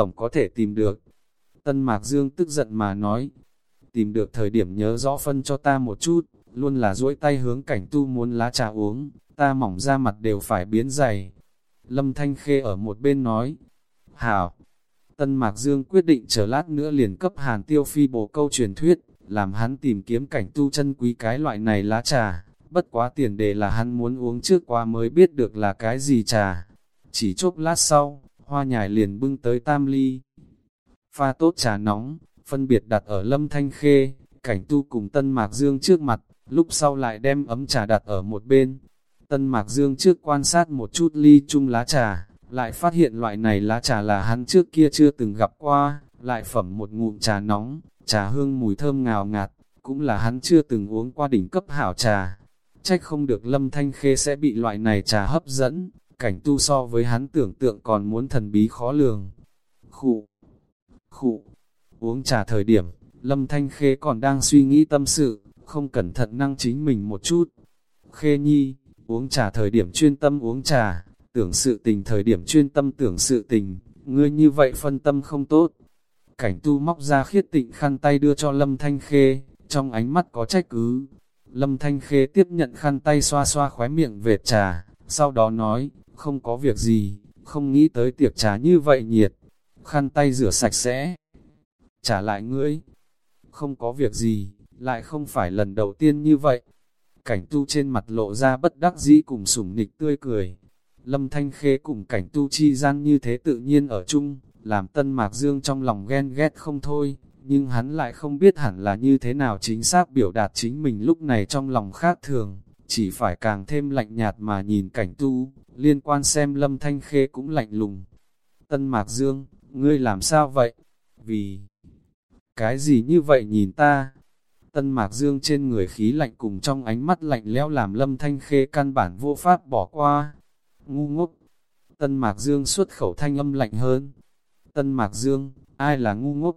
tổng có thể tìm được. Tân Mạc Dương tức giận mà nói, tìm được thời điểm nhớ rõ phân cho ta một chút, luôn là duỗi tay hướng cảnh tu muốn lá trà uống, ta mỏng ra mặt đều phải biến dày. Lâm Thanh Khê ở một bên nói, Hảo, Tân Mạc Dương quyết định chờ lát nữa liền cấp Hàn Tiêu Phi bổ câu truyền thuyết, làm hắn tìm kiếm cảnh tu chân quý cái loại này lá trà, bất quá tiền đề là hắn muốn uống trước qua mới biết được là cái gì trà. Chỉ chốc lát sau, hoa nhài liền bưng tới tam ly. Pha tốt trà nóng, phân biệt đặt ở lâm thanh khê, cảnh tu cùng Tân Mạc Dương trước mặt, lúc sau lại đem ấm trà đặt ở một bên. Tân Mạc Dương trước quan sát một chút ly chung lá trà, lại phát hiện loại này lá trà là hắn trước kia chưa từng gặp qua, lại phẩm một ngụm trà nóng, trà hương mùi thơm ngào ngạt, cũng là hắn chưa từng uống qua đỉnh cấp hảo trà. Trách không được lâm thanh khê sẽ bị loại này trà hấp dẫn, cảnh tu so với hắn tưởng tượng còn muốn thần bí khó lường. Khụ, khụ, uống trà thời điểm, lâm thanh khê còn đang suy nghĩ tâm sự, không cẩn thận năng chính mình một chút. Khê nhi, uống trà thời điểm chuyên tâm uống trà, tưởng sự tình thời điểm chuyên tâm tưởng sự tình, ngươi như vậy phân tâm không tốt. Cảnh tu móc ra khiết tịnh khăn tay đưa cho Lâm Thanh Khê, trong ánh mắt có trách cứ. Lâm Thanh Khê tiếp nhận khăn tay xoa xoa khóe miệng vệt trà, sau đó nói, không có việc gì, không nghĩ tới tiệc trà như vậy nhiệt. Khăn tay rửa sạch sẽ. Trả lại ngươi. Không có việc gì, lại không phải lần đầu tiên như vậy. Cảnh tu trên mặt lộ ra bất đắc dĩ cùng sủng nịch tươi cười. Lâm Thanh Khê cùng cảnh tu chi gian như thế tự nhiên ở chung, làm tân mạc dương trong lòng ghen ghét không thôi, nhưng hắn lại không biết hẳn là như thế nào chính xác biểu đạt chính mình lúc này trong lòng khác thường, chỉ phải càng thêm lạnh nhạt mà nhìn cảnh tu, liên quan xem lâm thanh khê cũng lạnh lùng. Tân mạc dương, ngươi làm sao vậy? Vì cái gì như vậy nhìn ta? Tân mạc dương trên người khí lạnh cùng trong ánh mắt lạnh lẽo làm lâm thanh khê căn bản vô pháp bỏ qua. Ngu ngốc! Tân mạc dương xuất khẩu thanh âm lạnh hơn, Tân Mạc Dương, ai là ngu ngốc?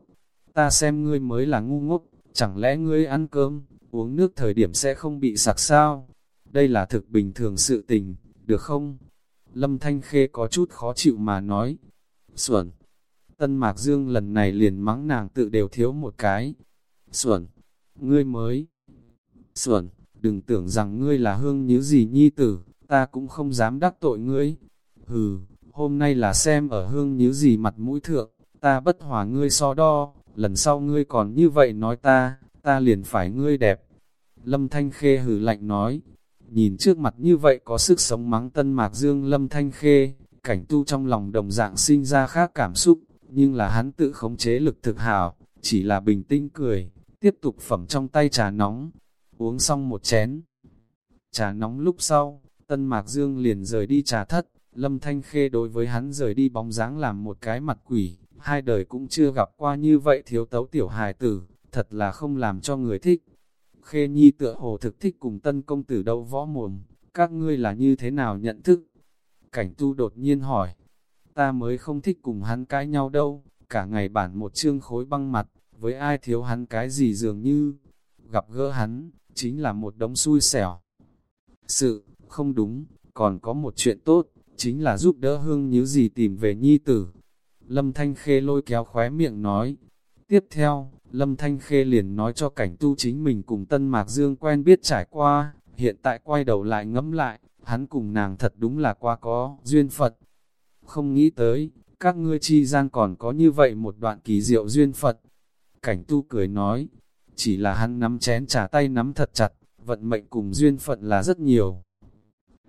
Ta xem ngươi mới là ngu ngốc, chẳng lẽ ngươi ăn cơm, uống nước thời điểm sẽ không bị sặc sao? Đây là thực bình thường sự tình, được không? Lâm Thanh Khê có chút khó chịu mà nói. Xuẩn! Tân Mạc Dương lần này liền mắng nàng tự đều thiếu một cái. Xuẩn! Ngươi mới! Xuẩn! Đừng tưởng rằng ngươi là hương như gì nhi tử, ta cũng không dám đắc tội ngươi. Hừ! hôm nay là xem ở hương như gì mặt mũi thượng, ta bất hòa ngươi so đo, lần sau ngươi còn như vậy nói ta, ta liền phải ngươi đẹp. Lâm Thanh Khê hừ lạnh nói, nhìn trước mặt như vậy có sức sống mắng tân mạc dương Lâm Thanh Khê, cảnh tu trong lòng đồng dạng sinh ra khác cảm xúc, nhưng là hắn tự khống chế lực thực hảo, chỉ là bình tĩnh cười, tiếp tục phẩm trong tay trà nóng, uống xong một chén. Trà nóng lúc sau, tân mạc dương liền rời đi trà thất, Lâm Thanh Khê đối với hắn rời đi bóng dáng làm một cái mặt quỷ, hai đời cũng chưa gặp qua như vậy thiếu tấu tiểu hài tử, thật là không làm cho người thích. Khê Nhi tựa hồ thực thích cùng tân công tử đấu võ mồm, các ngươi là như thế nào nhận thức? Cảnh tu đột nhiên hỏi, ta mới không thích cùng hắn cãi nhau đâu, cả ngày bản một chương khối băng mặt, với ai thiếu hắn cái gì dường như, gặp gỡ hắn, chính là một đống xui xẻo. Sự, không đúng, còn có một chuyện tốt, chính là giúp đỡ hương nhíu gì tìm về nhi tử. Lâm Thanh Khê lôi kéo khóe miệng nói. Tiếp theo, Lâm Thanh Khê liền nói cho cảnh tu chính mình cùng Tân Mạc Dương quen biết trải qua, hiện tại quay đầu lại ngẫm lại, hắn cùng nàng thật đúng là qua có duyên Phật. Không nghĩ tới, các ngươi chi gian còn có như vậy một đoạn kỳ diệu duyên Phật. Cảnh tu cười nói, chỉ là hắn nắm chén trả tay nắm thật chặt, vận mệnh cùng duyên phận là rất nhiều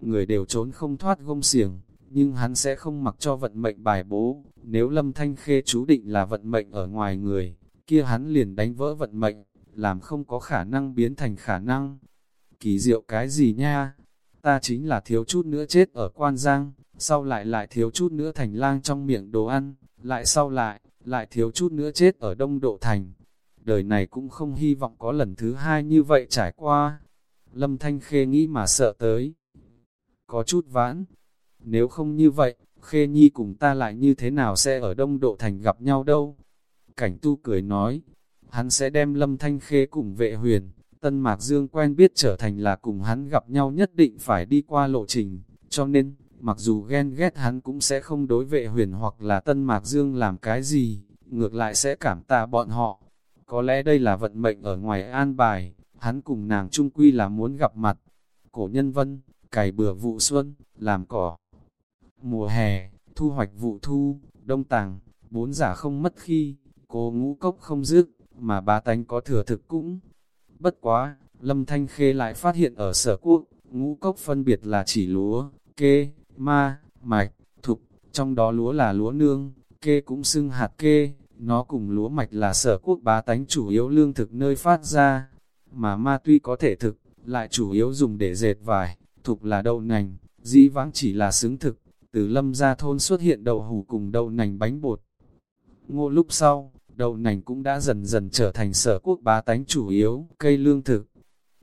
người đều trốn không thoát gông xiềng, nhưng hắn sẽ không mặc cho vận mệnh bài bố, nếu lâm thanh khê chú định là vận mệnh ở ngoài người, kia hắn liền đánh vỡ vận mệnh, làm không có khả năng biến thành khả năng. Kỳ diệu cái gì nha? Ta chính là thiếu chút nữa chết ở quan giang, sau lại lại thiếu chút nữa thành lang trong miệng đồ ăn, lại sau lại, lại thiếu chút nữa chết ở đông độ thành. Đời này cũng không hy vọng có lần thứ hai như vậy trải qua. Lâm Thanh Khê nghĩ mà sợ tới có chút vãn. Nếu không như vậy, Khê Nhi cùng ta lại như thế nào sẽ ở Đông Độ Thành gặp nhau đâu? Cảnh tu cười nói, hắn sẽ đem Lâm Thanh Khê cùng vệ huyền, Tân Mạc Dương quen biết trở thành là cùng hắn gặp nhau nhất định phải đi qua lộ trình, cho nên, mặc dù ghen ghét hắn cũng sẽ không đối vệ huyền hoặc là Tân Mạc Dương làm cái gì, ngược lại sẽ cảm tạ bọn họ. Có lẽ đây là vận mệnh ở ngoài an bài, hắn cùng nàng trung quy là muốn gặp mặt. Cổ nhân vân, cày bừa vụ xuân, làm cỏ. Mùa hè, thu hoạch vụ thu, đông tàng, bốn giả không mất khi, cô ngũ cốc không dứt, mà bá tánh có thừa thực cũng. Bất quá, Lâm Thanh Khê lại phát hiện ở sở quốc, ngũ cốc phân biệt là chỉ lúa, kê, ma, mạch, thục, trong đó lúa là lúa nương, kê cũng xưng hạt kê, nó cùng lúa mạch là sở quốc bá tánh chủ yếu lương thực nơi phát ra, mà ma tuy có thể thực, lại chủ yếu dùng để dệt vải, thục là đậu nành, dĩ vãng chỉ là xứng thực, từ lâm gia thôn xuất hiện đậu hủ cùng đậu nành bánh bột. Ngô lúc sau, đậu nành cũng đã dần dần trở thành sở quốc bá tánh chủ yếu, cây lương thực.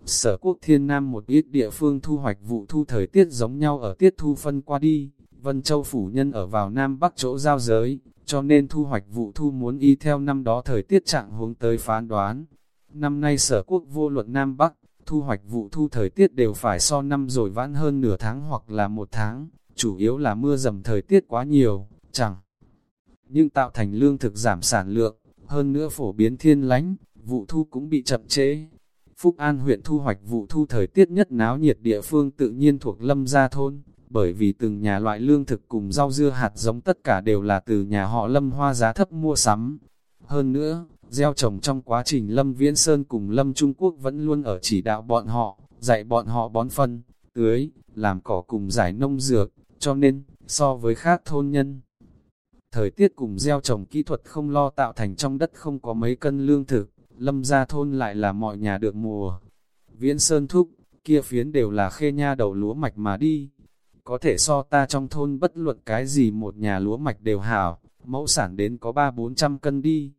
Sở quốc thiên nam một ít địa phương thu hoạch vụ thu thời tiết giống nhau ở tiết thu phân qua đi, Vân Châu phủ nhân ở vào nam bắc chỗ giao giới, cho nên thu hoạch vụ thu muốn y theo năm đó thời tiết trạng hướng tới phán đoán. Năm nay sở quốc vô luận nam bắc, thu hoạch vụ thu thời tiết đều phải so năm rồi vãn hơn nửa tháng hoặc là một tháng, chủ yếu là mưa dầm thời tiết quá nhiều, chẳng. Nhưng tạo thành lương thực giảm sản lượng, hơn nữa phổ biến thiên lánh, vụ thu cũng bị chậm chế. Phúc An huyện thu hoạch vụ thu thời tiết nhất náo nhiệt địa phương tự nhiên thuộc lâm gia thôn, bởi vì từng nhà loại lương thực cùng rau dưa hạt giống tất cả đều là từ nhà họ lâm hoa giá thấp mua sắm. Hơn nữa, gieo trồng trong quá trình Lâm Viễn Sơn cùng Lâm Trung Quốc vẫn luôn ở chỉ đạo bọn họ, dạy bọn họ bón phân, tưới, làm cỏ cùng giải nông dược, cho nên, so với khác thôn nhân. Thời tiết cùng gieo trồng kỹ thuật không lo tạo thành trong đất không có mấy cân lương thực, Lâm gia thôn lại là mọi nhà được mùa. Viễn Sơn thúc, kia phiến đều là khê nha đầu lúa mạch mà đi. Có thể so ta trong thôn bất luận cái gì một nhà lúa mạch đều hảo, mẫu sản đến có ba bốn trăm cân đi.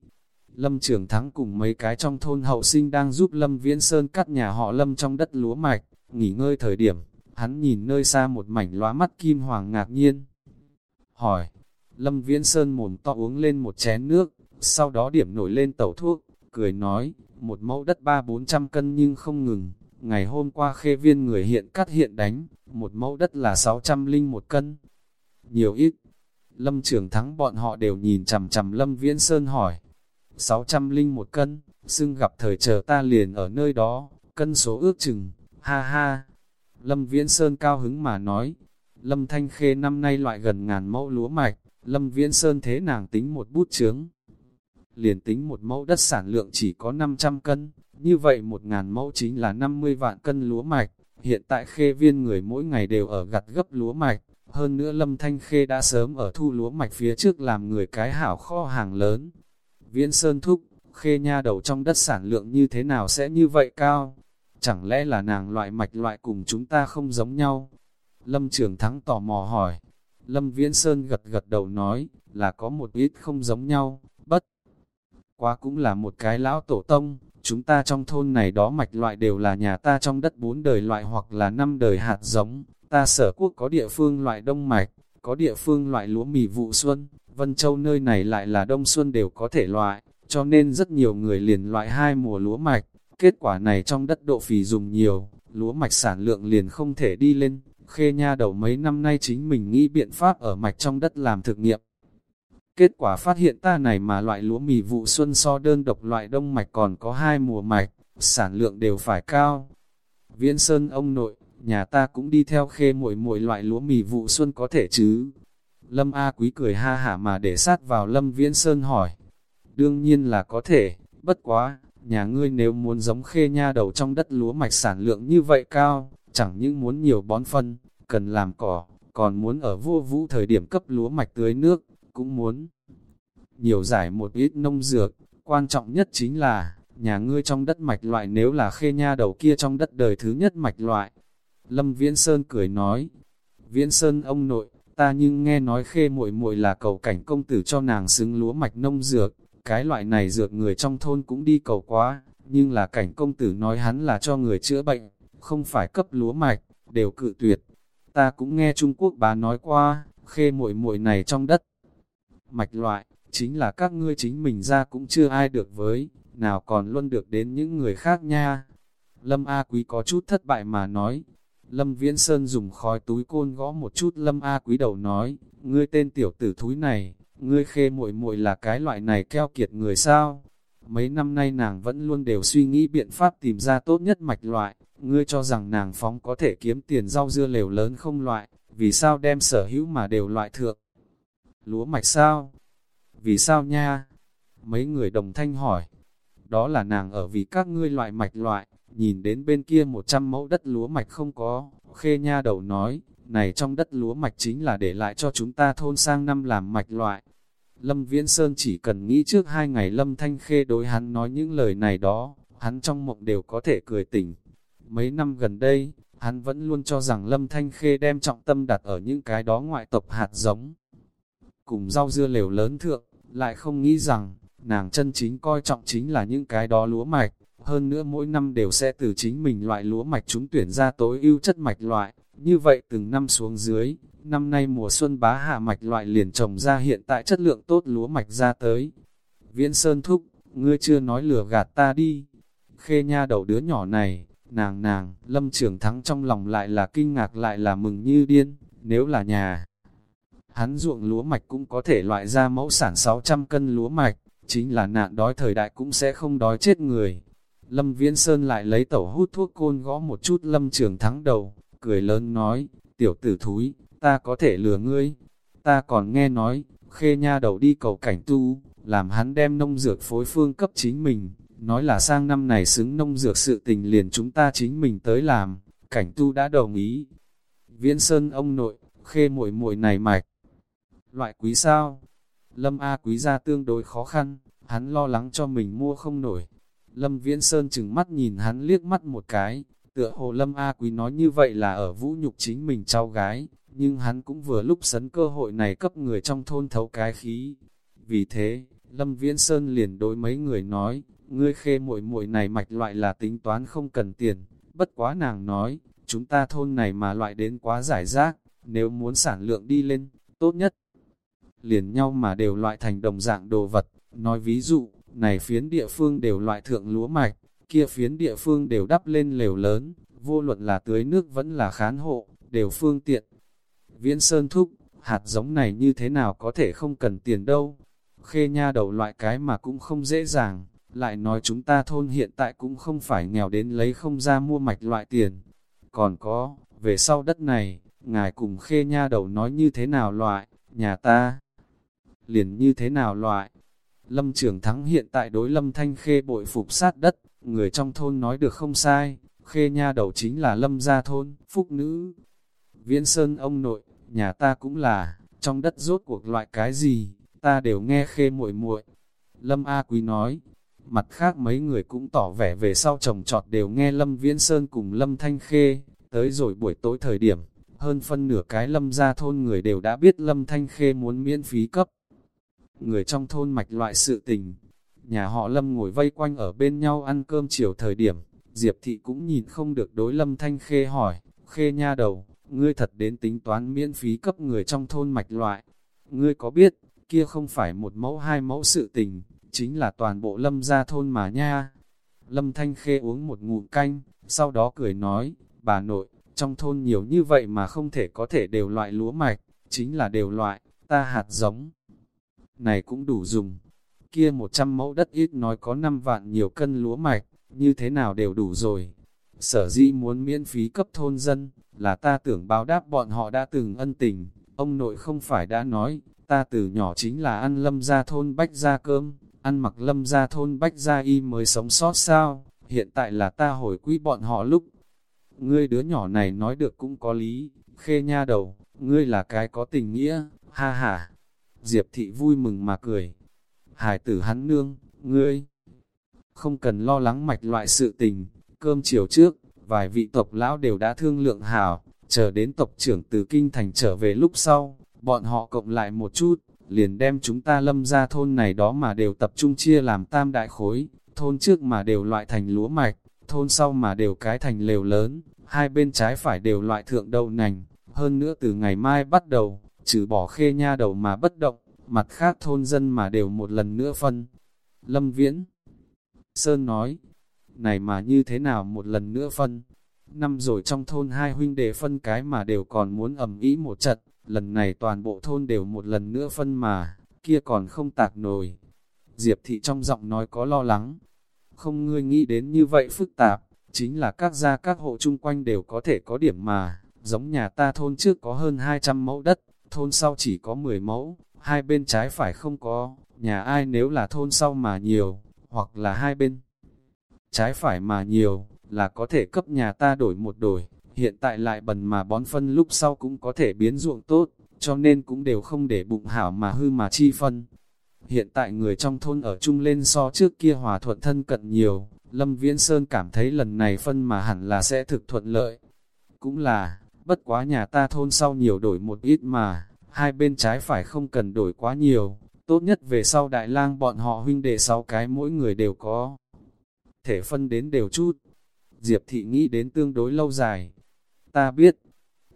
Lâm Trường Thắng cùng mấy cái trong thôn hậu sinh đang giúp Lâm Viễn Sơn cắt nhà họ Lâm trong đất lúa mạch, nghỉ ngơi thời điểm, hắn nhìn nơi xa một mảnh lóa mắt kim hoàng ngạc nhiên. Hỏi, Lâm Viễn Sơn mồm to uống lên một chén nước, sau đó điểm nổi lên tẩu thuốc, cười nói, một mẫu đất ba bốn trăm cân nhưng không ngừng, ngày hôm qua khê viên người hiện cắt hiện đánh, một mẫu đất là sáu trăm linh một cân. Nhiều ít, Lâm Trường Thắng bọn họ đều nhìn chằm chằm Lâm Viễn Sơn hỏi, 600 linh một cân, xưng gặp thời chờ ta liền ở nơi đó, cân số ước chừng, ha ha. Lâm Viễn Sơn cao hứng mà nói, Lâm Thanh Khê năm nay loại gần ngàn mẫu lúa mạch, Lâm Viễn Sơn thế nàng tính một bút chướng. Liền tính một mẫu đất sản lượng chỉ có 500 cân, như vậy một ngàn mẫu chính là 50 vạn cân lúa mạch. Hiện tại khê viên người mỗi ngày đều ở gặt gấp lúa mạch, hơn nữa Lâm Thanh Khê đã sớm ở thu lúa mạch phía trước làm người cái hảo kho hàng lớn, Viễn Sơn thúc, khê nha đầu trong đất sản lượng như thế nào sẽ như vậy cao? Chẳng lẽ là nàng loại mạch loại cùng chúng ta không giống nhau? Lâm Trường Thắng tò mò hỏi. Lâm Viễn Sơn gật gật đầu nói, là có một ít không giống nhau, bất. Quá cũng là một cái lão tổ tông, chúng ta trong thôn này đó mạch loại đều là nhà ta trong đất bốn đời loại hoặc là năm đời hạt giống, ta sở quốc có địa phương loại đông mạch, có địa phương loại lúa mì vụ xuân, Vân Châu nơi này lại là đông xuân đều có thể loại, cho nên rất nhiều người liền loại hai mùa lúa mạch. Kết quả này trong đất độ phì dùng nhiều, lúa mạch sản lượng liền không thể đi lên. Khê nha đầu mấy năm nay chính mình nghĩ biện pháp ở mạch trong đất làm thực nghiệm. Kết quả phát hiện ta này mà loại lúa mì vụ xuân so đơn độc loại đông mạch còn có hai mùa mạch, sản lượng đều phải cao. Viễn Sơn ông nội, nhà ta cũng đi theo khê muội muội loại lúa mì vụ xuân có thể chứ? Lâm A Quý cười ha hả mà để sát vào Lâm Viễn Sơn hỏi. Đương nhiên là có thể, bất quá, nhà ngươi nếu muốn giống khê nha đầu trong đất lúa mạch sản lượng như vậy cao, chẳng những muốn nhiều bón phân, cần làm cỏ, còn muốn ở vô vũ thời điểm cấp lúa mạch tưới nước, cũng muốn nhiều giải một ít nông dược, quan trọng nhất chính là, nhà ngươi trong đất mạch loại nếu là khê nha đầu kia trong đất đời thứ nhất mạch loại. Lâm Viễn Sơn cười nói, Viễn Sơn ông nội, ta nhưng nghe nói khê muội muội là cầu cảnh công tử cho nàng xứng lúa mạch nông dược, cái loại này dược người trong thôn cũng đi cầu quá, nhưng là cảnh công tử nói hắn là cho người chữa bệnh, không phải cấp lúa mạch, đều cự tuyệt. Ta cũng nghe Trung Quốc bà nói qua, khê muội muội này trong đất. Mạch loại, chính là các ngươi chính mình ra cũng chưa ai được với, nào còn luôn được đến những người khác nha. Lâm A Quý có chút thất bại mà nói, Lâm Viễn Sơn dùng khói túi côn gõ một chút Lâm A Quý đầu nói, ngươi tên tiểu tử thúi này, ngươi khê muội muội là cái loại này keo kiệt người sao? Mấy năm nay nàng vẫn luôn đều suy nghĩ biện pháp tìm ra tốt nhất mạch loại, ngươi cho rằng nàng phóng có thể kiếm tiền rau dưa lều lớn không loại, vì sao đem sở hữu mà đều loại thượng? Lúa mạch sao? Vì sao nha? Mấy người đồng thanh hỏi. Đó là nàng ở vì các ngươi loại mạch loại, nhìn đến bên kia 100 mẫu đất lúa mạch không có, khê nha đầu nói, này trong đất lúa mạch chính là để lại cho chúng ta thôn sang năm làm mạch loại. Lâm Viễn Sơn chỉ cần nghĩ trước hai ngày Lâm Thanh Khê đối hắn nói những lời này đó, hắn trong mộng đều có thể cười tỉnh. Mấy năm gần đây, hắn vẫn luôn cho rằng Lâm Thanh Khê đem trọng tâm đặt ở những cái đó ngoại tộc hạt giống. Cùng rau dưa lều lớn thượng, lại không nghĩ rằng, nàng chân chính coi trọng chính là những cái đó lúa mạch. Hơn nữa mỗi năm đều sẽ từ chính mình loại lúa mạch chúng tuyển ra tối ưu chất mạch loại. Như vậy từng năm xuống dưới, năm nay mùa xuân bá hạ mạch loại liền trồng ra hiện tại chất lượng tốt lúa mạch ra tới. Viễn Sơn thúc, ngươi chưa nói lừa gạt ta đi. Khê nha đầu đứa nhỏ này, nàng nàng, lâm trường thắng trong lòng lại là kinh ngạc lại là mừng như điên, nếu là nhà. Hắn ruộng lúa mạch cũng có thể loại ra mẫu sản 600 cân lúa mạch, chính là nạn đói thời đại cũng sẽ không đói chết người. Lâm Viễn Sơn lại lấy tẩu hút thuốc côn gõ một chút lâm trường thắng đầu, cười lớn nói, tiểu tử thúi, ta có thể lừa ngươi. Ta còn nghe nói, khê nha đầu đi cầu cảnh tu, làm hắn đem nông dược phối phương cấp chính mình, nói là sang năm này xứng nông dược sự tình liền chúng ta chính mình tới làm, cảnh tu đã đồng ý. Viễn Sơn ông nội, khê muội muội này mạch. Loại quý sao? Lâm A quý gia tương đối khó khăn, hắn lo lắng cho mình mua không nổi. Lâm Viễn Sơn chừng mắt nhìn hắn liếc mắt một cái, tựa hồ Lâm A quý nói như vậy là ở vũ nhục chính mình cháu gái, nhưng hắn cũng vừa lúc sấn cơ hội này cấp người trong thôn thấu cái khí. Vì thế, Lâm Viễn Sơn liền đối mấy người nói, ngươi khê muội muội này mạch loại là tính toán không cần tiền, bất quá nàng nói, chúng ta thôn này mà loại đến quá giải rác, nếu muốn sản lượng đi lên, tốt nhất. Liền nhau mà đều loại thành đồng dạng đồ vật, nói ví dụ, này phiến địa phương đều loại thượng lúa mạch, kia phiến địa phương đều đắp lên lều lớn, vô luận là tưới nước vẫn là khán hộ, đều phương tiện. Viễn Sơn thúc, hạt giống này như thế nào có thể không cần tiền đâu. Khê nha đầu loại cái mà cũng không dễ dàng, lại nói chúng ta thôn hiện tại cũng không phải nghèo đến lấy không ra mua mạch loại tiền. Còn có, về sau đất này, ngài cùng khê nha đầu nói như thế nào loại, nhà ta liền như thế nào loại. Lâm trưởng thắng hiện tại đối lâm thanh khê bội phục sát đất, người trong thôn nói được không sai, khê nha đầu chính là lâm gia thôn, phúc nữ. Viễn Sơn ông nội, nhà ta cũng là, trong đất rốt cuộc loại cái gì, ta đều nghe khê muội muội. Lâm A Quý nói, mặt khác mấy người cũng tỏ vẻ về sau chồng trọt đều nghe Lâm Viễn Sơn cùng Lâm Thanh Khê, tới rồi buổi tối thời điểm, hơn phân nửa cái Lâm gia thôn người đều đã biết Lâm Thanh Khê muốn miễn phí cấp. Người trong thôn mạch loại sự tình, nhà họ Lâm ngồi vây quanh ở bên nhau ăn cơm chiều thời điểm, Diệp Thị cũng nhìn không được đối Lâm Thanh Khê hỏi, Khê nha đầu, ngươi thật đến tính toán miễn phí cấp người trong thôn mạch loại. Ngươi có biết, kia không phải một mẫu hai mẫu sự tình, chính là toàn bộ lâm gia thôn mà nha. Lâm Thanh Khê uống một ngụm canh, sau đó cười nói, bà nội, trong thôn nhiều như vậy mà không thể có thể đều loại lúa mạch, chính là đều loại, ta hạt giống. Này cũng đủ dùng. Kia 100 mẫu đất ít nói có 5 vạn nhiều cân lúa mạch, như thế nào đều đủ rồi. Sở dĩ muốn miễn phí cấp thôn dân, là ta tưởng báo đáp bọn họ đã từng ân tình. Ông nội không phải đã nói, ta từ nhỏ chính là ăn lâm gia thôn bách gia cơm, ăn mặc lâm gia thôn bách gia y mới sống sót sao, hiện tại là ta hồi quý bọn họ lúc. Ngươi đứa nhỏ này nói được cũng có lý, khê nha đầu, ngươi là cái có tình nghĩa, ha ha. Diệp thị vui mừng mà cười. Hải tử hắn nương, ngươi, không cần lo lắng mạch loại sự tình, cơm chiều trước, vài vị tộc lão đều đã thương lượng hảo, chờ đến tộc trưởng từ kinh thành trở về lúc sau, bọn họ cộng lại một chút, liền đem chúng ta lâm ra thôn này đó mà đều tập trung chia làm tam đại khối, thôn trước mà đều loại thành lúa mạch, thôn sau mà đều cái thành lều lớn, hai bên trái phải đều loại thượng đậu nành, hơn nữa từ ngày mai bắt đầu, trừ bỏ khê nha đầu mà bất động, mặt khác thôn dân mà đều một lần nữa phân. Lâm Viễn Sơn nói, này mà như thế nào một lần nữa phân? Năm rồi trong thôn hai huynh đệ phân cái mà đều còn muốn ẩm ý một trận, lần này toàn bộ thôn đều một lần nữa phân mà, kia còn không tạc nổi. Diệp thị trong giọng nói có lo lắng. Không ngươi nghĩ đến như vậy phức tạp, chính là các gia các hộ chung quanh đều có thể có điểm mà, giống nhà ta thôn trước có hơn 200 mẫu đất, thôn sau chỉ có 10 mẫu, hai bên trái phải không có, nhà ai nếu là thôn sau mà nhiều, hoặc là hai bên trái phải mà nhiều, là có thể cấp nhà ta đổi một đổi, hiện tại lại bần mà bón phân lúc sau cũng có thể biến ruộng tốt, cho nên cũng đều không để bụng hảo mà hư mà chi phân. Hiện tại người trong thôn ở chung lên so trước kia hòa thuận thân cận nhiều, Lâm Viễn Sơn cảm thấy lần này phân mà hẳn là sẽ thực thuận lợi. Cũng là, bất quá nhà ta thôn sau nhiều đổi một ít mà, hai bên trái phải không cần đổi quá nhiều, tốt nhất về sau đại lang bọn họ huynh đệ sáu cái mỗi người đều có. Thể phân đến đều chút. Diệp thị nghĩ đến tương đối lâu dài. Ta biết,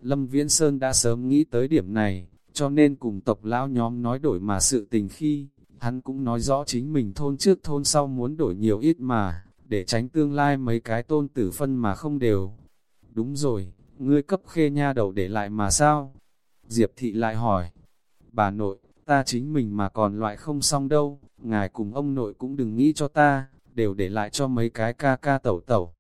Lâm Viễn Sơn đã sớm nghĩ tới điểm này, cho nên cùng tộc lão nhóm nói đổi mà sự tình khi, hắn cũng nói rõ chính mình thôn trước thôn sau muốn đổi nhiều ít mà, để tránh tương lai mấy cái tôn tử phân mà không đều. Đúng rồi, ngươi cấp khê nha đầu để lại mà sao? Diệp thị lại hỏi, bà nội, ta chính mình mà còn loại không xong đâu, ngài cùng ông nội cũng đừng nghĩ cho ta, đều để lại cho mấy cái ca ca tẩu tẩu.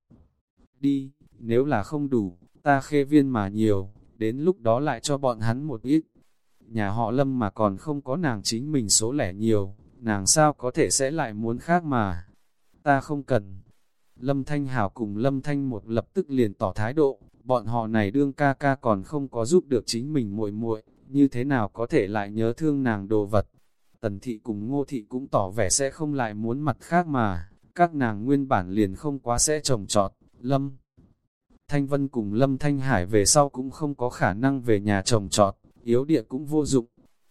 Đi, nếu là không đủ, ta khê viên mà nhiều, đến lúc đó lại cho bọn hắn một ít. Nhà họ lâm mà còn không có nàng chính mình số lẻ nhiều, nàng sao có thể sẽ lại muốn khác mà. Ta không cần. Lâm Thanh Hảo cùng Lâm Thanh một lập tức liền tỏ thái độ, bọn họ này đương ca ca còn không có giúp được chính mình muội muội như thế nào có thể lại nhớ thương nàng đồ vật. Tần thị cùng ngô thị cũng tỏ vẻ sẽ không lại muốn mặt khác mà, các nàng nguyên bản liền không quá sẽ trồng trọt, lâm. Thanh Vân cùng Lâm Thanh Hải về sau cũng không có khả năng về nhà trồng trọt, yếu địa cũng vô dụng.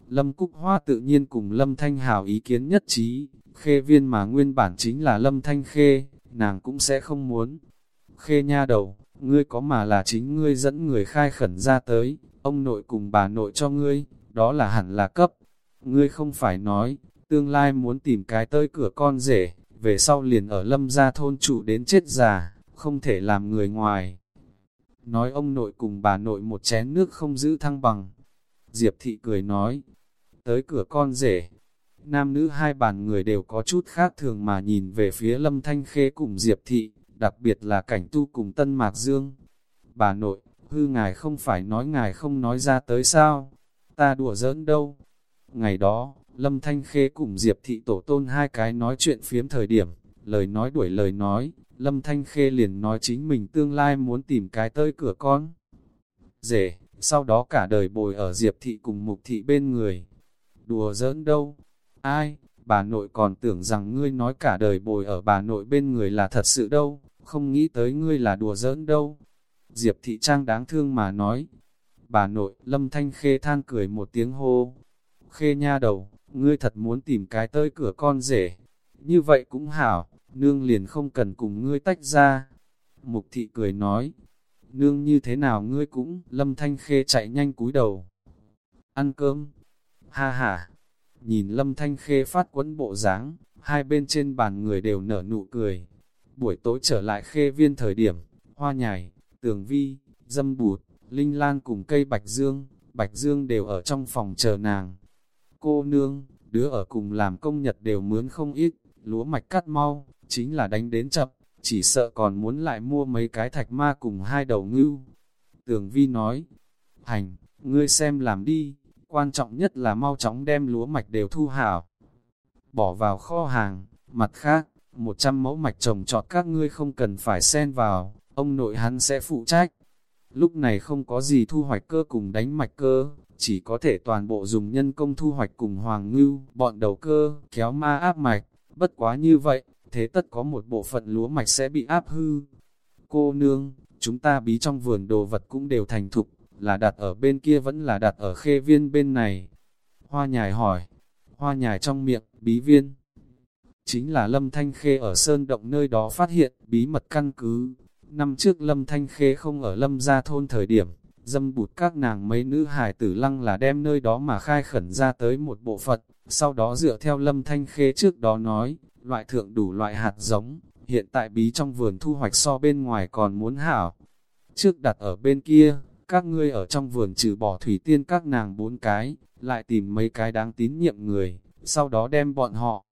Lâm Cúc Hoa tự nhiên cùng Lâm Thanh Hảo ý kiến nhất trí, khê viên mà nguyên bản chính là Lâm Thanh Khê, nàng cũng sẽ không muốn. Khê nha đầu, ngươi có mà là chính ngươi dẫn người khai khẩn ra tới, ông nội cùng bà nội cho ngươi, đó là hẳn là cấp. Ngươi không phải nói, tương lai muốn tìm cái tới cửa con rể, về sau liền ở lâm gia thôn trụ đến chết già, không thể làm người ngoài. Nói ông nội cùng bà nội một chén nước không giữ thăng bằng. Diệp thị cười nói, tới cửa con rể, nam nữ hai bàn người đều có chút khác thường mà nhìn về phía lâm thanh khê cùng Diệp thị, đặc biệt là cảnh tu cùng tân mạc dương. Bà nội, hư ngài không phải nói ngài không nói ra tới sao, ta đùa giỡn đâu. Ngày đó, Lâm Thanh Khê cùng Diệp Thị Tổ Tôn hai cái nói chuyện phiếm thời điểm, lời nói đuổi lời nói, Lâm Thanh Khê liền nói chính mình tương lai muốn tìm cái tơi cửa con. Rể, sau đó cả đời bồi ở Diệp Thị cùng Mục Thị bên người. Đùa giỡn đâu? Ai? Bà nội còn tưởng rằng ngươi nói cả đời bồi ở bà nội bên người là thật sự đâu, không nghĩ tới ngươi là đùa giỡn đâu. Diệp Thị Trang đáng thương mà nói. Bà nội, Lâm Thanh Khê than cười một tiếng hô. Khê nha đầu, ngươi thật muốn tìm cái tơi cửa con rể. Như vậy cũng hảo, nương liền không cần cùng ngươi tách ra. Mục thị cười nói, nương như thế nào ngươi cũng, lâm thanh khê chạy nhanh cúi đầu. Ăn cơm, ha ha, nhìn lâm thanh khê phát quấn bộ dáng hai bên trên bàn người đều nở nụ cười. Buổi tối trở lại khê viên thời điểm, hoa nhài, tường vi, dâm bụt, linh lan cùng cây bạch dương, bạch dương đều ở trong phòng chờ nàng. Cô nương, đứa ở cùng làm công nhật đều mướn không ít, lúa mạch cắt mau, chính là đánh đến chậm, chỉ sợ còn muốn lại mua mấy cái thạch ma cùng hai đầu ngưu. Tường Vi nói, hành, ngươi xem làm đi, quan trọng nhất là mau chóng đem lúa mạch đều thu hảo. Bỏ vào kho hàng, mặt khác, 100 mẫu mạch trồng trọt các ngươi không cần phải xen vào, ông nội hắn sẽ phụ trách. Lúc này không có gì thu hoạch cơ cùng đánh mạch cơ, chỉ có thể toàn bộ dùng nhân công thu hoạch cùng hoàng ngưu, bọn đầu cơ, kéo ma áp mạch, bất quá như vậy, thế tất có một bộ phận lúa mạch sẽ bị áp hư. Cô nương, chúng ta bí trong vườn đồ vật cũng đều thành thục, là đặt ở bên kia vẫn là đặt ở khê viên bên này. Hoa nhài hỏi, hoa nhài trong miệng, bí viên. Chính là Lâm Thanh Khê ở Sơn Động nơi đó phát hiện bí mật căn cứ. Năm trước Lâm Thanh Khê không ở Lâm Gia Thôn thời điểm, dâm bụt các nàng mấy nữ hài tử lăng là đem nơi đó mà khai khẩn ra tới một bộ phận, sau đó dựa theo lâm thanh khê trước đó nói, loại thượng đủ loại hạt giống, hiện tại bí trong vườn thu hoạch so bên ngoài còn muốn hảo. trước đặt ở bên kia, các ngươi ở trong vườn trừ bỏ thủy tiên các nàng bốn cái, lại tìm mấy cái đáng tín nhiệm người, sau đó đem bọn họ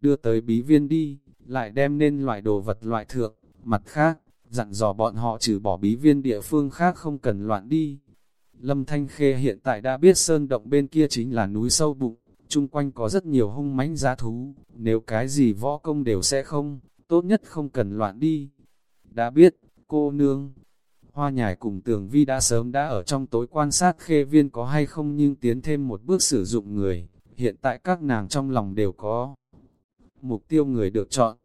đưa tới bí viên đi, lại đem nên loại đồ vật loại thượng, mặt khác, dặn dò bọn họ trừ bỏ bí viên địa phương khác không cần loạn đi. Lâm Thanh Khê hiện tại đã biết sơn động bên kia chính là núi sâu bụng, chung quanh có rất nhiều hung mãnh giá thú, nếu cái gì võ công đều sẽ không, tốt nhất không cần loạn đi. Đã biết, cô nương, hoa nhài cùng tường vi đã sớm đã ở trong tối quan sát khê viên có hay không nhưng tiến thêm một bước sử dụng người, hiện tại các nàng trong lòng đều có mục tiêu người được chọn.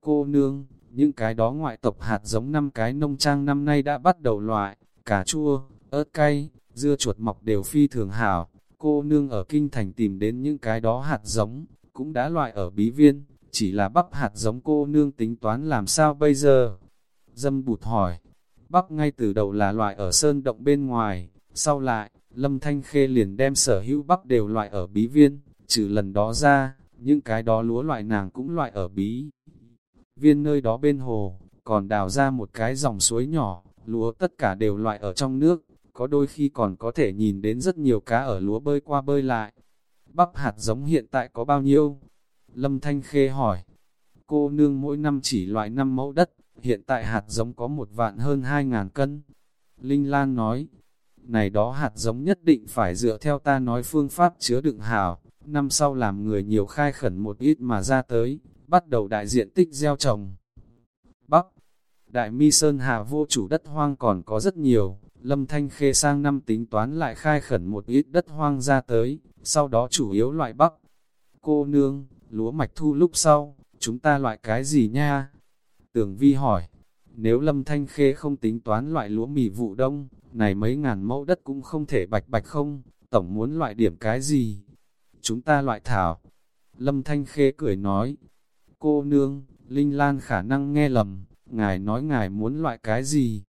Cô nương, những cái đó ngoại tộc hạt giống năm cái nông trang năm nay đã bắt đầu loại, cà chua, ớt cay, dưa chuột mọc đều phi thường hảo. Cô nương ở kinh thành tìm đến những cái đó hạt giống, cũng đã loại ở bí viên, chỉ là bắp hạt giống cô nương tính toán làm sao bây giờ? Dâm bụt hỏi, bắp ngay từ đầu là loại ở sơn động bên ngoài, sau lại, Lâm Thanh Khê liền đem sở hữu bắp đều loại ở bí viên, trừ lần đó ra, những cái đó lúa loại nàng cũng loại ở bí. Viên nơi đó bên hồ, còn đào ra một cái dòng suối nhỏ, lúa tất cả đều loại ở trong nước, có đôi khi còn có thể nhìn đến rất nhiều cá ở lúa bơi qua bơi lại. Bắp hạt giống hiện tại có bao nhiêu? Lâm Thanh Khê hỏi. Cô nương mỗi năm chỉ loại 5 mẫu đất, hiện tại hạt giống có một vạn hơn 2.000 cân. Linh Lan nói, này đó hạt giống nhất định phải dựa theo ta nói phương pháp chứa đựng hảo, năm sau làm người nhiều khai khẩn một ít mà ra tới, bắt đầu đại diện tích gieo trồng. Bắc, Đại Mi Sơn Hà vô chủ đất hoang còn có rất nhiều, Lâm Thanh Khê sang năm tính toán lại khai khẩn một ít đất hoang ra tới, sau đó chủ yếu loại bắp. Cô nương, lúa mạch thu lúc sau, chúng ta loại cái gì nha? Tường Vi hỏi, nếu Lâm Thanh Khê không tính toán loại lúa mì vụ đông, này mấy ngàn mẫu đất cũng không thể bạch bạch không, tổng muốn loại điểm cái gì? Chúng ta loại thảo. Lâm Thanh Khê cười nói, cô nương, Linh Lan khả năng nghe lầm, ngài nói ngài muốn loại cái gì?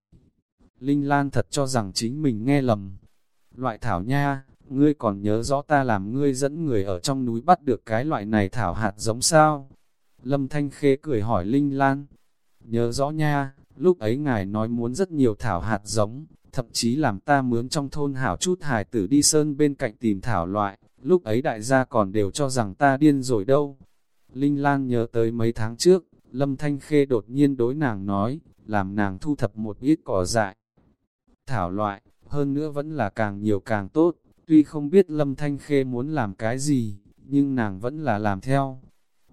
Linh Lan thật cho rằng chính mình nghe lầm. Loại thảo nha, ngươi còn nhớ rõ ta làm ngươi dẫn người ở trong núi bắt được cái loại này thảo hạt giống sao? Lâm Thanh Khê cười hỏi Linh Lan. Nhớ rõ nha, lúc ấy ngài nói muốn rất nhiều thảo hạt giống, thậm chí làm ta mướn trong thôn hảo chút hài tử đi sơn bên cạnh tìm thảo loại, lúc ấy đại gia còn đều cho rằng ta điên rồi đâu. Linh Lan nhớ tới mấy tháng trước, Lâm Thanh Khê đột nhiên đối nàng nói, làm nàng thu thập một ít cỏ dại. Thảo loại, hơn nữa vẫn là càng nhiều càng tốt, tuy không biết Lâm Thanh Khê muốn làm cái gì, nhưng nàng vẫn là làm theo.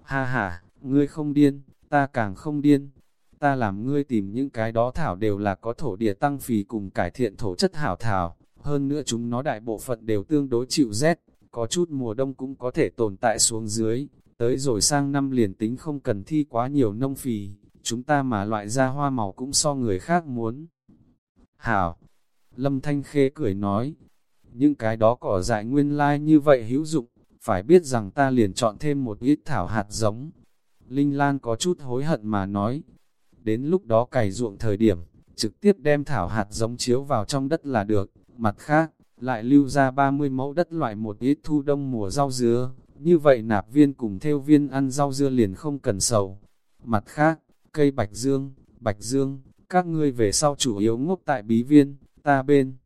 Ha ha, ngươi không điên, ta càng không điên. Ta làm ngươi tìm những cái đó thảo đều là có thổ địa tăng phì cùng cải thiện thổ chất hảo thảo, hơn nữa chúng nó đại bộ phận đều tương đối chịu rét, có chút mùa đông cũng có thể tồn tại xuống dưới, tới rồi sang năm liền tính không cần thi quá nhiều nông phì, chúng ta mà loại ra hoa màu cũng so người khác muốn. Hảo, Lâm Thanh Khê cười nói, những cái đó cỏ dại nguyên lai like như vậy hữu dụng, phải biết rằng ta liền chọn thêm một ít thảo hạt giống. Linh Lan có chút hối hận mà nói, đến lúc đó cày ruộng thời điểm, trực tiếp đem thảo hạt giống chiếu vào trong đất là được, mặt khác, lại lưu ra 30 mẫu đất loại một ít thu đông mùa rau dứa, như vậy nạp viên cùng theo viên ăn rau dưa liền không cần sầu. Mặt khác, cây bạch dương, bạch dương, các ngươi về sau chủ yếu ngốc tại bí viên, ta bên.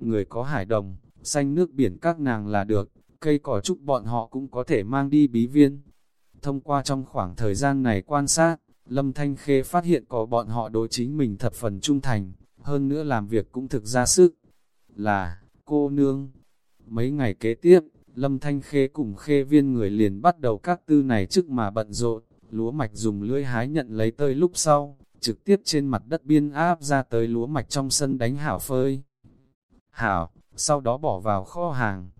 Người có hải đồng, xanh nước biển các nàng là được, cây cỏ trúc bọn họ cũng có thể mang đi bí viên. Thông qua trong khoảng thời gian này quan sát, Lâm Thanh Khê phát hiện có bọn họ đối chính mình thập phần trung thành, hơn nữa làm việc cũng thực ra sức. Là, cô nương. Mấy ngày kế tiếp, Lâm Thanh Khê cùng khê viên người liền bắt đầu các tư này trước mà bận rộn, lúa mạch dùng lưỡi hái nhận lấy tơi lúc sau, trực tiếp trên mặt đất biên áp ra tới lúa mạch trong sân đánh hảo phơi. Hảo, sau đó bỏ vào kho hàng.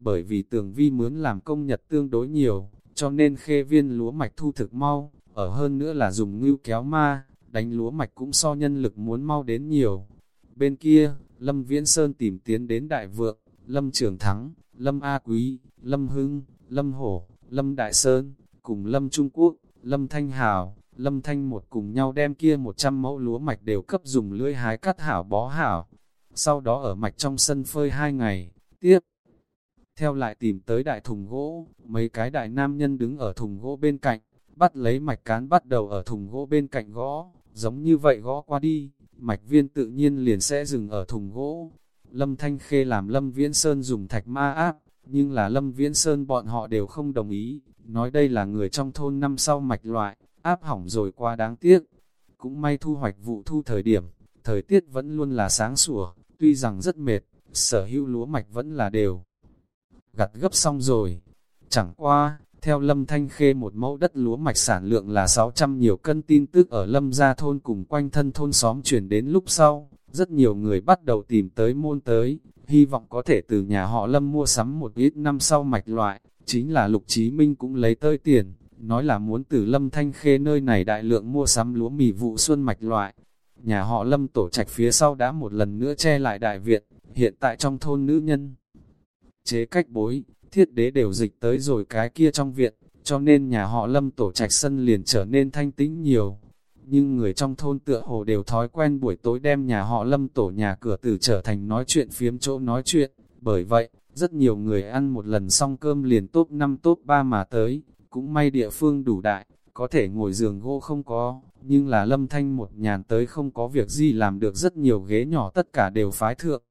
Bởi vì tường vi mướn làm công nhật tương đối nhiều, cho nên khê viên lúa mạch thu thực mau, ở hơn nữa là dùng ngưu kéo ma, đánh lúa mạch cũng so nhân lực muốn mau đến nhiều. Bên kia, Lâm Viễn Sơn tìm tiến đến Đại Vượng, Lâm Trường Thắng, Lâm A Quý, Lâm Hưng, Lâm Hổ, Lâm Đại Sơn, cùng Lâm Trung Quốc, Lâm Thanh Hào, Lâm Thanh một cùng nhau đem kia 100 mẫu lúa mạch đều cấp dùng lưỡi hái cắt hảo bó hảo. Sau đó ở mạch trong sân phơi hai ngày, tiếp. Theo lại tìm tới đại thùng gỗ, mấy cái đại nam nhân đứng ở thùng gỗ bên cạnh, bắt lấy mạch cán bắt đầu ở thùng gỗ bên cạnh gõ, giống như vậy gõ qua đi, mạch viên tự nhiên liền sẽ dừng ở thùng gỗ. Lâm Thanh Khê làm Lâm Viễn Sơn dùng thạch ma áp, nhưng là Lâm Viễn Sơn bọn họ đều không đồng ý, nói đây là người trong thôn năm sau mạch loại, áp hỏng rồi qua đáng tiếc. Cũng may thu hoạch vụ thu thời điểm, thời tiết vẫn luôn là sáng sủa, tuy rằng rất mệt, sở hữu lúa mạch vẫn là đều. Gặt gấp xong rồi, chẳng qua, theo Lâm Thanh Khê một mẫu đất lúa mạch sản lượng là 600 nhiều cân tin tức ở Lâm Gia thôn cùng quanh thân thôn xóm chuyển đến lúc sau, rất nhiều người bắt đầu tìm tới môn tới, hy vọng có thể từ nhà họ Lâm mua sắm một ít năm sau mạch loại, chính là Lục Chí Minh cũng lấy tới tiền, nói là muốn từ Lâm Thanh Khê nơi này đại lượng mua sắm lúa mì vụ xuân mạch loại. Nhà họ Lâm tổ trạch phía sau đã một lần nữa che lại đại viện, hiện tại trong thôn nữ nhân. Chế cách bối, thiết đế đều dịch tới rồi cái kia trong viện, cho nên nhà họ Lâm tổ trạch sân liền trở nên thanh tĩnh nhiều. Nhưng người trong thôn tựa hồ đều thói quen buổi tối đem nhà họ Lâm tổ nhà cửa tử trở thành nói chuyện phiếm chỗ nói chuyện, bởi vậy, rất nhiều người ăn một lần xong cơm liền top 5 top 3 mà tới, cũng may địa phương đủ đại, có thể ngồi giường gỗ không có, nhưng là lâm thanh một nhàn tới không có việc gì làm được rất nhiều ghế nhỏ tất cả đều phái thượng.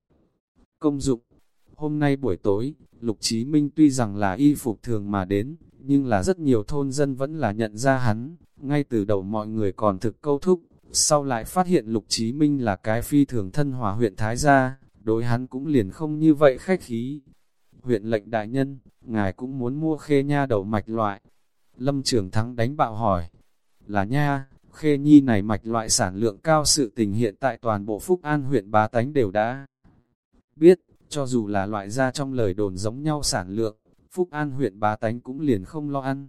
Công dụng Hôm nay buổi tối, Lục Chí Minh tuy rằng là y phục thường mà đến, nhưng là rất nhiều thôn dân vẫn là nhận ra hắn, ngay từ đầu mọi người còn thực câu thúc, sau lại phát hiện Lục Chí Minh là cái phi thường thân hòa huyện Thái Gia, đối hắn cũng liền không như vậy khách khí. Huyện lệnh đại nhân, ngài cũng muốn mua khê nha đầu mạch loại. Lâm Trường thắng đánh bạo hỏi, là nha, khê nhi này mạch loại sản lượng cao sự tình hiện tại toàn bộ Phúc An huyện bá tánh đều đã biết, cho dù là loại ra trong lời đồn giống nhau sản lượng, Phúc An huyện bá tánh cũng liền không lo ăn.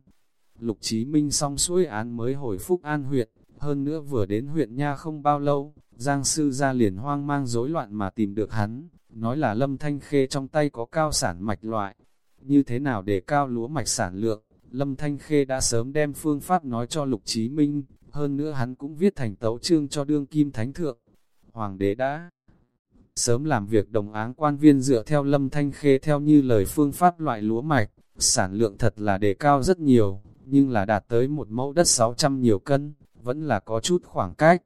Lục Chí Minh xong xuôi án mới hồi Phúc An huyện, hơn nữa vừa đến huyện Nha không bao lâu, Giang Sư ra liền hoang mang rối loạn mà tìm được hắn, nói là Lâm Thanh Khê trong tay có cao sản mạch loại. Như thế nào để cao lúa mạch sản lượng, Lâm Thanh Khê đã sớm đem phương pháp nói cho Lục Chí Minh, hơn nữa hắn cũng viết thành tấu chương cho đương kim thánh thượng. Hoàng đế đã sớm làm việc đồng áng quan viên dựa theo Lâm Thanh Khê theo như lời phương pháp loại lúa mạch, sản lượng thật là đề cao rất nhiều, nhưng là đạt tới một mẫu đất 600 nhiều cân, vẫn là có chút khoảng cách.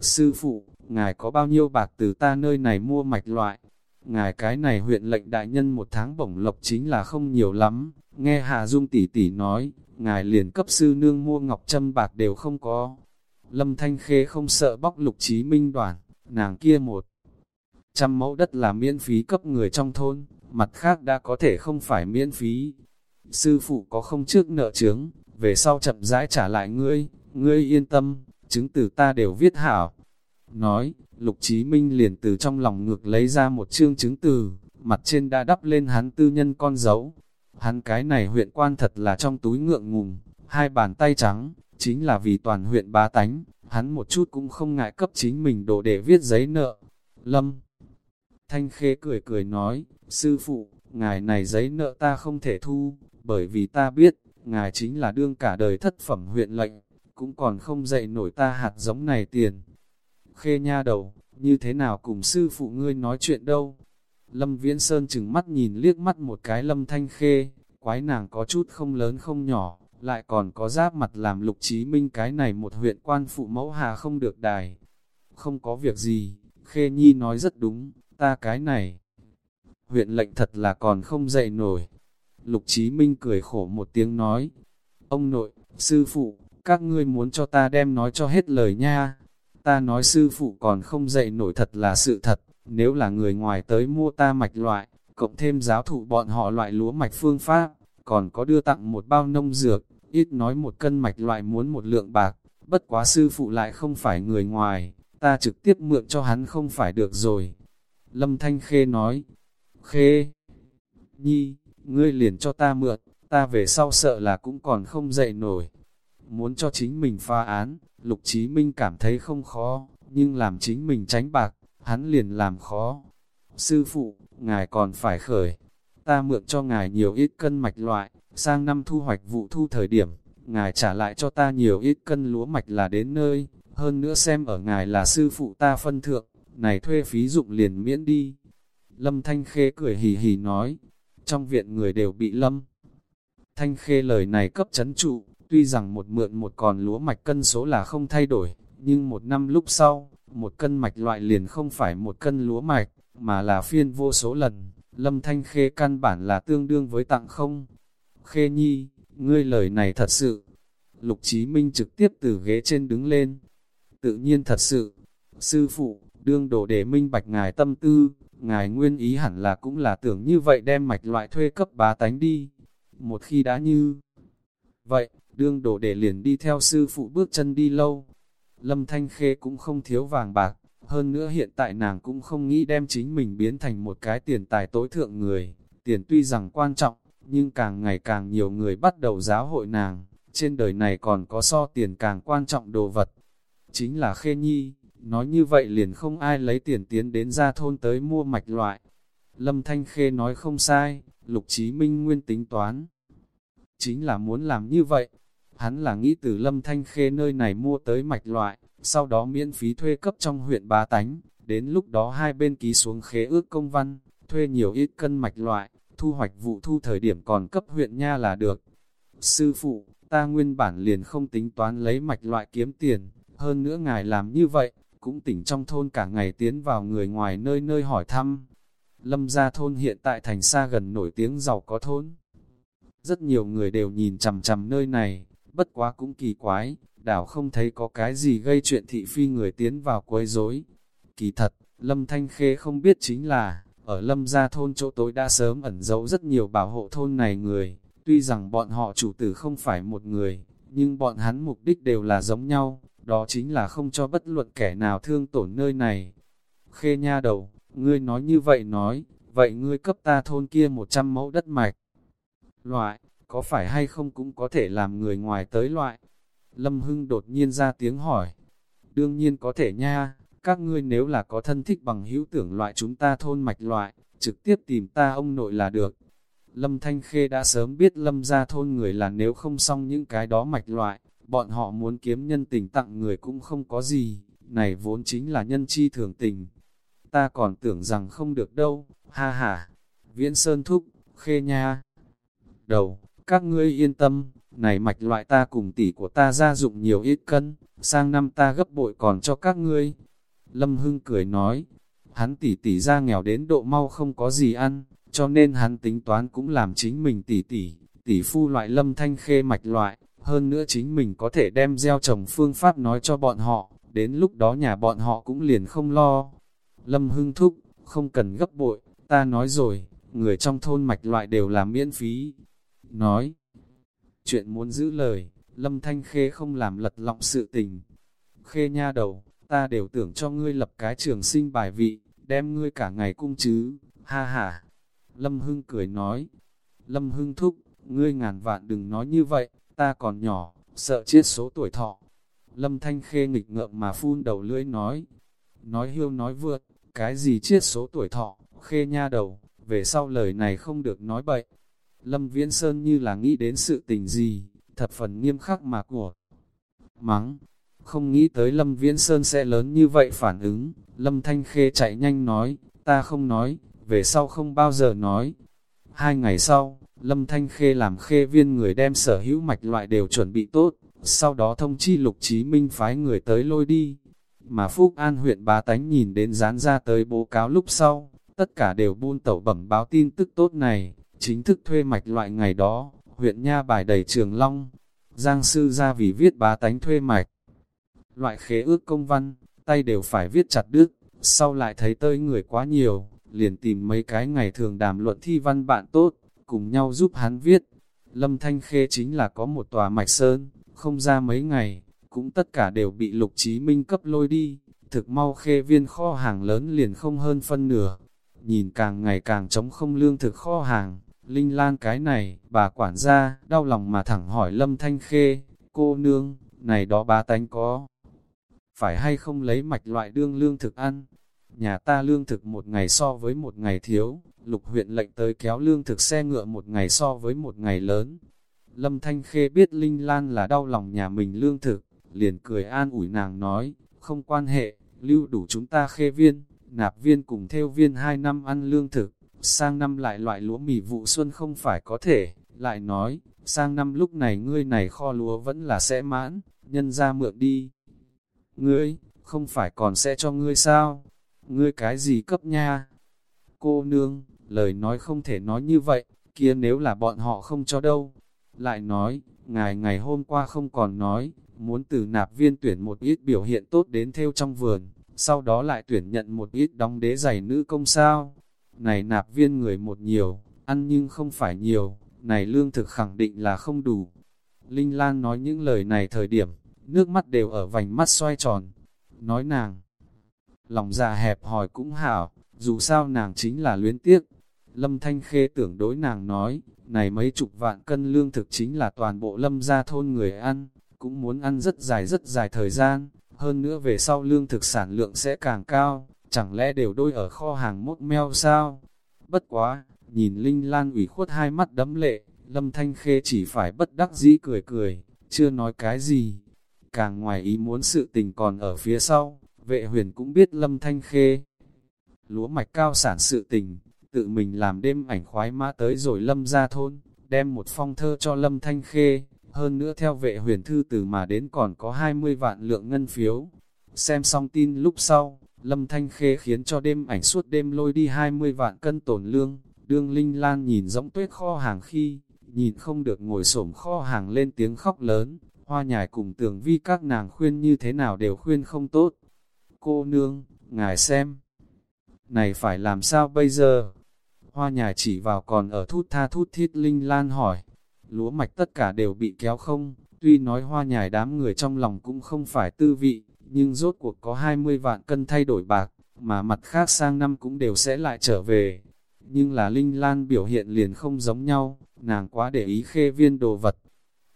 Sư phụ, ngài có bao nhiêu bạc từ ta nơi này mua mạch loại? Ngài cái này huyện lệnh đại nhân một tháng bổng lộc chính là không nhiều lắm, nghe Hà Dung tỷ tỷ nói, ngài liền cấp sư nương mua ngọc châm bạc đều không có. Lâm Thanh Khê không sợ bóc lục trí minh đoàn, nàng kia một trăm mẫu đất là miễn phí cấp người trong thôn, mặt khác đã có thể không phải miễn phí. Sư phụ có không trước nợ chướng, về sau chậm rãi trả lại ngươi, ngươi yên tâm, chứng từ ta đều viết hảo. Nói, Lục Chí Minh liền từ trong lòng ngược lấy ra một chương chứng từ, mặt trên đã đắp lên hắn tư nhân con dấu. Hắn cái này huyện quan thật là trong túi ngượng ngùng, hai bàn tay trắng, chính là vì toàn huyện bá tánh, hắn một chút cũng không ngại cấp chính mình đồ để viết giấy nợ. Lâm Thanh Khê cười cười nói, sư phụ, ngài này giấy nợ ta không thể thu, bởi vì ta biết, ngài chính là đương cả đời thất phẩm huyện lệnh, cũng còn không dạy nổi ta hạt giống này tiền. Khê nha đầu, như thế nào cùng sư phụ ngươi nói chuyện đâu? Lâm Viễn Sơn chừng mắt nhìn liếc mắt một cái Lâm Thanh Khê, quái nàng có chút không lớn không nhỏ, lại còn có giáp mặt làm lục trí minh cái này một huyện quan phụ mẫu hà không được đài. Không có việc gì, Khê Nhi nói rất đúng, ta cái này. Huyện lệnh thật là còn không dậy nổi. Lục Chí Minh cười khổ một tiếng nói, ông nội, sư phụ, các ngươi muốn cho ta đem nói cho hết lời nha. Ta nói sư phụ còn không dậy nổi thật là sự thật, nếu là người ngoài tới mua ta mạch loại, cộng thêm giáo thụ bọn họ loại lúa mạch phương pháp, còn có đưa tặng một bao nông dược, ít nói một cân mạch loại muốn một lượng bạc, bất quá sư phụ lại không phải người ngoài, ta trực tiếp mượn cho hắn không phải được rồi. Lâm Thanh Khê nói, Khê, Nhi, ngươi liền cho ta mượn, ta về sau sợ là cũng còn không dậy nổi. Muốn cho chính mình pha án, Lục Chí Minh cảm thấy không khó, nhưng làm chính mình tránh bạc, hắn liền làm khó. Sư phụ, ngài còn phải khởi, ta mượn cho ngài nhiều ít cân mạch loại, sang năm thu hoạch vụ thu thời điểm, ngài trả lại cho ta nhiều ít cân lúa mạch là đến nơi, hơn nữa xem ở ngài là sư phụ ta phân thượng, này thuê phí dụng liền miễn đi. Lâm Thanh Khê cười hì hì nói, trong viện người đều bị Lâm. Thanh Khê lời này cấp chấn trụ, tuy rằng một mượn một còn lúa mạch cân số là không thay đổi, nhưng một năm lúc sau, Một cân mạch loại liền không phải một cân lúa mạch, mà là phiên vô số lần, lâm thanh khê căn bản là tương đương với tặng không. Khê nhi, ngươi lời này thật sự. Lục Chí Minh trực tiếp từ ghế trên đứng lên. Tự nhiên thật sự, sư phụ, đương đổ để minh bạch ngài tâm tư, ngài nguyên ý hẳn là cũng là tưởng như vậy đem mạch loại thuê cấp bá tánh đi. Một khi đã như vậy, đương đồ để liền đi theo sư phụ bước chân đi lâu. Lâm Thanh Khê cũng không thiếu vàng bạc, hơn nữa hiện tại nàng cũng không nghĩ đem chính mình biến thành một cái tiền tài tối thượng người. Tiền tuy rằng quan trọng, nhưng càng ngày càng nhiều người bắt đầu giáo hội nàng, trên đời này còn có so tiền càng quan trọng đồ vật. Chính là Khê Nhi, nói như vậy liền không ai lấy tiền tiến đến ra thôn tới mua mạch loại. Lâm Thanh Khê nói không sai, Lục Chí Minh nguyên tính toán. Chính là muốn làm như vậy, hắn là nghĩ từ Lâm Thanh Khê nơi này mua tới mạch loại, sau đó miễn phí thuê cấp trong huyện bá tánh, đến lúc đó hai bên ký xuống khế ước công văn, thuê nhiều ít cân mạch loại, thu hoạch vụ thu thời điểm còn cấp huyện nha là được. Sư phụ, ta nguyên bản liền không tính toán lấy mạch loại kiếm tiền, hơn nữa ngài làm như vậy, cũng tỉnh trong thôn cả ngày tiến vào người ngoài nơi nơi hỏi thăm. Lâm gia thôn hiện tại thành xa gần nổi tiếng giàu có thôn. Rất nhiều người đều nhìn chằm chằm nơi này, bất quá cũng kỳ quái, đảo không thấy có cái gì gây chuyện thị phi người tiến vào quấy rối. Kỳ thật, Lâm Thanh Khê không biết chính là, ở Lâm gia thôn chỗ tối đã sớm ẩn giấu rất nhiều bảo hộ thôn này người, tuy rằng bọn họ chủ tử không phải một người, nhưng bọn hắn mục đích đều là giống nhau, đó chính là không cho bất luận kẻ nào thương tổn nơi này. Khê nha đầu, ngươi nói như vậy nói, vậy ngươi cấp ta thôn kia 100 mẫu đất mạch. Loại, có phải hay không cũng có thể làm người ngoài tới loại. Lâm Hưng đột nhiên ra tiếng hỏi. Đương nhiên có thể nha, các ngươi nếu là có thân thích bằng hữu tưởng loại chúng ta thôn mạch loại, trực tiếp tìm ta ông nội là được. Lâm Thanh Khê đã sớm biết Lâm ra thôn người là nếu không xong những cái đó mạch loại, bọn họ muốn kiếm nhân tình tặng người cũng không có gì, này vốn chính là nhân chi thường tình. Ta còn tưởng rằng không được đâu, ha ha, viễn sơn thúc, khê nha. Đầu, các ngươi yên tâm, này mạch loại ta cùng tỷ của ta gia dụng nhiều ít cân, sang năm ta gấp bội còn cho các ngươi. Lâm Hưng cười nói, hắn tỷ tỷ ra nghèo đến độ mau không có gì ăn, cho nên hắn tính toán cũng làm chính mình tỷ tỷ, tỷ phu loại lâm thanh khê mạch loại, hơn nữa chính mình có thể đem gieo trồng phương pháp nói cho bọn họ, đến lúc đó nhà bọn họ cũng liền không lo. Lâm Hưng thúc, không cần gấp bội, ta nói rồi, người trong thôn mạch loại đều là miễn phí. Nói, chuyện muốn giữ lời, Lâm Thanh Khê không làm lật lọng sự tình. Khê nha đầu, ta đều tưởng cho ngươi lập cái trường sinh bài vị, đem ngươi cả ngày cung chứ, ha ha. Lâm Hưng cười nói, Lâm Hưng thúc, ngươi ngàn vạn đừng nói như vậy, ta còn nhỏ, sợ chết số tuổi thọ. Lâm Thanh Khê nghịch ngợm mà phun đầu lưỡi nói, nói hiêu nói vượt, cái gì chết số tuổi thọ, khê nha đầu, về sau lời này không được nói bậy. Lâm Viễn Sơn như là nghĩ đến sự tình gì, thật phần nghiêm khắc mà của. Mắng, không nghĩ tới Lâm Viễn Sơn sẽ lớn như vậy phản ứng, Lâm Thanh Khê chạy nhanh nói, ta không nói, về sau không bao giờ nói. Hai ngày sau, Lâm Thanh Khê làm khê viên người đem sở hữu mạch loại đều chuẩn bị tốt, sau đó thông chi lục chí minh phái người tới lôi đi. Mà Phúc An huyện bá tánh nhìn đến dán ra tới bố cáo lúc sau, tất cả đều buôn tẩu bẩm báo tin tức tốt này, chính thức thuê mạch loại ngày đó, huyện Nha bài đầy trường Long. Giang sư ra vì viết bá tánh thuê mạch. Loại khế ước công văn, tay đều phải viết chặt đứt, sau lại thấy tơi người quá nhiều, liền tìm mấy cái ngày thường đàm luận thi văn bạn tốt, cùng nhau giúp hắn viết. Lâm Thanh Khê chính là có một tòa mạch sơn, không ra mấy ngày, cũng tất cả đều bị lục chí minh cấp lôi đi, thực mau khê viên kho hàng lớn liền không hơn phân nửa. Nhìn càng ngày càng trống không lương thực kho hàng, Linh Lan cái này, bà quản gia, đau lòng mà thẳng hỏi Lâm Thanh Khê, cô nương, này đó bá tánh có. Phải hay không lấy mạch loại đương lương thực ăn? Nhà ta lương thực một ngày so với một ngày thiếu, lục huyện lệnh tới kéo lương thực xe ngựa một ngày so với một ngày lớn. Lâm Thanh Khê biết Linh Lan là đau lòng nhà mình lương thực, liền cười an ủi nàng nói, không quan hệ, lưu đủ chúng ta khê viên, nạp viên cùng theo viên hai năm ăn lương thực, sang năm lại loại lúa mì vụ xuân không phải có thể, lại nói, sang năm lúc này ngươi này kho lúa vẫn là sẽ mãn, nhân ra mượn đi. Ngươi, không phải còn sẽ cho ngươi sao? Ngươi cái gì cấp nha? Cô nương, lời nói không thể nói như vậy, kia nếu là bọn họ không cho đâu. Lại nói, ngài ngày hôm qua không còn nói, muốn từ nạp viên tuyển một ít biểu hiện tốt đến theo trong vườn, sau đó lại tuyển nhận một ít đóng đế giày nữ công sao. Này nạp viên người một nhiều, ăn nhưng không phải nhiều, này lương thực khẳng định là không đủ. Linh Lan nói những lời này thời điểm, nước mắt đều ở vành mắt xoay tròn. Nói nàng, lòng già hẹp hỏi cũng hảo, dù sao nàng chính là luyến tiếc. Lâm Thanh Khê tưởng đối nàng nói, này mấy chục vạn cân lương thực chính là toàn bộ lâm gia thôn người ăn, cũng muốn ăn rất dài rất dài thời gian, hơn nữa về sau lương thực sản lượng sẽ càng cao, chẳng lẽ đều đôi ở kho hàng mốt meo sao? Bất quá, nhìn Linh Lan ủy khuất hai mắt đấm lệ, Lâm Thanh Khê chỉ phải bất đắc dĩ cười cười, chưa nói cái gì. Càng ngoài ý muốn sự tình còn ở phía sau, vệ huyền cũng biết Lâm Thanh Khê. Lúa mạch cao sản sự tình, tự mình làm đêm ảnh khoái mã tới rồi Lâm ra thôn, đem một phong thơ cho Lâm Thanh Khê, hơn nữa theo vệ huyền thư từ mà đến còn có 20 vạn lượng ngân phiếu. Xem xong tin lúc sau, Lâm Thanh Khê khiến cho đêm ảnh suốt đêm lôi đi 20 vạn cân tổn lương, đương Linh Lan nhìn rỗng tuyết kho hàng khi, nhìn không được ngồi xổm kho hàng lên tiếng khóc lớn, hoa nhài cùng tường vi các nàng khuyên như thế nào đều khuyên không tốt. Cô nương, ngài xem, này phải làm sao bây giờ? Hoa nhài chỉ vào còn ở thút tha thút thiết Linh Lan hỏi, lúa mạch tất cả đều bị kéo không, tuy nói hoa nhài đám người trong lòng cũng không phải tư vị, nhưng rốt cuộc có 20 vạn cân thay đổi bạc, mà mặt khác sang năm cũng đều sẽ lại trở về. Nhưng là Linh Lan biểu hiện liền không giống nhau, nàng quá để ý khê viên đồ vật.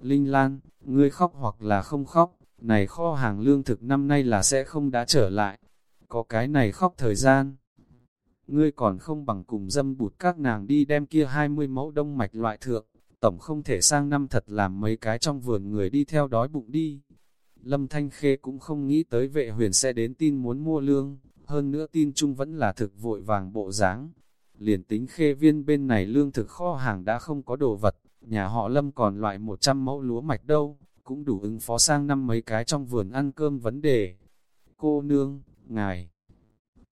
Linh Lan, ngươi khóc hoặc là không khóc, này kho hàng lương thực năm nay là sẽ không đã trở lại. Có cái này khóc thời gian. Ngươi còn không bằng cùng dâm bụt các nàng đi đem kia 20 mẫu đông mạch loại thượng, tổng không thể sang năm thật làm mấy cái trong vườn người đi theo đói bụng đi. Lâm Thanh Khê cũng không nghĩ tới vệ huyền sẽ đến tin muốn mua lương, hơn nữa tin chung vẫn là thực vội vàng bộ dáng. Liền tính khê viên bên này lương thực kho hàng đã không có đồ vật, nhà họ Lâm còn loại 100 mẫu lúa mạch đâu, cũng đủ ứng phó sang năm mấy cái trong vườn ăn cơm vấn đề. Cô nương, ngài,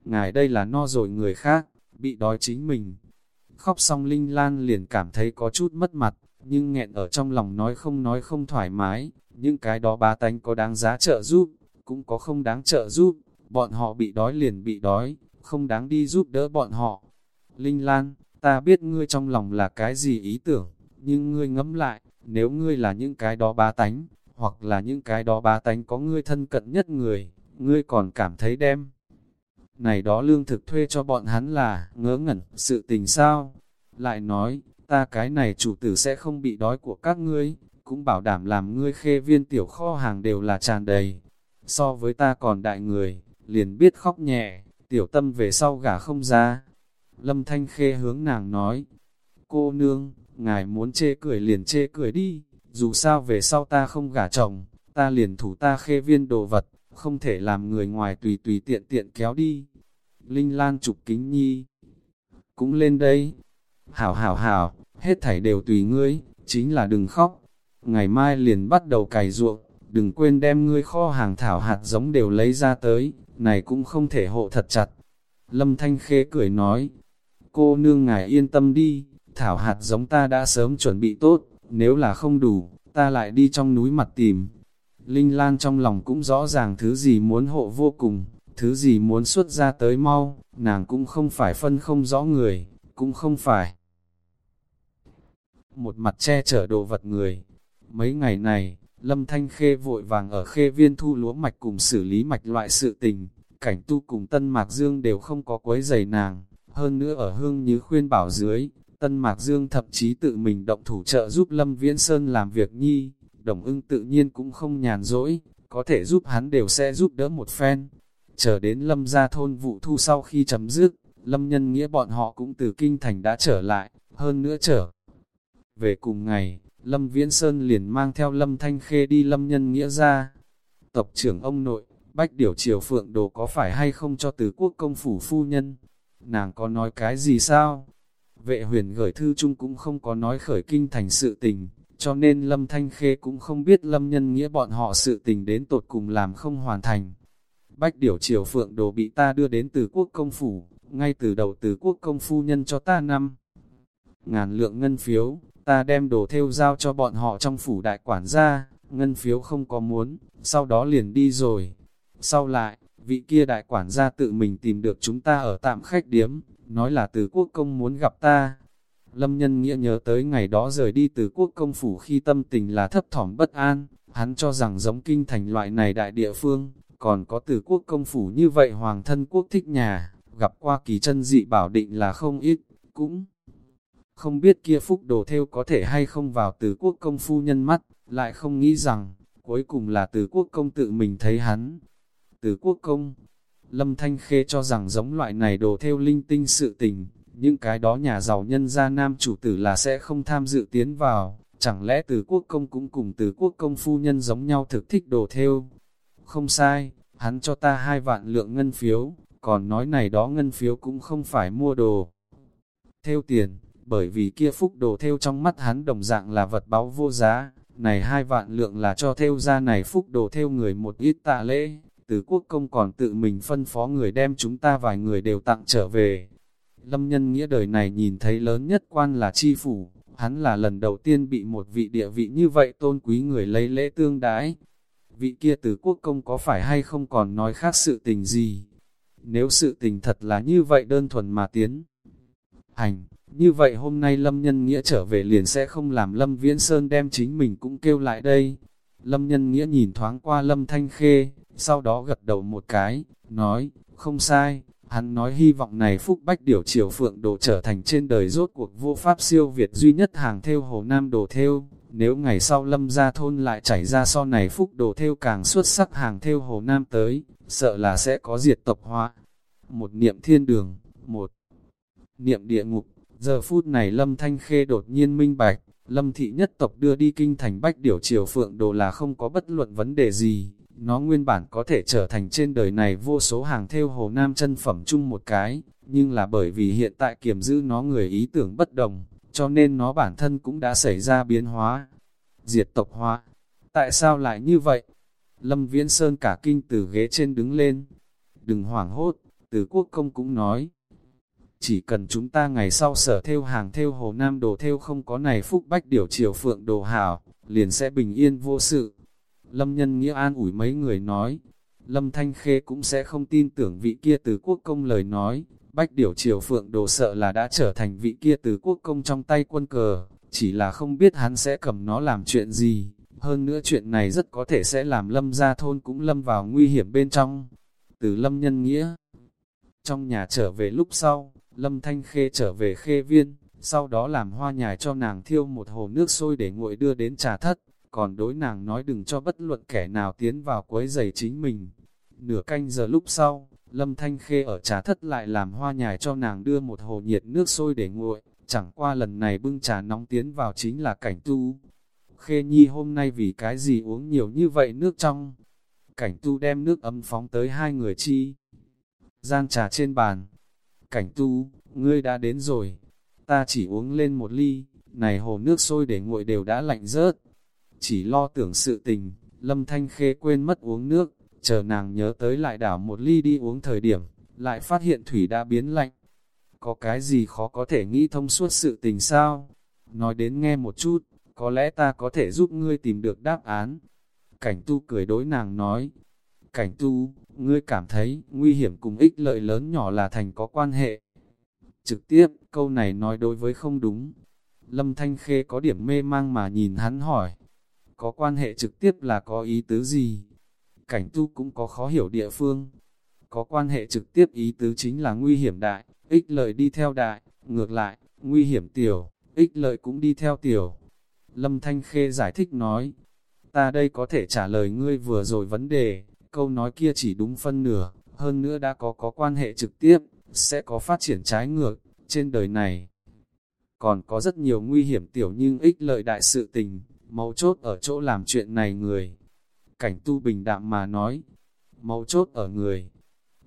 ngài đây là no rồi người khác, bị đói chính mình. Khóc xong Linh Lan liền cảm thấy có chút mất mặt, nhưng nghẹn ở trong lòng nói không nói không thoải mái, những cái đó ba tánh có đáng giá trợ giúp, cũng có không đáng trợ giúp, bọn họ bị đói liền bị đói, không đáng đi giúp đỡ bọn họ. Linh Lan, ta biết ngươi trong lòng là cái gì ý tưởng, nhưng ngươi ngẫm lại, nếu ngươi là những cái đó ba tánh, hoặc là những cái đó ba tánh có ngươi thân cận nhất người, ngươi còn cảm thấy đem. Này đó lương thực thuê cho bọn hắn là ngớ ngẩn, sự tình sao? Lại nói, ta cái này chủ tử sẽ không bị đói của các ngươi, cũng bảo đảm làm ngươi khê viên tiểu kho hàng đều là tràn đầy. So với ta còn đại người, liền biết khóc nhẹ, tiểu tâm về sau gả không ra. Lâm Thanh Khê hướng nàng nói, cô nương, ngài muốn chê cười liền chê cười đi, dù sao về sau ta không gả chồng, ta liền thủ ta khê viên đồ vật, không thể làm người ngoài tùy tùy tiện tiện kéo đi. Linh Lan chụp kính nhi, cũng lên đây. Hảo hảo hảo, hết thảy đều tùy ngươi, chính là đừng khóc. Ngày mai liền bắt đầu cày ruộng, đừng quên đem ngươi kho hàng thảo hạt giống đều lấy ra tới, này cũng không thể hộ thật chặt. Lâm Thanh Khê cười nói, cô nương ngài yên tâm đi, thảo hạt giống ta đã sớm chuẩn bị tốt, nếu là không đủ, ta lại đi trong núi mặt tìm. Linh Lan trong lòng cũng rõ ràng thứ gì muốn hộ vô cùng, thứ gì muốn xuất ra tới mau, nàng cũng không phải phân không rõ người, cũng không phải. Một mặt che chở đồ vật người. Mấy ngày này, Lâm Thanh Khê vội vàng ở khê viên thu lúa mạch cùng xử lý mạch loại sự tình, cảnh tu cùng Tân Mạc Dương đều không có quấy giày nàng, hơn nữa ở hương như khuyên bảo dưới, Tân Mạc Dương thậm chí tự mình động thủ trợ giúp Lâm Viễn Sơn làm việc nhi, đồng ưng tự nhiên cũng không nhàn rỗi, có thể giúp hắn đều sẽ giúp đỡ một phen. Chờ đến Lâm ra thôn vụ thu sau khi chấm dứt, Lâm nhân nghĩa bọn họ cũng từ kinh thành đã trở lại, hơn nữa trở. Về cùng ngày, Lâm Viễn Sơn liền mang theo Lâm Thanh Khê đi Lâm nhân nghĩa ra. Tộc trưởng ông nội, Bách Điểu Triều Phượng Đồ có phải hay không cho tứ quốc công phủ phu nhân? Nàng có nói cái gì sao? Vệ huyền gửi thư chung cũng không có nói khởi kinh thành sự tình, cho nên Lâm Thanh Khê cũng không biết Lâm nhân nghĩa bọn họ sự tình đến tột cùng làm không hoàn thành. Bách điểu triều phượng đồ bị ta đưa đến từ quốc công phủ, ngay từ đầu từ quốc công phu nhân cho ta năm. Ngàn lượng ngân phiếu, ta đem đồ theo giao cho bọn họ trong phủ đại quản gia, ngân phiếu không có muốn, sau đó liền đi rồi. Sau lại, vị kia đại quản gia tự mình tìm được chúng ta ở tạm khách điếm, nói là từ quốc công muốn gặp ta. Lâm nhân nghĩa nhớ tới ngày đó rời đi từ quốc công phủ khi tâm tình là thấp thỏm bất an, hắn cho rằng giống kinh thành loại này đại địa phương, còn có từ quốc công phủ như vậy hoàng thân quốc thích nhà, gặp qua kỳ chân dị bảo định là không ít, cũng không biết kia phúc đồ theo có thể hay không vào từ quốc công phu nhân mắt, lại không nghĩ rằng, cuối cùng là từ quốc công tự mình thấy hắn. Từ quốc công, Lâm Thanh Khê cho rằng giống loại này đồ theo linh tinh sự tình, những cái đó nhà giàu nhân gia nam chủ tử là sẽ không tham dự tiến vào, chẳng lẽ từ quốc công cũng cùng từ quốc công phu nhân giống nhau thực thích đồ theo. Không sai, hắn cho ta hai vạn lượng ngân phiếu, còn nói này đó ngân phiếu cũng không phải mua đồ. Theo tiền, bởi vì kia phúc đồ theo trong mắt hắn đồng dạng là vật báu vô giá, này hai vạn lượng là cho theo ra này phúc đồ theo người một ít tạ lễ, từ quốc công còn tự mình phân phó người đem chúng ta vài người đều tặng trở về. Lâm nhân nghĩa đời này nhìn thấy lớn nhất quan là chi phủ, hắn là lần đầu tiên bị một vị địa vị như vậy tôn quý người lấy lễ tương đái. Vị kia từ quốc công có phải hay không còn nói khác sự tình gì? Nếu sự tình thật là như vậy đơn thuần mà tiến. Hành, như vậy hôm nay Lâm Nhân Nghĩa trở về liền sẽ không làm Lâm Viễn Sơn đem chính mình cũng kêu lại đây. Lâm Nhân Nghĩa nhìn thoáng qua Lâm Thanh Khê, sau đó gật đầu một cái, nói, không sai, hắn nói hy vọng này Phúc Bách điều Triều Phượng Đồ trở thành trên đời rốt cuộc vô pháp siêu Việt duy nhất hàng theo Hồ Nam Đồ Theo. Nếu ngày sau Lâm ra thôn lại chảy ra so này Phúc Đồ Theo càng xuất sắc hàng theo Hồ Nam tới, sợ là sẽ có diệt tộc hóa. Một niệm thiên đường, một niệm địa ngục, Giờ phút này Lâm Thanh Khê đột nhiên minh bạch, Lâm thị nhất tộc đưa đi kinh thành bách điểu triều phượng đồ là không có bất luận vấn đề gì, nó nguyên bản có thể trở thành trên đời này vô số hàng theo hồ nam chân phẩm chung một cái, nhưng là bởi vì hiện tại kiềm giữ nó người ý tưởng bất đồng, cho nên nó bản thân cũng đã xảy ra biến hóa, diệt tộc hóa. Tại sao lại như vậy? Lâm Viễn Sơn cả kinh từ ghế trên đứng lên. Đừng hoảng hốt, từ quốc công cũng nói, chỉ cần chúng ta ngày sau sở theo hàng theo hồ nam đồ theo không có này phúc bách điều triều phượng đồ hảo, liền sẽ bình yên vô sự. Lâm nhân nghĩa an ủi mấy người nói, Lâm Thanh Khê cũng sẽ không tin tưởng vị kia từ quốc công lời nói, bách điều triều phượng đồ sợ là đã trở thành vị kia từ quốc công trong tay quân cờ, chỉ là không biết hắn sẽ cầm nó làm chuyện gì, hơn nữa chuyện này rất có thể sẽ làm lâm gia thôn cũng lâm vào nguy hiểm bên trong. Từ lâm nhân nghĩa, trong nhà trở về lúc sau, Lâm Thanh Khê trở về khê viên, sau đó làm hoa nhài cho nàng thiêu một hồ nước sôi để nguội đưa đến trà thất, còn đối nàng nói đừng cho bất luận kẻ nào tiến vào quấy giày chính mình. Nửa canh giờ lúc sau, Lâm Thanh Khê ở trà thất lại làm hoa nhài cho nàng đưa một hồ nhiệt nước sôi để nguội, chẳng qua lần này bưng trà nóng tiến vào chính là cảnh tu. Khê Nhi hôm nay vì cái gì uống nhiều như vậy nước trong? Cảnh tu đem nước ấm phóng tới hai người chi. Gian trà trên bàn, Cảnh tu, ngươi đã đến rồi. Ta chỉ uống lên một ly, này hồ nước sôi để nguội đều đã lạnh rớt. Chỉ lo tưởng sự tình, lâm thanh khê quên mất uống nước, chờ nàng nhớ tới lại đảo một ly đi uống thời điểm, lại phát hiện thủy đã biến lạnh. Có cái gì khó có thể nghĩ thông suốt sự tình sao? Nói đến nghe một chút, có lẽ ta có thể giúp ngươi tìm được đáp án. Cảnh tu cười đối nàng nói, cảnh tu, ngươi cảm thấy nguy hiểm cùng ích lợi lớn nhỏ là thành có quan hệ. Trực tiếp, câu này nói đối với không đúng. Lâm Thanh Khê có điểm mê mang mà nhìn hắn hỏi. Có quan hệ trực tiếp là có ý tứ gì? Cảnh tu cũng có khó hiểu địa phương. Có quan hệ trực tiếp ý tứ chính là nguy hiểm đại, ích lợi đi theo đại, ngược lại, nguy hiểm tiểu, ích lợi cũng đi theo tiểu. Lâm Thanh Khê giải thích nói, ta đây có thể trả lời ngươi vừa rồi vấn đề, câu nói kia chỉ đúng phân nửa, hơn nữa đã có có quan hệ trực tiếp, sẽ có phát triển trái ngược, trên đời này. Còn có rất nhiều nguy hiểm tiểu nhưng ích lợi đại sự tình, mấu chốt ở chỗ làm chuyện này người. Cảnh tu bình đạm mà nói, mấu chốt ở người.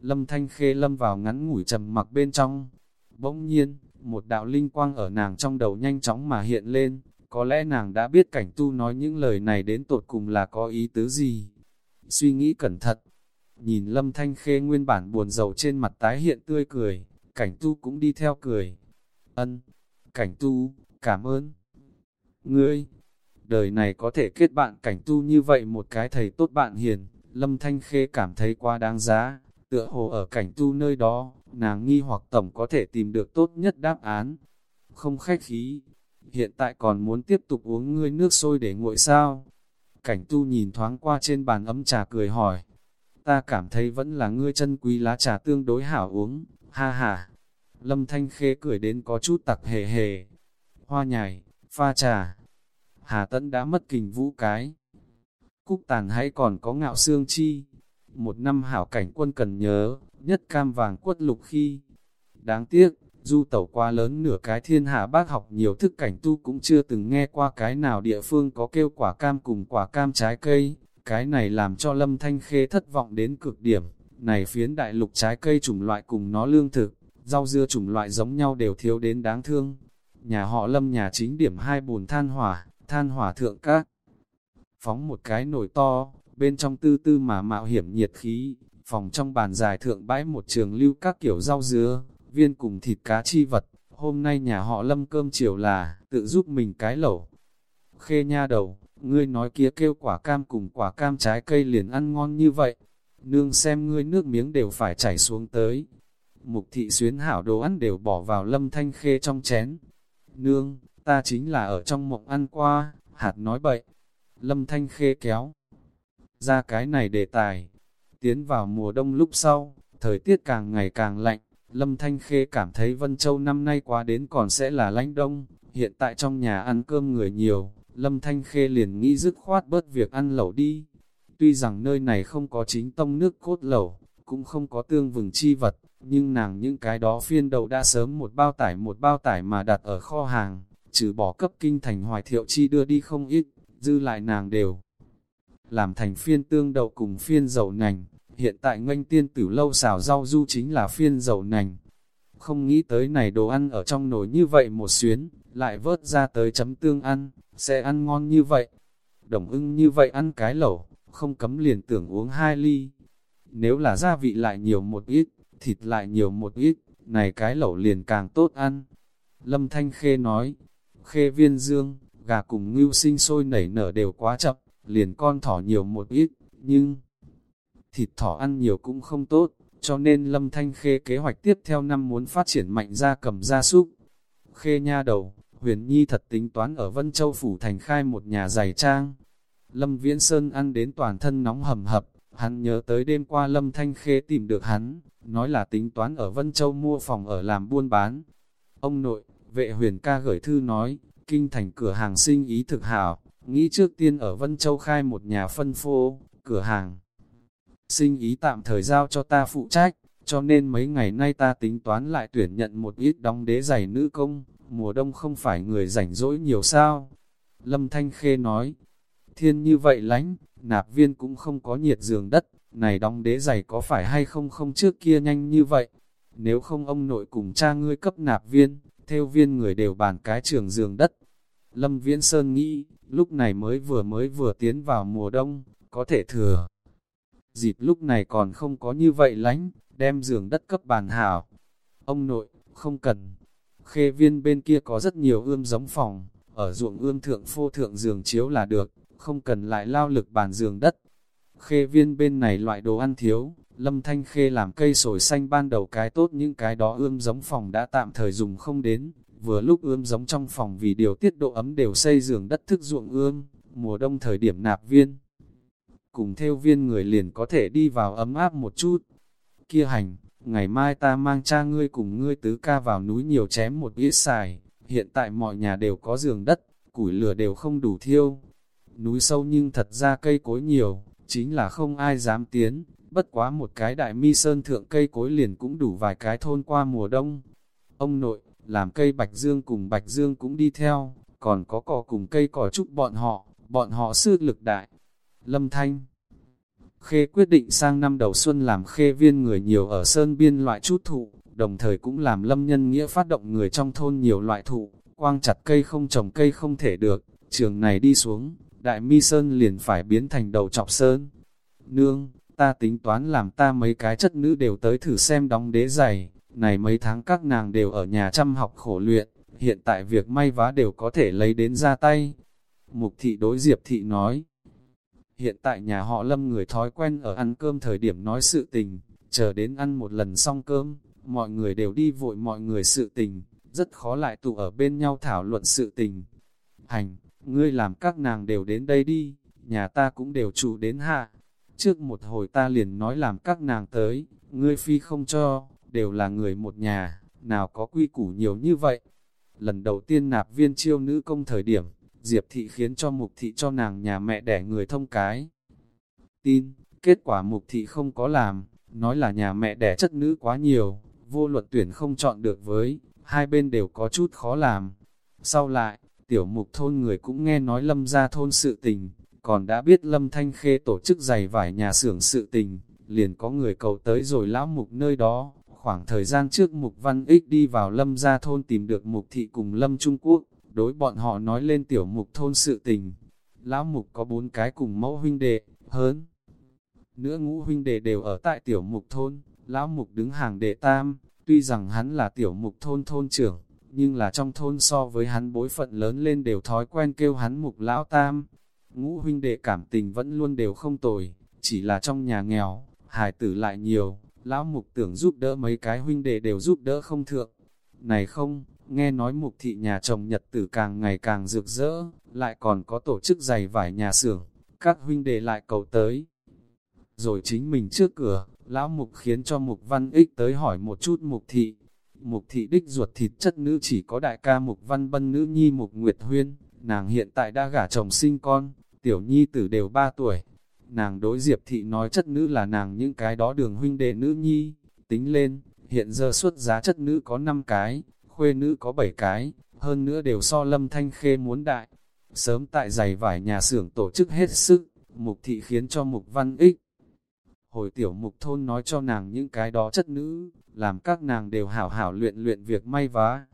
Lâm Thanh Khê lâm vào ngắn ngủi trầm mặc bên trong. Bỗng nhiên, một đạo linh quang ở nàng trong đầu nhanh chóng mà hiện lên, có lẽ nàng đã biết cảnh tu nói những lời này đến tột cùng là có ý tứ gì suy nghĩ cẩn thận. Nhìn lâm thanh khê nguyên bản buồn rầu trên mặt tái hiện tươi cười, cảnh tu cũng đi theo cười. Ân, cảnh tu, cảm ơn. Ngươi, đời này có thể kết bạn cảnh tu như vậy một cái thầy tốt bạn hiền, lâm thanh khê cảm thấy quá đáng giá, tựa hồ ở cảnh tu nơi đó, nàng nghi hoặc tổng có thể tìm được tốt nhất đáp án. Không khách khí, hiện tại còn muốn tiếp tục uống ngươi nước sôi để nguội sao? Cảnh tu nhìn thoáng qua trên bàn ấm trà cười hỏi, ta cảm thấy vẫn là ngươi chân quý lá trà tương đối hảo uống, ha ha. Lâm Thanh Khê cười đến có chút tặc hề hề. Hoa nhài, pha trà. Hà Tấn đã mất kình vũ cái. Cúc tàn hay còn có ngạo xương chi. Một năm hảo cảnh quân cần nhớ, nhất cam vàng quất lục khi. Đáng tiếc, du tẩu quá lớn nửa cái thiên hạ bác học nhiều thức cảnh tu cũng chưa từng nghe qua cái nào địa phương có kêu quả cam cùng quả cam trái cây. Cái này làm cho Lâm Thanh Khê thất vọng đến cực điểm. Này phiến đại lục trái cây chủng loại cùng nó lương thực, rau dưa chủng loại giống nhau đều thiếu đến đáng thương. Nhà họ Lâm nhà chính điểm hai bùn than hỏa, than hỏa thượng các. Phóng một cái nồi to, bên trong tư tư mà mạo hiểm nhiệt khí, phòng trong bàn dài thượng bãi một trường lưu các kiểu rau dưa, viên cùng thịt cá chi vật. Hôm nay nhà họ Lâm cơm chiều là, tự giúp mình cái lẩu. Khê nha đầu, ngươi nói kia kêu quả cam cùng quả cam trái cây liền ăn ngon như vậy. Nương xem ngươi nước miếng đều phải chảy xuống tới. Mục thị xuyến hảo đồ ăn đều bỏ vào lâm thanh khê trong chén. Nương, ta chính là ở trong mộng ăn qua, hạt nói bậy. Lâm thanh khê kéo. Ra cái này đề tài. Tiến vào mùa đông lúc sau, thời tiết càng ngày càng lạnh. Lâm Thanh Khê cảm thấy Vân Châu năm nay quá đến còn sẽ là lạnh đông, hiện tại trong nhà ăn cơm người nhiều, Lâm Thanh Khê liền nghĩ dứt khoát bớt việc ăn lẩu đi. Tuy rằng nơi này không có chính tông nước cốt lẩu, cũng không có tương vừng chi vật, nhưng nàng những cái đó phiên đầu đã sớm một bao tải một bao tải mà đặt ở kho hàng, trừ bỏ cấp kinh thành hoài thiệu chi đưa đi không ít, dư lại nàng đều. Làm thành phiên tương đậu cùng phiên dầu nành, hiện tại nganh tiên tử lâu xào rau du chính là phiên dầu nành. Không nghĩ tới này đồ ăn ở trong nồi như vậy một xuyến, lại vớt ra tới chấm tương ăn, sẽ ăn ngon như vậy. Đồng ưng như vậy ăn cái lẩu, không cấm liền tưởng uống hai ly. Nếu là gia vị lại nhiều một ít, thịt lại nhiều một ít, này cái lẩu liền càng tốt ăn. Lâm Thanh Khê nói, Khê viên dương, gà cùng ngưu sinh sôi nảy nở đều quá chậm, liền con thỏ nhiều một ít, nhưng thịt thỏ ăn nhiều cũng không tốt, cho nên Lâm Thanh Khê kế hoạch tiếp theo năm muốn phát triển mạnh ra cầm gia súc. Khê nha đầu, Huyền Nhi thật tính toán ở Vân Châu Phủ Thành khai một nhà giày trang. Lâm Viễn Sơn ăn đến toàn thân nóng hầm hập, hắn nhớ tới đêm qua Lâm Thanh Khê tìm được hắn, nói là tính toán ở Vân Châu mua phòng ở làm buôn bán. Ông nội, vệ huyền ca gửi thư nói, kinh thành cửa hàng sinh ý thực hảo, nghĩ trước tiên ở Vân Châu khai một nhà phân phô, cửa hàng. Sinh ý tạm thời giao cho ta phụ trách, cho nên mấy ngày nay ta tính toán lại tuyển nhận một ít đóng đế giày nữ công, mùa đông không phải người rảnh rỗi nhiều sao. Lâm Thanh Khê nói, thiên như vậy lánh, nạp viên cũng không có nhiệt giường đất, này đóng đế giày có phải hay không không trước kia nhanh như vậy. Nếu không ông nội cùng cha ngươi cấp nạp viên, theo viên người đều bàn cái trường giường đất. Lâm Viễn Sơn nghĩ, lúc này mới vừa mới vừa tiến vào mùa đông, có thể thừa. Dịp lúc này còn không có như vậy lánh, đem giường đất cấp bàn hảo. Ông nội, không cần. Khê viên bên kia có rất nhiều ươm giống phòng, ở ruộng ươm thượng phô thượng giường chiếu là được, không cần lại lao lực bàn giường đất. Khê viên bên này loại đồ ăn thiếu, lâm thanh khê làm cây sồi xanh ban đầu cái tốt những cái đó ươm giống phòng đã tạm thời dùng không đến, vừa lúc ươm giống trong phòng vì điều tiết độ ấm đều xây giường đất thức ruộng ươm, mùa đông thời điểm nạp viên. Cùng theo viên người liền có thể đi vào ấm áp một chút. Kia hành, ngày mai ta mang cha ngươi cùng ngươi tứ ca vào núi nhiều chém một ít xài, hiện tại mọi nhà đều có giường đất, củi lửa đều không đủ thiêu. Núi sâu nhưng thật ra cây cối nhiều, chính là không ai dám tiến, bất quá một cái đại mi sơn thượng cây cối liền cũng đủ vài cái thôn qua mùa đông. Ông nội, làm cây bạch dương cùng bạch dương cũng đi theo, còn có cỏ cùng cây cỏ trúc bọn họ, bọn họ sư lực đại. Lâm Thanh Khê quyết định sang năm đầu xuân làm khê viên người nhiều ở sơn biên loại chút thụ, đồng thời cũng làm lâm nhân nghĩa phát động người trong thôn nhiều loại thụ, quang chặt cây không trồng cây không thể được, trường này đi xuống, đại mi sơn liền phải biến thành đầu chọc sơn. Nương, ta tính toán làm ta mấy cái chất nữ đều tới thử xem đóng đế giày, này mấy tháng các nàng đều ở nhà chăm học khổ luyện, hiện tại việc may vá đều có thể lấy đến ra tay. Mục thị đối Diệp thị nói, hiện tại nhà họ lâm người thói quen ở ăn cơm thời điểm nói sự tình, chờ đến ăn một lần xong cơm, mọi người đều đi vội mọi người sự tình, rất khó lại tụ ở bên nhau thảo luận sự tình. Hành, ngươi làm các nàng đều đến đây đi, nhà ta cũng đều trụ đến hạ. Trước một hồi ta liền nói làm các nàng tới, ngươi phi không cho, đều là người một nhà, nào có quy củ nhiều như vậy. Lần đầu tiên nạp viên chiêu nữ công thời điểm, Diệp thị khiến cho mục thị cho nàng nhà mẹ đẻ người thông cái. Tin, kết quả mục thị không có làm, nói là nhà mẹ đẻ chất nữ quá nhiều, vô luật tuyển không chọn được với, hai bên đều có chút khó làm. Sau lại, tiểu mục thôn người cũng nghe nói lâm ra thôn sự tình, còn đã biết lâm thanh khê tổ chức giày vải nhà xưởng sự tình, liền có người cầu tới rồi lão mục nơi đó. Khoảng thời gian trước mục văn ích đi vào lâm ra thôn tìm được mục thị cùng lâm Trung Quốc, đối bọn họ nói lên tiểu mục thôn sự tình. Lão mục có bốn cái cùng mẫu huynh đệ, hơn. Nữa ngũ huynh đệ đều ở tại tiểu mục thôn, lão mục đứng hàng đệ tam, tuy rằng hắn là tiểu mục thôn thôn trưởng, nhưng là trong thôn so với hắn bối phận lớn lên đều thói quen kêu hắn mục lão tam. Ngũ huynh đệ cảm tình vẫn luôn đều không tồi, chỉ là trong nhà nghèo, hài tử lại nhiều, lão mục tưởng giúp đỡ mấy cái huynh đệ đều giúp đỡ không thượng. Này không, nghe nói mục thị nhà chồng nhật tử càng ngày càng rực rỡ, lại còn có tổ chức giày vải nhà xưởng, các huynh đệ lại cầu tới. Rồi chính mình trước cửa, lão mục khiến cho mục văn ích tới hỏi một chút mục thị. Mục thị đích ruột thịt chất nữ chỉ có đại ca mục văn bân nữ nhi mục nguyệt huyên, nàng hiện tại đã gả chồng sinh con, tiểu nhi tử đều 3 tuổi. Nàng đối diệp thị nói chất nữ là nàng những cái đó đường huynh đệ nữ nhi, tính lên, hiện giờ xuất giá chất nữ có 5 cái, khuê nữ có 7 cái, hơn nữa đều so lâm thanh khê muốn đại. Sớm tại giày vải nhà xưởng tổ chức hết sức, mục thị khiến cho mục văn ích. Hồi tiểu mục thôn nói cho nàng những cái đó chất nữ, làm các nàng đều hảo hảo luyện luyện việc may vá.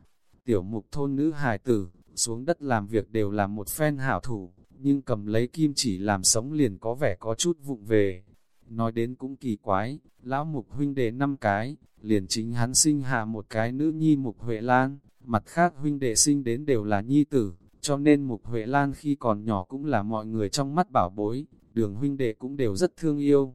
Tiểu mục thôn nữ hài tử, xuống đất làm việc đều là một phen hảo thủ, nhưng cầm lấy kim chỉ làm sống liền có vẻ có chút vụng về. Nói đến cũng kỳ quái, lão mục huynh đệ năm cái, liền chính hắn sinh hạ một cái nữ nhi mục Huệ Lan, mặt khác huynh đệ sinh đến đều là nhi tử, cho nên mục Huệ Lan khi còn nhỏ cũng là mọi người trong mắt bảo bối, đường huynh đệ cũng đều rất thương yêu.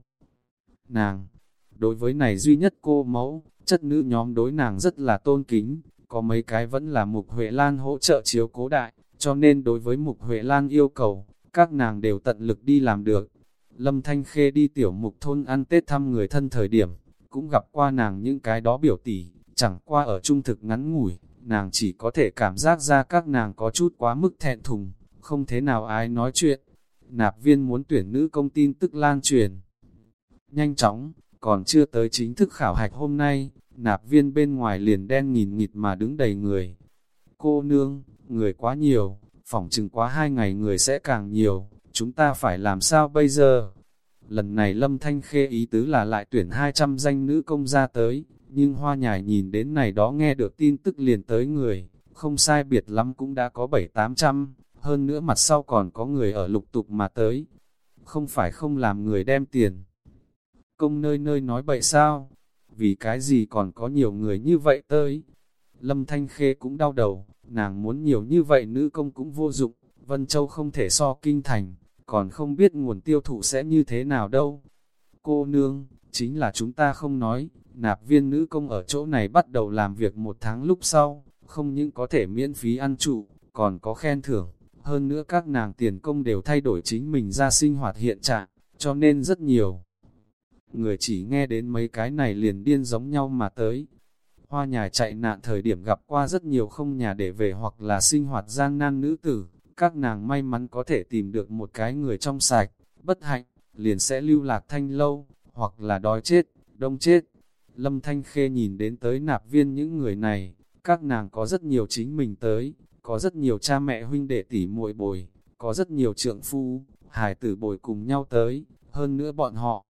Nàng, đối với này duy nhất cô mẫu, chất nữ nhóm đối nàng rất là tôn kính, có mấy cái vẫn là mục Huệ Lan hỗ trợ chiếu cố đại, cho nên đối với mục Huệ Lan yêu cầu, các nàng đều tận lực đi làm được. Lâm Thanh Khê đi tiểu mục thôn ăn Tết thăm người thân thời điểm, cũng gặp qua nàng những cái đó biểu tỷ, chẳng qua ở trung thực ngắn ngủi, nàng chỉ có thể cảm giác ra các nàng có chút quá mức thẹn thùng, không thế nào ai nói chuyện. Nạp viên muốn tuyển nữ công tin tức lan truyền. Nhanh chóng, còn chưa tới chính thức khảo hạch hôm nay, nạp viên bên ngoài liền đen nghìn nghịt mà đứng đầy người. Cô nương, người quá nhiều, phỏng chừng quá hai ngày người sẽ càng nhiều, chúng ta phải làm sao bây giờ? Lần này Lâm Thanh Khê ý tứ là lại tuyển 200 danh nữ công ra tới, nhưng hoa nhài nhìn đến này đó nghe được tin tức liền tới người, không sai biệt lắm cũng đã có 7-800, hơn nữa mặt sau còn có người ở lục tục mà tới. Không phải không làm người đem tiền. Công nơi nơi nói bậy sao? Vì cái gì còn có nhiều người như vậy tới? Lâm Thanh Khê cũng đau đầu, nàng muốn nhiều như vậy nữ công cũng vô dụng, Vân Châu không thể so kinh thành, còn không biết nguồn tiêu thụ sẽ như thế nào đâu. Cô nương, chính là chúng ta không nói, nạp viên nữ công ở chỗ này bắt đầu làm việc một tháng lúc sau, không những có thể miễn phí ăn trụ, còn có khen thưởng. Hơn nữa các nàng tiền công đều thay đổi chính mình ra sinh hoạt hiện trạng, cho nên rất nhiều. Người chỉ nghe đến mấy cái này liền điên giống nhau mà tới. Hoa nhài chạy nạn thời điểm gặp qua rất nhiều không nhà để về hoặc là sinh hoạt gian nan nữ tử, các nàng may mắn có thể tìm được một cái người trong sạch, bất hạnh, liền sẽ lưu lạc thanh lâu, hoặc là đói chết, đông chết. Lâm Thanh Khê nhìn đến tới nạp viên những người này, các nàng có rất nhiều chính mình tới, có rất nhiều cha mẹ huynh đệ tỷ muội bồi, có rất nhiều trượng phu, hài tử bồi cùng nhau tới, hơn nữa bọn họ.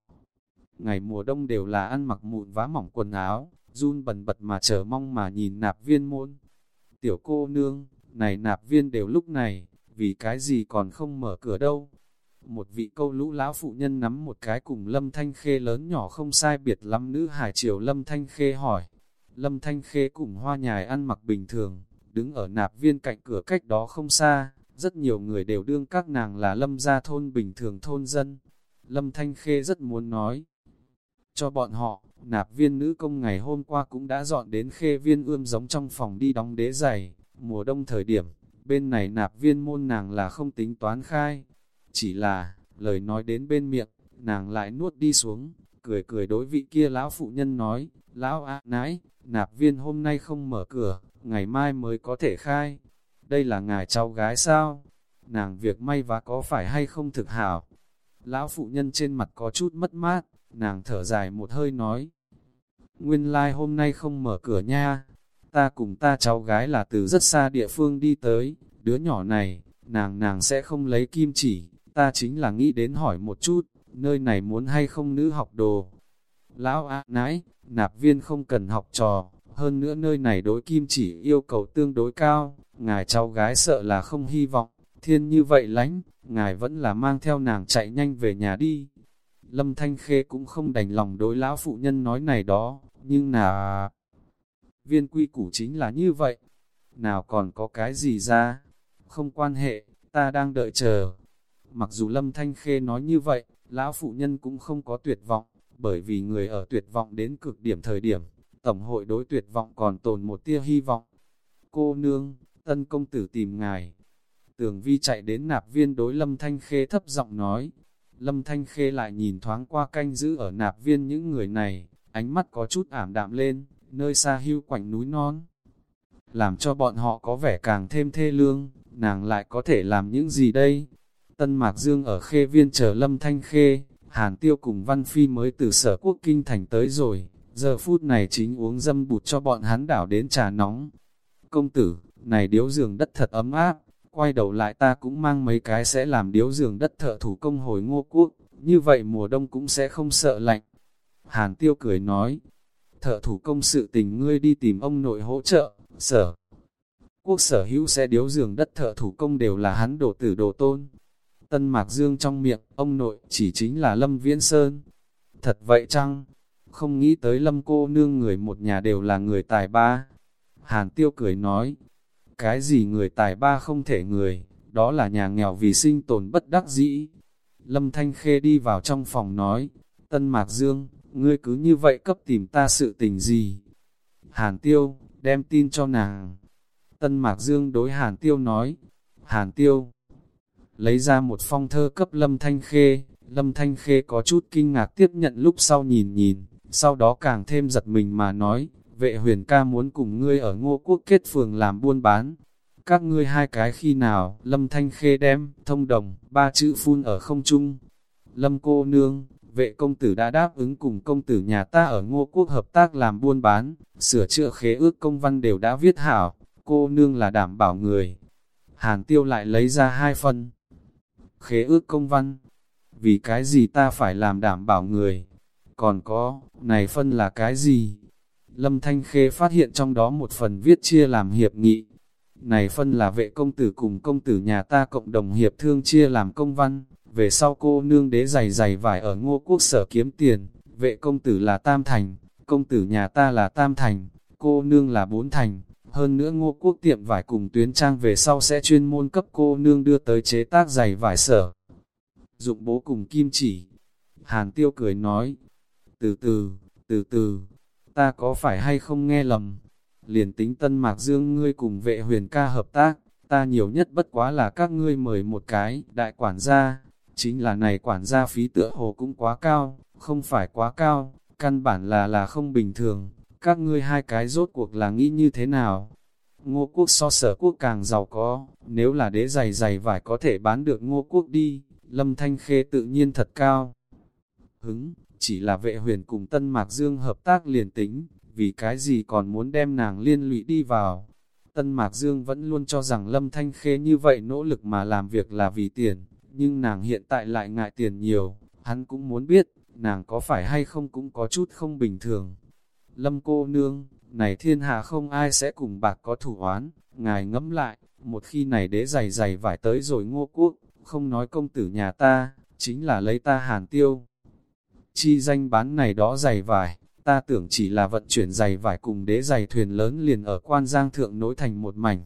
Ngày mùa đông đều là ăn mặc mụn vá mỏng quần áo, run bần bật mà chờ mong mà nhìn nạp viên môn. Tiểu cô nương, này nạp viên đều lúc này, vì cái gì còn không mở cửa đâu. một vị câu lũ lão phụ nhân nắm một cái cùng Lâm Thanh Khê lớn nhỏ không sai biệt lắm nữ hải triều Lâm Thanh Khê hỏi. Lâm Thanh Khê cùng hoa nhài ăn mặc bình thường, đứng ở nạp viên cạnh cửa cách đó không xa, rất nhiều người đều đương các nàng là Lâm gia thôn bình thường thôn dân. Lâm Thanh Khê rất muốn nói cho bọn họ, nạp viên nữ công ngày hôm qua cũng đã dọn đến khê viên ươm giống trong phòng đi đóng đế giày, mùa đông thời điểm, bên này nạp viên môn nàng là không tính toán khai, chỉ là, lời nói đến bên miệng, nàng lại nuốt đi xuống, cười cười đối vị kia lão phụ nhân nói, lão ạ nãi, nạp viên hôm nay không mở cửa, ngày mai mới có thể khai. Đây là ngài cháu gái sao? Nàng việc may và có phải hay không thực hảo? Lão phụ nhân trên mặt có chút mất mát, nàng thở dài một hơi nói. Nguyên lai like hôm nay không mở cửa nha, ta cùng ta cháu gái là từ rất xa địa phương đi tới, đứa nhỏ này, nàng nàng sẽ không lấy kim chỉ, ta chính là nghĩ đến hỏi một chút, nơi này muốn hay không nữ học đồ. Lão ạ nãi, nạp viên không cần học trò, hơn nữa nơi này đối kim chỉ yêu cầu tương đối cao, ngài cháu gái sợ là không hy vọng, thiên như vậy lánh, ngài vẫn là mang theo nàng chạy nhanh về nhà đi. Lâm Thanh Khê cũng không đành lòng đối lão phụ nhân nói này đó, nhưng là... Viên quy củ chính là như vậy. Nào còn có cái gì ra? Không quan hệ, ta đang đợi chờ. Mặc dù Lâm Thanh Khê nói như vậy, lão phụ nhân cũng không có tuyệt vọng, bởi vì người ở tuyệt vọng đến cực điểm thời điểm, Tổng hội đối tuyệt vọng còn tồn một tia hy vọng. Cô nương, tân công tử tìm ngài. Tường vi chạy đến nạp viên đối Lâm Thanh Khê thấp giọng nói. Lâm Thanh Khê lại nhìn thoáng qua canh giữ ở nạp viên những người này, ánh mắt có chút ảm đạm lên, nơi xa hưu quảnh núi non. Làm cho bọn họ có vẻ càng thêm thê lương, nàng lại có thể làm những gì đây? Tân Mạc Dương ở khê viên chờ Lâm Thanh Khê, Hàn Tiêu cùng Văn Phi mới từ sở quốc kinh thành tới rồi, giờ phút này chính uống dâm bụt cho bọn hắn đảo đến trà nóng. Công tử, này điếu giường đất thật ấm áp, quay đầu lại ta cũng mang mấy cái sẽ làm điếu giường đất thợ thủ công hồi ngô quốc, như vậy mùa đông cũng sẽ không sợ lạnh. Hàn Tiêu cười nói, thợ thủ công sự tình ngươi đi tìm ông nội hỗ trợ, sở. Quốc sở hữu sẽ điếu giường đất thợ thủ công đều là hắn đổ tử đồ tôn. Tân Mạc Dương trong miệng, ông nội chỉ chính là Lâm Viễn Sơn. Thật vậy chăng? Không nghĩ tới Lâm cô nương người một nhà đều là người tài ba. Hàn Tiêu cười nói, cái gì người tài ba không thể người, đó là nhà nghèo vì sinh tồn bất đắc dĩ. Lâm Thanh Khê đi vào trong phòng nói, Tân Mạc Dương, ngươi cứ như vậy cấp tìm ta sự tình gì? Hàn Tiêu, đem tin cho nàng. Tân Mạc Dương đối Hàn Tiêu nói, Hàn Tiêu, lấy ra một phong thơ cấp Lâm Thanh Khê, Lâm Thanh Khê có chút kinh ngạc tiếp nhận lúc sau nhìn nhìn, sau đó càng thêm giật mình mà nói, vệ huyền ca muốn cùng ngươi ở ngô quốc kết phường làm buôn bán. Các ngươi hai cái khi nào, Lâm Thanh Khê đem, thông đồng, ba chữ phun ở không trung. Lâm cô nương, vệ công tử đã đáp ứng cùng công tử nhà ta ở ngô quốc hợp tác làm buôn bán, sửa chữa khế ước công văn đều đã viết hảo, cô nương là đảm bảo người. Hàn tiêu lại lấy ra hai phần. Khế ước công văn, vì cái gì ta phải làm đảm bảo người? Còn có, này phân là cái gì? Lâm Thanh Khê phát hiện trong đó một phần viết chia làm hiệp nghị. Này phân là vệ công tử cùng công tử nhà ta cộng đồng hiệp thương chia làm công văn, về sau cô nương đế giày giày vải ở ngô quốc sở kiếm tiền, vệ công tử là tam thành, công tử nhà ta là tam thành, cô nương là bốn thành, hơn nữa ngô quốc tiệm vải cùng tuyến trang về sau sẽ chuyên môn cấp cô nương đưa tới chế tác giày vải sở. Dụng bố cùng kim chỉ. Hàn tiêu cười nói, từ từ, từ từ, ta có phải hay không nghe lầm? Liền tính tân mạc dương ngươi cùng vệ huyền ca hợp tác, ta nhiều nhất bất quá là các ngươi mời một cái đại quản gia, chính là này quản gia phí tựa hồ cũng quá cao, không phải quá cao, căn bản là là không bình thường, các ngươi hai cái rốt cuộc là nghĩ như thế nào? Ngô quốc so sở quốc càng giàu có, nếu là đế giày giày vải có thể bán được ngô quốc đi, lâm thanh khê tự nhiên thật cao. Hứng, chỉ là vệ huyền cùng Tân Mạc Dương hợp tác liền tính, vì cái gì còn muốn đem nàng liên lụy đi vào. Tân Mạc Dương vẫn luôn cho rằng Lâm Thanh Khê như vậy nỗ lực mà làm việc là vì tiền, nhưng nàng hiện tại lại ngại tiền nhiều, hắn cũng muốn biết, nàng có phải hay không cũng có chút không bình thường. Lâm cô nương, này thiên hạ không ai sẽ cùng bạc có thủ oán, ngài ngẫm lại, một khi này đế giày giày vải tới rồi ngô quốc, không nói công tử nhà ta, chính là lấy ta hàn tiêu. Chi danh bán này đó giày vải, ta tưởng chỉ là vận chuyển giày vải cùng đế giày thuyền lớn liền ở quan giang thượng nối thành một mảnh.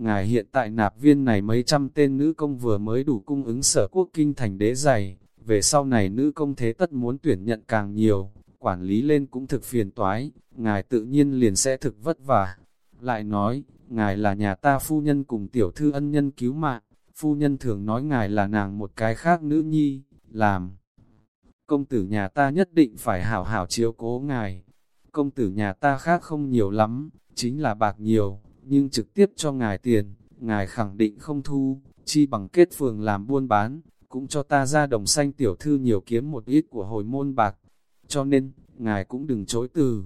Ngài hiện tại nạp viên này mấy trăm tên nữ công vừa mới đủ cung ứng sở quốc kinh thành đế giày, về sau này nữ công thế tất muốn tuyển nhận càng nhiều, quản lý lên cũng thực phiền toái, ngài tự nhiên liền sẽ thực vất vả. Lại nói, ngài là nhà ta phu nhân cùng tiểu thư ân nhân cứu mạng, phu nhân thường nói ngài là nàng một cái khác nữ nhi, làm. Công tử nhà ta nhất định phải hảo hảo chiếu cố ngài. Công tử nhà ta khác không nhiều lắm, chính là bạc nhiều, nhưng trực tiếp cho ngài tiền, ngài khẳng định không thu, chi bằng kết phường làm buôn bán, cũng cho ta ra đồng xanh tiểu thư nhiều kiếm một ít của hồi môn bạc. Cho nên, ngài cũng đừng chối từ.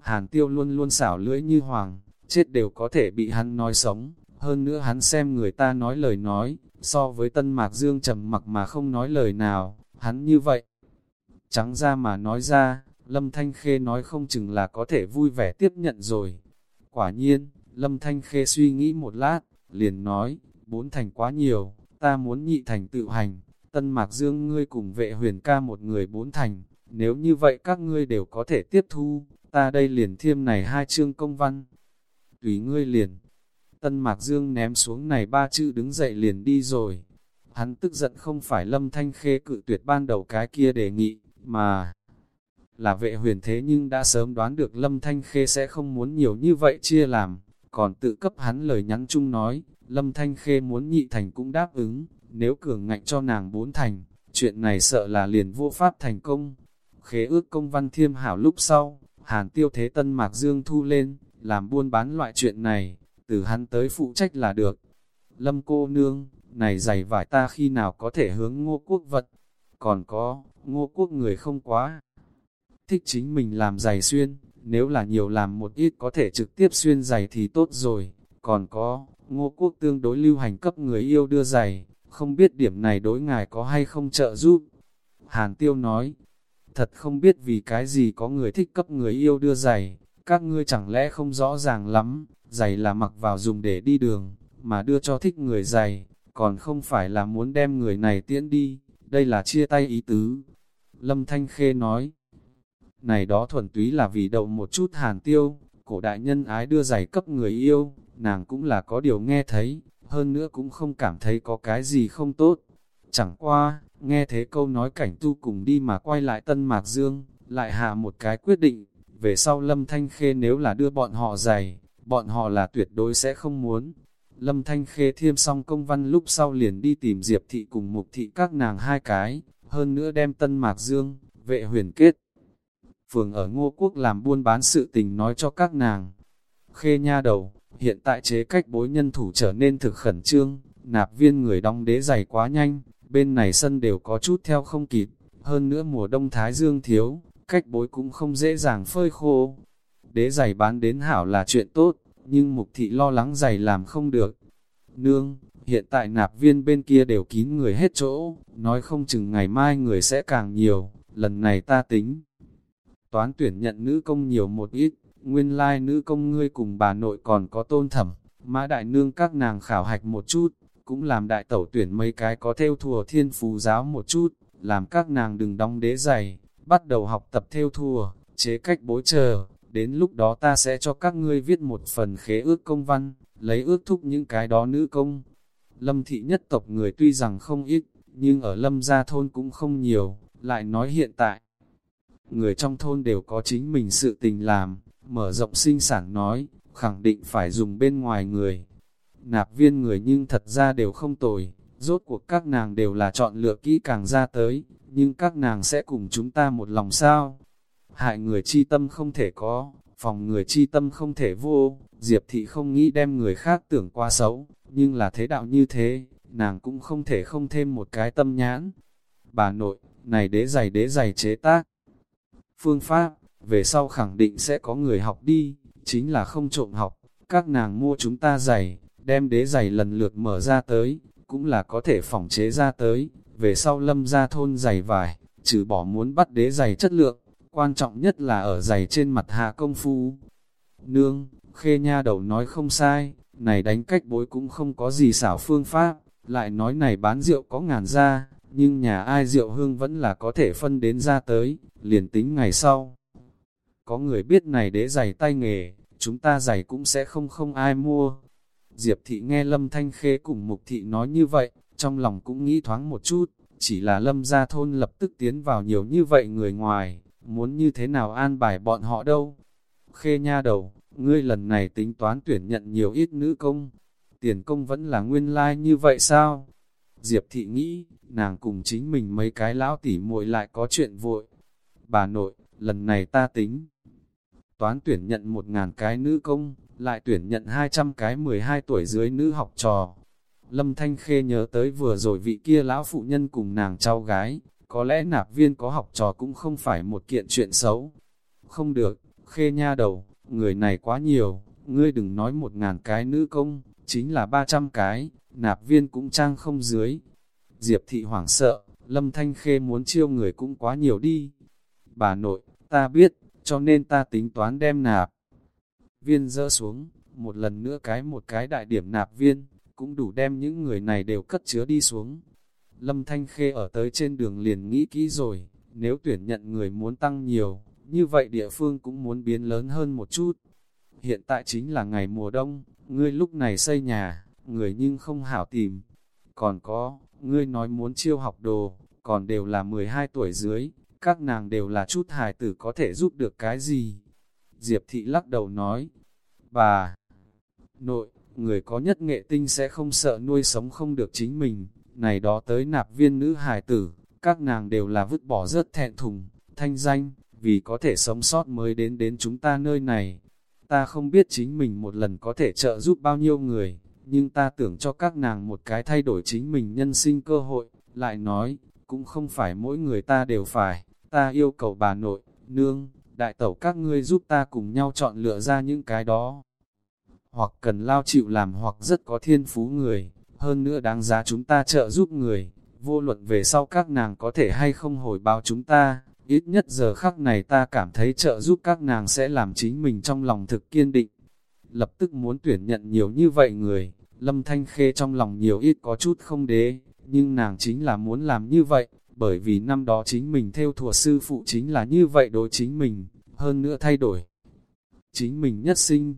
Hàn tiêu luôn luôn xảo lưỡi như hoàng, chết đều có thể bị hắn nói sống. Hơn nữa hắn xem người ta nói lời nói, so với tân mạc dương trầm mặc mà không nói lời nào, hắn như vậy. Trắng ra mà nói ra, Lâm Thanh Khê nói không chừng là có thể vui vẻ tiếp nhận rồi. Quả nhiên, Lâm Thanh Khê suy nghĩ một lát, liền nói, bốn thành quá nhiều, ta muốn nhị thành tự hành, Tân Mạc Dương ngươi cùng vệ huyền ca một người bốn thành, nếu như vậy các ngươi đều có thể tiếp thu, ta đây liền thiêm này hai chương công văn. Tùy ngươi liền, Tân Mạc Dương ném xuống này ba chữ đứng dậy liền đi rồi. Hắn tức giận không phải Lâm Thanh Khê cự tuyệt ban đầu cái kia đề nghị, mà là vệ huyền thế nhưng đã sớm đoán được Lâm Thanh Khê sẽ không muốn nhiều như vậy chia làm, còn tự cấp hắn lời nhắn chung nói, Lâm Thanh Khê muốn nhị thành cũng đáp ứng, nếu cường ngạnh cho nàng bốn thành, chuyện này sợ là liền vô pháp thành công. Khế ước công văn thiêm hảo lúc sau, Hàn tiêu thế tân mạc dương thu lên, làm buôn bán loại chuyện này, từ hắn tới phụ trách là được. Lâm cô nương, này giày vải ta khi nào có thể hướng ngô quốc vật, còn có, ngô quốc người không quá. Thích chính mình làm giày xuyên, nếu là nhiều làm một ít có thể trực tiếp xuyên giày thì tốt rồi, còn có, ngô quốc tương đối lưu hành cấp người yêu đưa giày, không biết điểm này đối ngài có hay không trợ giúp. Hàn Tiêu nói, thật không biết vì cái gì có người thích cấp người yêu đưa giày, các ngươi chẳng lẽ không rõ ràng lắm, giày là mặc vào dùng để đi đường, mà đưa cho thích người giày, còn không phải là muốn đem người này tiễn đi, đây là chia tay ý tứ. Lâm Thanh Khê nói, này đó thuần túy là vì đậu một chút hàn tiêu, cổ đại nhân ái đưa giày cấp người yêu, nàng cũng là có điều nghe thấy, hơn nữa cũng không cảm thấy có cái gì không tốt. Chẳng qua, nghe thế câu nói cảnh tu cùng đi mà quay lại Tân Mạc Dương, lại hạ một cái quyết định, về sau Lâm Thanh Khê nếu là đưa bọn họ giày, bọn họ là tuyệt đối sẽ không muốn. Lâm Thanh Khê thiêm xong công văn lúc sau liền đi tìm Diệp Thị cùng Mục Thị các nàng hai cái, hơn nữa đem Tân Mạc Dương, vệ huyền kết. Phường ở Ngô Quốc làm buôn bán sự tình nói cho các nàng. Khê nha đầu, hiện tại chế cách bối nhân thủ trở nên thực khẩn trương, nạp viên người đóng đế dày quá nhanh, bên này sân đều có chút theo không kịp, hơn nữa mùa đông thái dương thiếu, cách bối cũng không dễ dàng phơi khô. Đế giày bán đến hảo là chuyện tốt, nhưng mục thị lo lắng giày làm không được. Nương, hiện tại nạp viên bên kia đều kín người hết chỗ, nói không chừng ngày mai người sẽ càng nhiều, lần này ta tính. Toán tuyển nhận nữ công nhiều một ít, nguyên lai nữ công ngươi cùng bà nội còn có tôn thẩm, mã đại nương các nàng khảo hạch một chút, cũng làm đại tẩu tuyển mấy cái có theo thùa thiên phù giáo một chút, làm các nàng đừng đóng đế giày, bắt đầu học tập theo thùa, chế cách bối chờ, đến lúc đó ta sẽ cho các ngươi viết một phần khế ước công văn, lấy ước thúc những cái đó nữ công. Lâm thị nhất tộc người tuy rằng không ít, nhưng ở lâm gia thôn cũng không nhiều, lại nói hiện tại. Người trong thôn đều có chính mình sự tình làm, mở rộng sinh sản nói, khẳng định phải dùng bên ngoài người. Nạp viên người nhưng thật ra đều không tồi, rốt cuộc các nàng đều là chọn lựa kỹ càng ra tới, nhưng các nàng sẽ cùng chúng ta một lòng sao. Hại người chi tâm không thể có, phòng người chi tâm không thể vô, Diệp thị không nghĩ đem người khác tưởng qua xấu, nhưng là thế đạo như thế, nàng cũng không thể không thêm một cái tâm nhãn. Bà nội, này đế giày đế giày chế tác. Phương pháp, về sau khẳng định sẽ có người học đi, chính là không trộm học, các nàng mua chúng ta giày, đem đế giày lần lượt mở ra tới, cũng là có thể phỏng chế ra tới, về sau lâm ra thôn giày vải, trừ bỏ muốn bắt đế giày chất lượng, quan trọng nhất là ở giày trên mặt hạ công phu. Nương, khê nha đầu nói không sai, này đánh cách bối cũng không có gì xảo phương pháp, lại nói này bán rượu có ngàn ra, nhưng nhà ai rượu hương vẫn là có thể phân đến ra tới, liền tính ngày sau. Có người biết này đế giày tay nghề, chúng ta giày cũng sẽ không không ai mua. Diệp thị nghe Lâm Thanh Khê cùng Mục thị nói như vậy, trong lòng cũng nghĩ thoáng một chút, chỉ là Lâm gia thôn lập tức tiến vào nhiều như vậy người ngoài, muốn như thế nào an bài bọn họ đâu. Khê nha đầu, ngươi lần này tính toán tuyển nhận nhiều ít nữ công, tiền công vẫn là nguyên lai like như vậy sao? Diệp thị nghĩ, nàng cùng chính mình mấy cái lão tỉ muội lại có chuyện vội. Bà nội, lần này ta tính. Toán tuyển nhận một ngàn cái nữ công, lại tuyển nhận 200 cái 12 tuổi dưới nữ học trò. Lâm Thanh Khê nhớ tới vừa rồi vị kia lão phụ nhân cùng nàng trao gái, có lẽ nạp viên có học trò cũng không phải một kiện chuyện xấu. Không được, Khê nha đầu, người này quá nhiều, ngươi đừng nói một ngàn cái nữ công, chính là 300 cái, nạp viên cũng trang không dưới. Diệp thị hoảng sợ, Lâm Thanh Khê muốn chiêu người cũng quá nhiều đi. Bà nội, ta biết, cho nên ta tính toán đem nạp. Viên dỡ xuống, một lần nữa cái một cái đại điểm nạp viên, cũng đủ đem những người này đều cất chứa đi xuống. Lâm Thanh Khê ở tới trên đường liền nghĩ kỹ rồi, nếu tuyển nhận người muốn tăng nhiều, như vậy địa phương cũng muốn biến lớn hơn một chút. Hiện tại chính là ngày mùa đông, ngươi lúc này xây nhà, người nhưng không hảo tìm. Còn có, ngươi nói muốn chiêu học đồ, còn đều là 12 tuổi dưới, các nàng đều là chút hài tử có thể giúp được cái gì. Diệp thị lắc đầu nói, bà, nội, người có nhất nghệ tinh sẽ không sợ nuôi sống không được chính mình, này đó tới nạp viên nữ hài tử, các nàng đều là vứt bỏ rất thẹn thùng, thanh danh, vì có thể sống sót mới đến đến chúng ta nơi này. Ta không biết chính mình một lần có thể trợ giúp bao nhiêu người, nhưng ta tưởng cho các nàng một cái thay đổi chính mình nhân sinh cơ hội, lại nói, cũng không phải mỗi người ta đều phải, ta yêu cầu bà nội, nương, đại tẩu các ngươi giúp ta cùng nhau chọn lựa ra những cái đó. Hoặc cần lao chịu làm hoặc rất có thiên phú người, hơn nữa đáng giá chúng ta trợ giúp người, vô luận về sau các nàng có thể hay không hồi báo chúng ta, ít nhất giờ khắc này ta cảm thấy trợ giúp các nàng sẽ làm chính mình trong lòng thực kiên định. Lập tức muốn tuyển nhận nhiều như vậy người, Lâm Thanh Khê trong lòng nhiều ít có chút không đế, nhưng nàng chính là muốn làm như vậy, bởi vì năm đó chính mình theo thùa sư phụ chính là như vậy đối chính mình, hơn nữa thay đổi. Chính mình nhất sinh,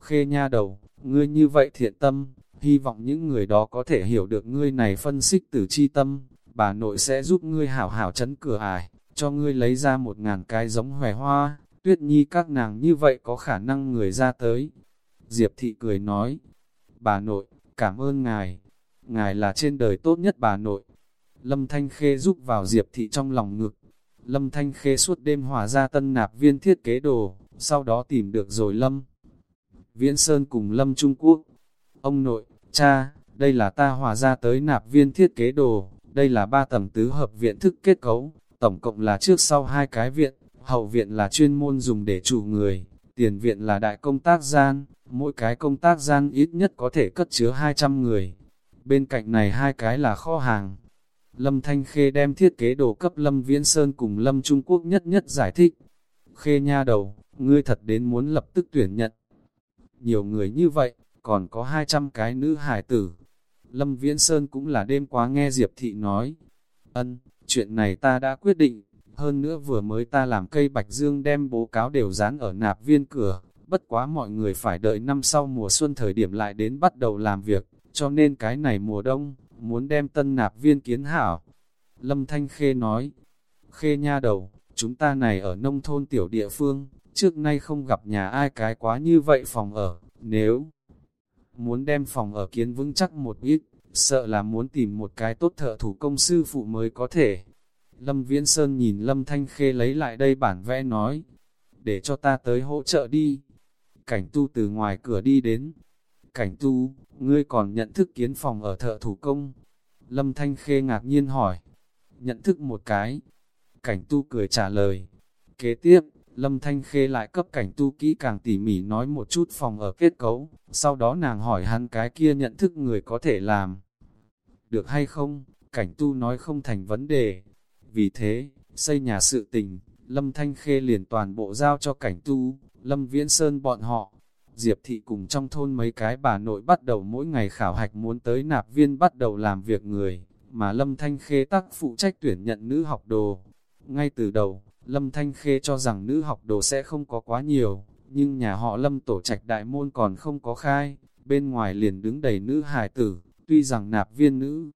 khê nha đầu, ngươi như vậy thiện tâm, hy vọng những người đó có thể hiểu được ngươi này phân xích tử chi tâm, bà nội sẽ giúp ngươi hảo hảo chấn cửa ải, cho ngươi lấy ra một ngàn cái giống hòe hoa, tuyết nhi các nàng như vậy có khả năng người ra tới. Diệp thị cười nói, bà nội, cảm ơn ngài, ngài là trên đời tốt nhất bà nội. Lâm Thanh Khê giúp vào Diệp thị trong lòng ngực, Lâm Thanh Khê suốt đêm hòa ra tân nạp viên thiết kế đồ, sau đó tìm được rồi Lâm. Viễn Sơn cùng Lâm Trung Quốc. Ông nội, cha, đây là ta hòa ra tới nạp viên thiết kế đồ, đây là ba tầng tứ hợp viện thức kết cấu, tổng cộng là trước sau hai cái viện, hậu viện là chuyên môn dùng để chủ người, tiền viện là đại công tác gian, mỗi cái công tác gian ít nhất có thể cất chứa 200 người. Bên cạnh này hai cái là kho hàng. Lâm Thanh Khê đem thiết kế đồ cấp Lâm Viễn Sơn cùng Lâm Trung Quốc nhất nhất giải thích. Khê nha đầu, ngươi thật đến muốn lập tức tuyển nhận. Nhiều người như vậy, còn có 200 cái nữ hải tử. Lâm Viễn Sơn cũng là đêm quá nghe Diệp Thị nói. Ân, chuyện này ta đã quyết định, hơn nữa vừa mới ta làm cây bạch dương đem bố cáo đều dán ở nạp viên cửa, bất quá mọi người phải đợi năm sau mùa xuân thời điểm lại đến bắt đầu làm việc, cho nên cái này mùa đông, muốn đem tân nạp viên kiến hảo. Lâm Thanh Khê nói, Khê nha đầu, chúng ta này ở nông thôn tiểu địa phương, trước nay không gặp nhà ai cái quá như vậy phòng ở, nếu muốn đem phòng ở kiến vững chắc một ít, sợ là muốn tìm một cái tốt thợ thủ công sư phụ mới có thể. Lâm Viễn Sơn nhìn Lâm Thanh Khê lấy lại đây bản vẽ nói, để cho ta tới hỗ trợ đi. Cảnh tu từ ngoài cửa đi đến. Cảnh tu, ngươi còn nhận thức kiến phòng ở thợ thủ công. Lâm Thanh Khê ngạc nhiên hỏi. Nhận thức một cái. Cảnh tu cười trả lời. Kế tiếp, Lâm Thanh Khê lại cấp cảnh tu kỹ càng tỉ mỉ nói một chút phòng ở kết cấu. Sau đó nàng hỏi hắn cái kia nhận thức người có thể làm. Được hay không? Cảnh tu nói không thành vấn đề. Vì thế, xây nhà sự tình, Lâm Thanh Khê liền toàn bộ giao cho cảnh tu, Lâm Viễn Sơn bọn họ. Diệp Thị cùng trong thôn mấy cái bà nội bắt đầu mỗi ngày khảo hạch muốn tới nạp viên bắt đầu làm việc người, mà Lâm Thanh Khê tắc phụ trách tuyển nhận nữ học đồ. Ngay từ đầu, Lâm Thanh Khê cho rằng nữ học đồ sẽ không có quá nhiều, nhưng nhà họ Lâm tổ trạch đại môn còn không có khai, bên ngoài liền đứng đầy nữ hài tử, tuy rằng nạp viên nữ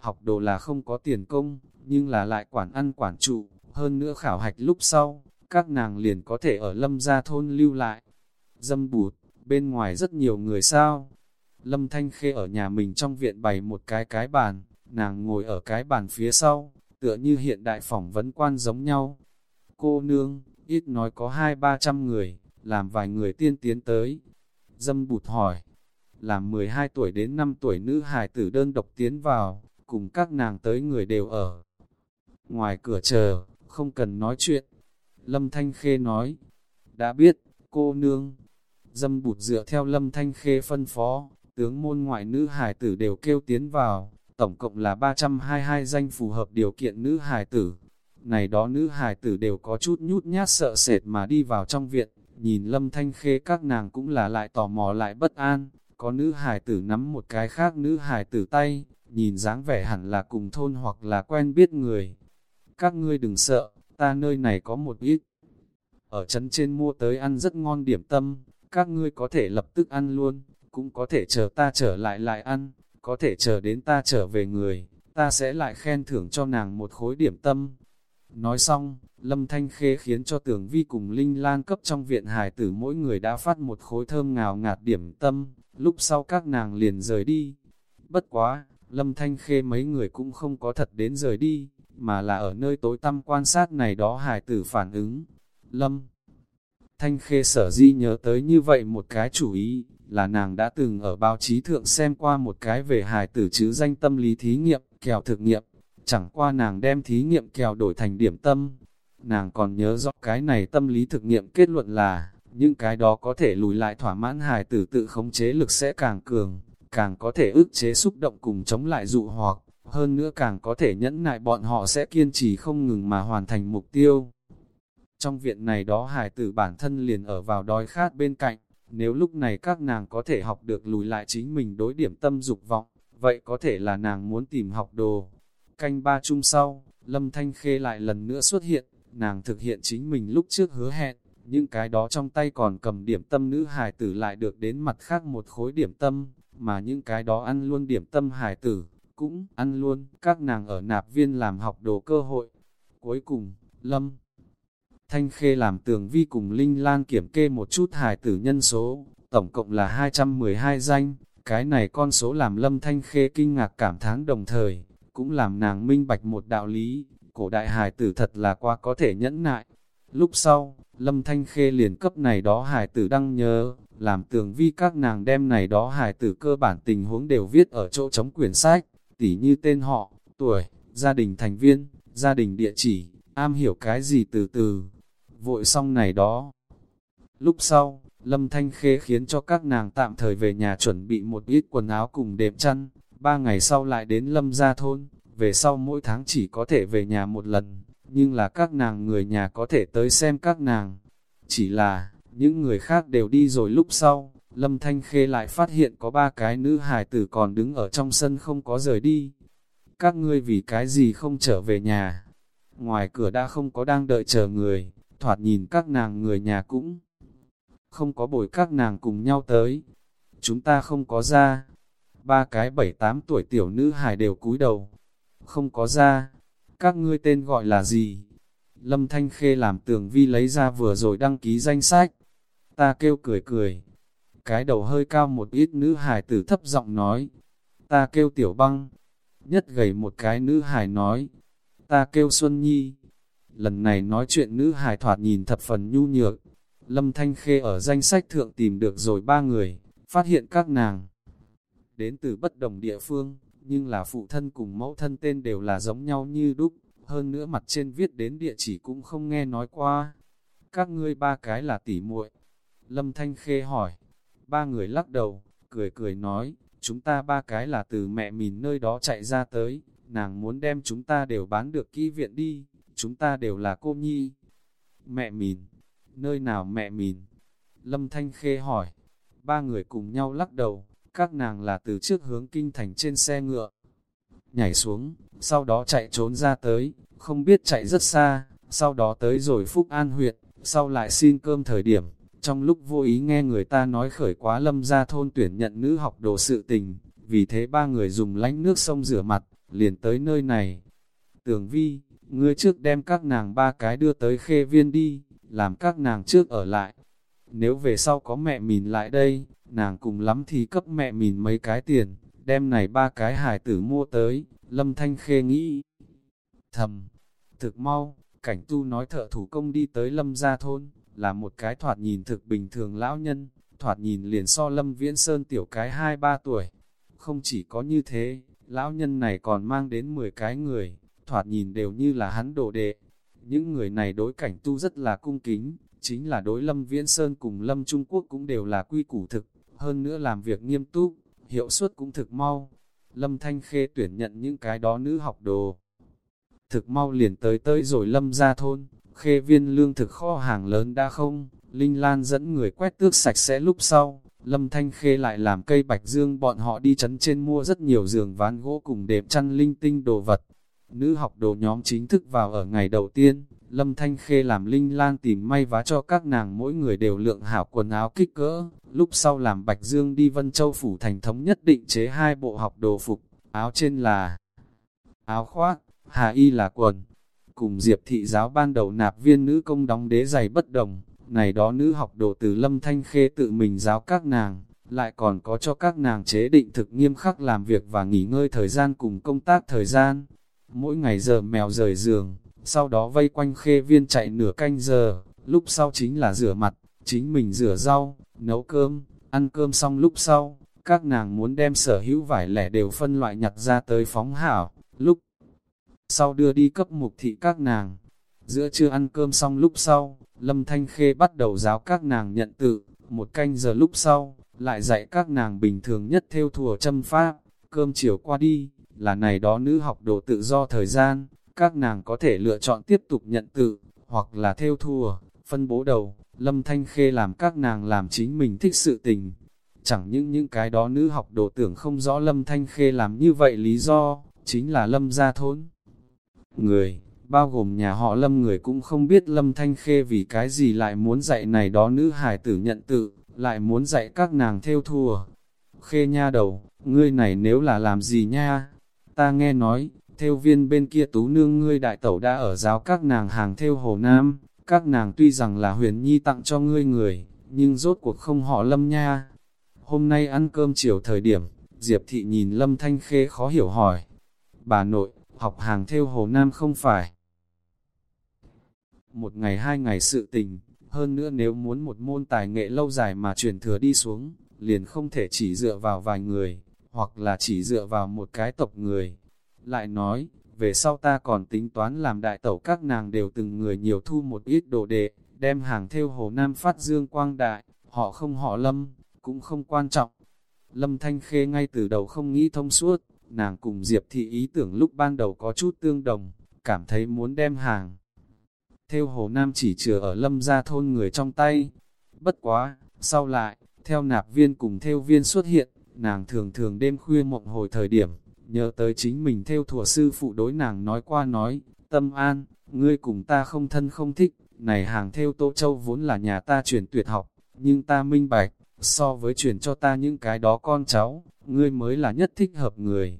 học đồ là không có tiền công, nhưng là lại quản ăn quản trụ, hơn nữa khảo hạch lúc sau, các nàng liền có thể ở Lâm gia thôn lưu lại. Dâm bụt, bên ngoài rất nhiều người sao. Lâm Thanh Khê ở nhà mình trong viện bày một cái cái bàn, nàng ngồi ở cái bàn phía sau, tựa như hiện đại phỏng vấn quan giống nhau. Cô nương, ít nói có hai ba trăm người, làm vài người tiên tiến tới. Dâm bụt hỏi, làm 12 tuổi đến 5 tuổi nữ hài tử đơn độc tiến vào, cùng các nàng tới người đều ở. Ngoài cửa chờ, không cần nói chuyện. Lâm Thanh Khê nói, đã biết, cô nương. Dâm bụt dựa theo Lâm Thanh Khê phân phó, tướng môn ngoại nữ hài tử đều kêu tiến vào, tổng cộng là 322 danh phù hợp điều kiện nữ hài tử. Này đó nữ hài tử đều có chút nhút nhát sợ sệt mà đi vào trong viện, nhìn Lâm Thanh Khê các nàng cũng là lại tò mò lại bất an, có nữ hài tử nắm một cái khác nữ hài tử tay, nhìn dáng vẻ hẳn là cùng thôn hoặc là quen biết người. Các ngươi đừng sợ, ta nơi này có một ít. Ở chân trên mua tới ăn rất ngon điểm tâm, các ngươi có thể lập tức ăn luôn, cũng có thể chờ ta trở lại lại ăn, có thể chờ đến ta trở về người, ta sẽ lại khen thưởng cho nàng một khối điểm tâm. Nói xong, Lâm Thanh Khê khiến cho tưởng vi cùng Linh Lan cấp trong viện hài tử mỗi người đã phát một khối thơm ngào ngạt điểm tâm, lúc sau các nàng liền rời đi. Bất quá, Lâm Thanh Khê mấy người cũng không có thật đến rời đi, mà là ở nơi tối tăm quan sát này đó hài tử phản ứng. Lâm Thanh Khê sở di nhớ tới như vậy một cái chủ ý, là nàng đã từng ở báo chí thượng xem qua một cái về hài tử chữ danh tâm lý thí nghiệm, kèo thực nghiệm, chẳng qua nàng đem thí nghiệm kèo đổi thành điểm tâm. Nàng còn nhớ rõ cái này tâm lý thực nghiệm kết luận là, những cái đó có thể lùi lại thỏa mãn hài tử tự khống chế lực sẽ càng cường, càng có thể ức chế xúc động cùng chống lại dụ hoặc, hơn nữa càng có thể nhẫn nại bọn họ sẽ kiên trì không ngừng mà hoàn thành mục tiêu. Trong viện này đó hài tử bản thân liền ở vào đói khát bên cạnh, nếu lúc này các nàng có thể học được lùi lại chính mình đối điểm tâm dục vọng, vậy có thể là nàng muốn tìm học đồ. Canh ba chung sau, Lâm Thanh Khê lại lần nữa xuất hiện, nàng thực hiện chính mình lúc trước hứa hẹn, những cái đó trong tay còn cầm điểm tâm nữ hài tử lại được đến mặt khác một khối điểm tâm, mà những cái đó ăn luôn điểm tâm hài tử, cũng ăn luôn. Các nàng ở nạp viên làm học đồ cơ hội. Cuối cùng, Lâm Thanh Khê làm tường vi cùng Linh Lan kiểm kê một chút hài tử nhân số, tổng cộng là 212 danh, cái này con số làm Lâm Thanh Khê kinh ngạc cảm thán đồng thời, cũng làm nàng minh bạch một đạo lý, cổ đại hài tử thật là qua có thể nhẫn nại. Lúc sau, Lâm Thanh Khê liền cấp này đó hài tử đăng nhớ, làm tường vi các nàng đem này đó hài tử cơ bản tình huống đều viết ở chỗ chống quyển sách, tỉ như tên họ, tuổi, gia đình thành viên, gia đình địa chỉ, am hiểu cái gì từ từ, vội xong này đó. Lúc sau, Lâm Thanh Khê khiến cho các nàng tạm thời về nhà chuẩn bị một ít quần áo cùng đệm chăn, ba ngày sau lại đến Lâm gia thôn, về sau mỗi tháng chỉ có thể về nhà một lần, nhưng là các nàng người nhà có thể tới xem các nàng. Chỉ là, những người khác đều đi rồi lúc sau, Lâm Thanh Khê lại phát hiện có ba cái nữ hài tử còn đứng ở trong sân không có rời đi. Các ngươi vì cái gì không trở về nhà? Ngoài cửa đã không có đang đợi chờ người, thoạt nhìn các nàng người nhà cũng không có bồi các nàng cùng nhau tới. Chúng ta không có ra. Ba cái bảy tám tuổi tiểu nữ hài đều cúi đầu. Không có ra. Các ngươi tên gọi là gì? Lâm Thanh Khê làm tường vi lấy ra vừa rồi đăng ký danh sách. Ta kêu cười cười. Cái đầu hơi cao một ít nữ hài tử thấp giọng nói. Ta kêu tiểu băng. Nhất gầy một cái nữ hài nói. Ta kêu Xuân Nhi. Lần này nói chuyện nữ hài thoạt nhìn thập phần nhu nhược. Lâm Thanh Khê ở danh sách thượng tìm được rồi ba người, phát hiện các nàng. Đến từ bất đồng địa phương, nhưng là phụ thân cùng mẫu thân tên đều là giống nhau như đúc, hơn nữa mặt trên viết đến địa chỉ cũng không nghe nói qua. Các ngươi ba cái là tỉ muội. Lâm Thanh Khê hỏi, ba người lắc đầu, cười cười nói, chúng ta ba cái là từ mẹ mình nơi đó chạy ra tới, nàng muốn đem chúng ta đều bán được kỹ viện đi chúng ta đều là cô nhi. Mẹ mình, nơi nào mẹ mình? Lâm Thanh Khê hỏi. Ba người cùng nhau lắc đầu, các nàng là từ trước hướng kinh thành trên xe ngựa. Nhảy xuống, sau đó chạy trốn ra tới, không biết chạy rất xa, sau đó tới rồi Phúc An huyện, sau lại xin cơm thời điểm. Trong lúc vô ý nghe người ta nói khởi quá lâm ra thôn tuyển nhận nữ học đồ sự tình, vì thế ba người dùng lánh nước sông rửa mặt, liền tới nơi này. Tường vi, ngươi trước đem các nàng ba cái đưa tới khê viên đi, làm các nàng trước ở lại. Nếu về sau có mẹ mình lại đây, nàng cùng lắm thì cấp mẹ mình mấy cái tiền, đem này ba cái hải tử mua tới, lâm thanh khê nghĩ. Thầm, thực mau, cảnh tu nói thợ thủ công đi tới lâm gia thôn, là một cái thoạt nhìn thực bình thường lão nhân, thoạt nhìn liền so lâm viễn sơn tiểu cái 2-3 tuổi. Không chỉ có như thế, lão nhân này còn mang đến 10 cái người, thoạt nhìn đều như là hắn đồ đệ. Những người này đối cảnh tu rất là cung kính, chính là đối Lâm Viễn Sơn cùng Lâm Trung Quốc cũng đều là quy củ thực, hơn nữa làm việc nghiêm túc, hiệu suất cũng thực mau. Lâm Thanh Khê tuyển nhận những cái đó nữ học đồ. Thực mau liền tới tới rồi Lâm ra thôn, khê viên lương thực kho hàng lớn đã không, Linh Lan dẫn người quét tước sạch sẽ lúc sau, Lâm Thanh Khê lại làm cây bạch dương bọn họ đi chấn trên mua rất nhiều giường ván gỗ cùng đệm chăn linh tinh đồ vật. Nữ học đồ nhóm chính thức vào ở ngày đầu tiên, Lâm Thanh Khê làm Linh Lan tìm may vá cho các nàng mỗi người đều lượng hảo quần áo kích cỡ, lúc sau làm Bạch Dương đi Vân Châu Phủ thành thống nhất định chế hai bộ học đồ phục, áo trên là áo khoác, hà y là quần. Cùng Diệp thị giáo ban đầu nạp viên nữ công đóng đế giày bất đồng, này đó nữ học đồ từ Lâm Thanh Khê tự mình giáo các nàng, lại còn có cho các nàng chế định thực nghiêm khắc làm việc và nghỉ ngơi thời gian cùng công tác thời gian. Mỗi ngày giờ mèo rời giường, sau đó vây quanh khê viên chạy nửa canh giờ, lúc sau chính là rửa mặt, chính mình rửa rau, nấu cơm, ăn cơm xong lúc sau, các nàng muốn đem sở hữu vải lẻ đều phân loại nhặt ra tới phóng hảo, lúc sau đưa đi cấp mục thị các nàng. Giữa trưa ăn cơm xong lúc sau, Lâm Thanh Khê bắt đầu giáo các nàng nhận tự, một canh giờ lúc sau, lại dạy các nàng bình thường nhất theo thùa châm pháp, cơm chiều qua đi, là này đó nữ học đồ tự do thời gian, các nàng có thể lựa chọn tiếp tục nhận tự, hoặc là theo thùa, phân bố đầu, Lâm Thanh Khê làm các nàng làm chính mình thích sự tình. Chẳng những những cái đó nữ học đồ tưởng không rõ Lâm Thanh Khê làm như vậy lý do, chính là Lâm gia thốn. Người, bao gồm nhà họ Lâm người cũng không biết Lâm Thanh Khê vì cái gì lại muốn dạy này đó nữ hài tử nhận tự, lại muốn dạy các nàng theo thùa. Khê nha đầu, ngươi này nếu là làm gì nha? Ta nghe nói, theo viên bên kia tú nương ngươi đại tẩu đã ở giáo các nàng hàng theo hồ nam, các nàng tuy rằng là huyền nhi tặng cho ngươi người, nhưng rốt cuộc không họ lâm nha. Hôm nay ăn cơm chiều thời điểm, Diệp thị nhìn lâm thanh khê khó hiểu hỏi. Bà nội, học hàng theo hồ nam không phải. Một ngày hai ngày sự tình, hơn nữa nếu muốn một môn tài nghệ lâu dài mà truyền thừa đi xuống, liền không thể chỉ dựa vào vài người, hoặc là chỉ dựa vào một cái tộc người. Lại nói, về sau ta còn tính toán làm đại tẩu các nàng đều từng người nhiều thu một ít đồ đệ, đem hàng theo hồ nam phát dương quang đại, họ không họ lâm, cũng không quan trọng. Lâm Thanh Khê ngay từ đầu không nghĩ thông suốt, nàng cùng Diệp Thị ý tưởng lúc ban đầu có chút tương đồng, cảm thấy muốn đem hàng. Theo hồ nam chỉ chừa ở lâm gia thôn người trong tay. Bất quá, sau lại, theo nạp viên cùng theo viên xuất hiện, nàng thường thường đêm khuya mộng hồi thời điểm, nhớ tới chính mình theo thùa sư phụ đối nàng nói qua nói, tâm an, ngươi cùng ta không thân không thích, này hàng theo Tô Châu vốn là nhà ta truyền tuyệt học, nhưng ta minh bạch, so với truyền cho ta những cái đó con cháu, ngươi mới là nhất thích hợp người.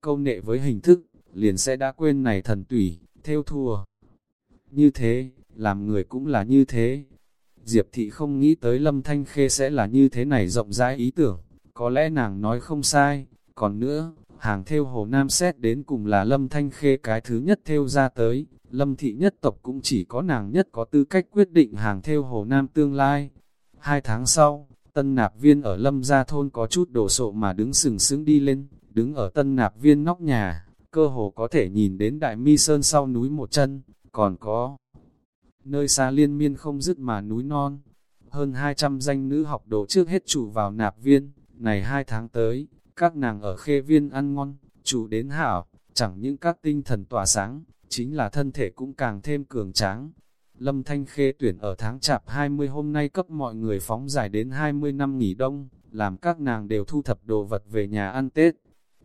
Câu nệ với hình thức, liền sẽ đã quên này thần tủy, theo thua. Như thế, làm người cũng là như thế. Diệp thị không nghĩ tới lâm thanh khê sẽ là như thế này rộng rãi ý tưởng, có lẽ nàng nói không sai, còn nữa, hàng theo Hồ Nam xét đến cùng là Lâm Thanh Khê cái thứ nhất theo ra tới, Lâm thị nhất tộc cũng chỉ có nàng nhất có tư cách quyết định hàng theo Hồ Nam tương lai. Hai tháng sau, tân nạp viên ở Lâm Gia Thôn có chút đổ sộ mà đứng sừng sững đi lên, đứng ở tân nạp viên nóc nhà, cơ hồ có thể nhìn đến đại mi sơn sau núi một chân, còn có nơi xa liên miên không dứt mà núi non. Hơn 200 danh nữ học đồ trước hết chủ vào nạp viên, này hai tháng tới, các nàng ở khê viên ăn ngon, chủ đến hảo, chẳng những các tinh thần tỏa sáng, chính là thân thể cũng càng thêm cường tráng. Lâm Thanh Khê tuyển ở tháng chạp 20 hôm nay cấp mọi người phóng giải đến 20 năm nghỉ đông, làm các nàng đều thu thập đồ vật về nhà ăn Tết.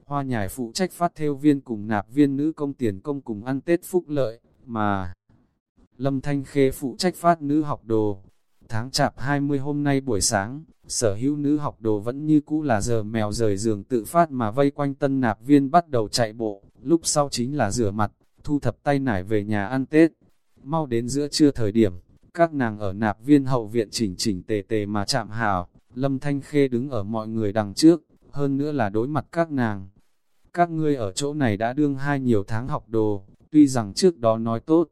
Hoa nhài phụ trách phát theo viên cùng nạp viên nữ công tiền công cùng ăn Tết phúc lợi, mà Lâm Thanh Khê phụ trách phát nữ học đồ. Tháng chạp 20 hôm nay buổi sáng, sở hữu nữ học đồ vẫn như cũ là giờ mèo rời giường tự phát mà vây quanh tân nạp viên bắt đầu chạy bộ, lúc sau chính là rửa mặt, thu thập tay nải về nhà ăn Tết. Mau đến giữa trưa thời điểm, các nàng ở nạp viên hậu viện chỉnh chỉnh tề tề mà chạm hào, Lâm Thanh Khê đứng ở mọi người đằng trước, hơn nữa là đối mặt các nàng. Các ngươi ở chỗ này đã đương hai nhiều tháng học đồ, tuy rằng trước đó nói tốt,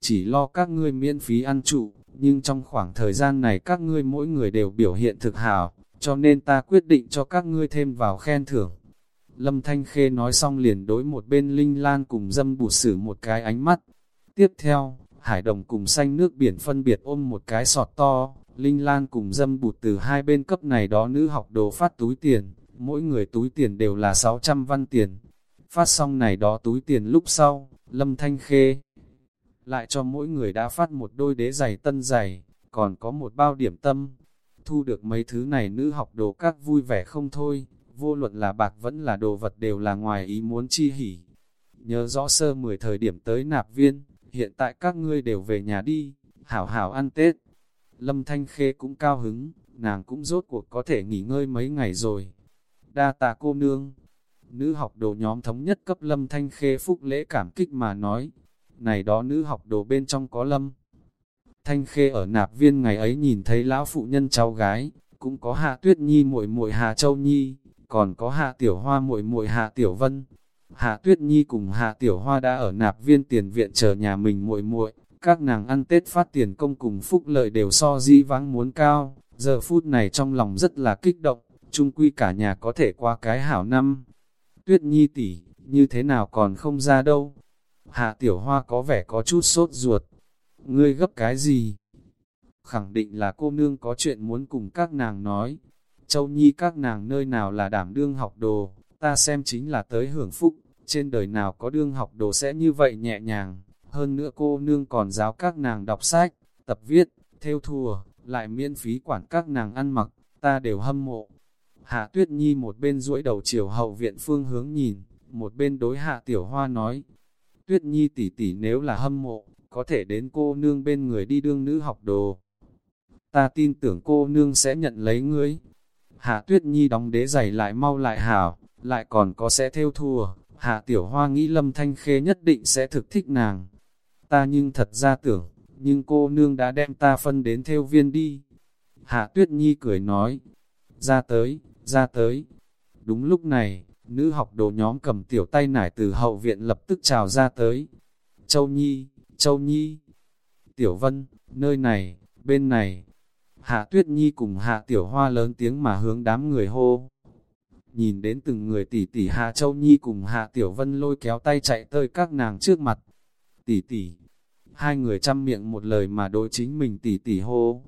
chỉ lo các ngươi miễn phí ăn trụ, nhưng trong khoảng thời gian này các ngươi mỗi người đều biểu hiện thực hảo, cho nên ta quyết định cho các ngươi thêm vào khen thưởng. Lâm Thanh Khê nói xong liền đối một bên Linh Lan cùng dâm bụt sử một cái ánh mắt. Tiếp theo, Hải Đồng cùng xanh nước biển phân biệt ôm một cái sọt to, Linh Lan cùng dâm bụt từ hai bên cấp này đó nữ học đồ phát túi tiền, mỗi người túi tiền đều là 600 văn tiền. Phát xong này đó túi tiền lúc sau, Lâm Thanh Khê lại cho mỗi người đã phát một đôi đế giày tân giày, còn có một bao điểm tâm. Thu được mấy thứ này nữ học đồ các vui vẻ không thôi, vô luận là bạc vẫn là đồ vật đều là ngoài ý muốn chi hỉ. Nhớ rõ sơ 10 thời điểm tới nạp viên, hiện tại các ngươi đều về nhà đi, hảo hảo ăn Tết. Lâm Thanh Khê cũng cao hứng, nàng cũng rốt cuộc có thể nghỉ ngơi mấy ngày rồi. Đa tạ cô nương, nữ học đồ nhóm thống nhất cấp Lâm Thanh Khê phúc lễ cảm kích mà nói, này đó nữ học đồ bên trong có Lâm. Thanh Khê ở nạp viên ngày ấy nhìn thấy lão phụ nhân cháu gái, cũng có Hạ Tuyết Nhi muội muội Hạ Châu Nhi, còn có Hạ Tiểu Hoa muội muội Hạ Tiểu Vân. Hạ Tuyết Nhi cùng Hạ Tiểu Hoa đã ở nạp viên tiền viện chờ nhà mình muội muội, các nàng ăn Tết phát tiền công cùng phúc lợi đều so dĩ vãng muốn cao, giờ phút này trong lòng rất là kích động, chung quy cả nhà có thể qua cái hảo năm. Tuyết Nhi tỷ, như thế nào còn không ra đâu? Hạ Tiểu Hoa có vẻ có chút sốt ruột. Ngươi gấp cái gì? Khẳng định là cô nương có chuyện muốn cùng các nàng nói. Châu Nhi các nàng nơi nào là đảm đương học đồ, ta xem chính là tới hưởng phúc, trên đời nào có đương học đồ sẽ như vậy nhẹ nhàng. Hơn nữa cô nương còn giáo các nàng đọc sách, tập viết, theo thùa, lại miễn phí quản các nàng ăn mặc, ta đều hâm mộ. Hạ Tuyết Nhi một bên duỗi đầu chiều hậu viện phương hướng nhìn, một bên đối Hạ Tiểu Hoa nói, Tuyết Nhi tỷ tỷ nếu là hâm mộ, có thể đến cô nương bên người đi đương nữ học đồ. Ta tin tưởng cô nương sẽ nhận lấy ngươi. Hạ Tuyết Nhi đóng đế giày lại mau lại hảo, lại còn có sẽ theo thua. Hạ Tiểu Hoa nghĩ Lâm Thanh Khê nhất định sẽ thực thích nàng. Ta nhưng thật ra tưởng, nhưng cô nương đã đem ta phân đến theo viên đi. Hạ Tuyết Nhi cười nói, ra tới, ra tới. Đúng lúc này, nữ học đồ nhóm cầm tiểu tay nải từ hậu viện lập tức chào ra tới. Châu Nhi, Châu Nhi, Tiểu Vân, nơi này, bên này. Hạ Tuyết Nhi cùng Hạ Tiểu Hoa lớn tiếng mà hướng đám người hô. Nhìn đến từng người tỷ tỷ Hạ Châu Nhi cùng Hạ Tiểu Vân lôi kéo tay chạy tới các nàng trước mặt. Tỷ tỷ, hai người chăm miệng một lời mà đối chính mình tỷ tỷ hô.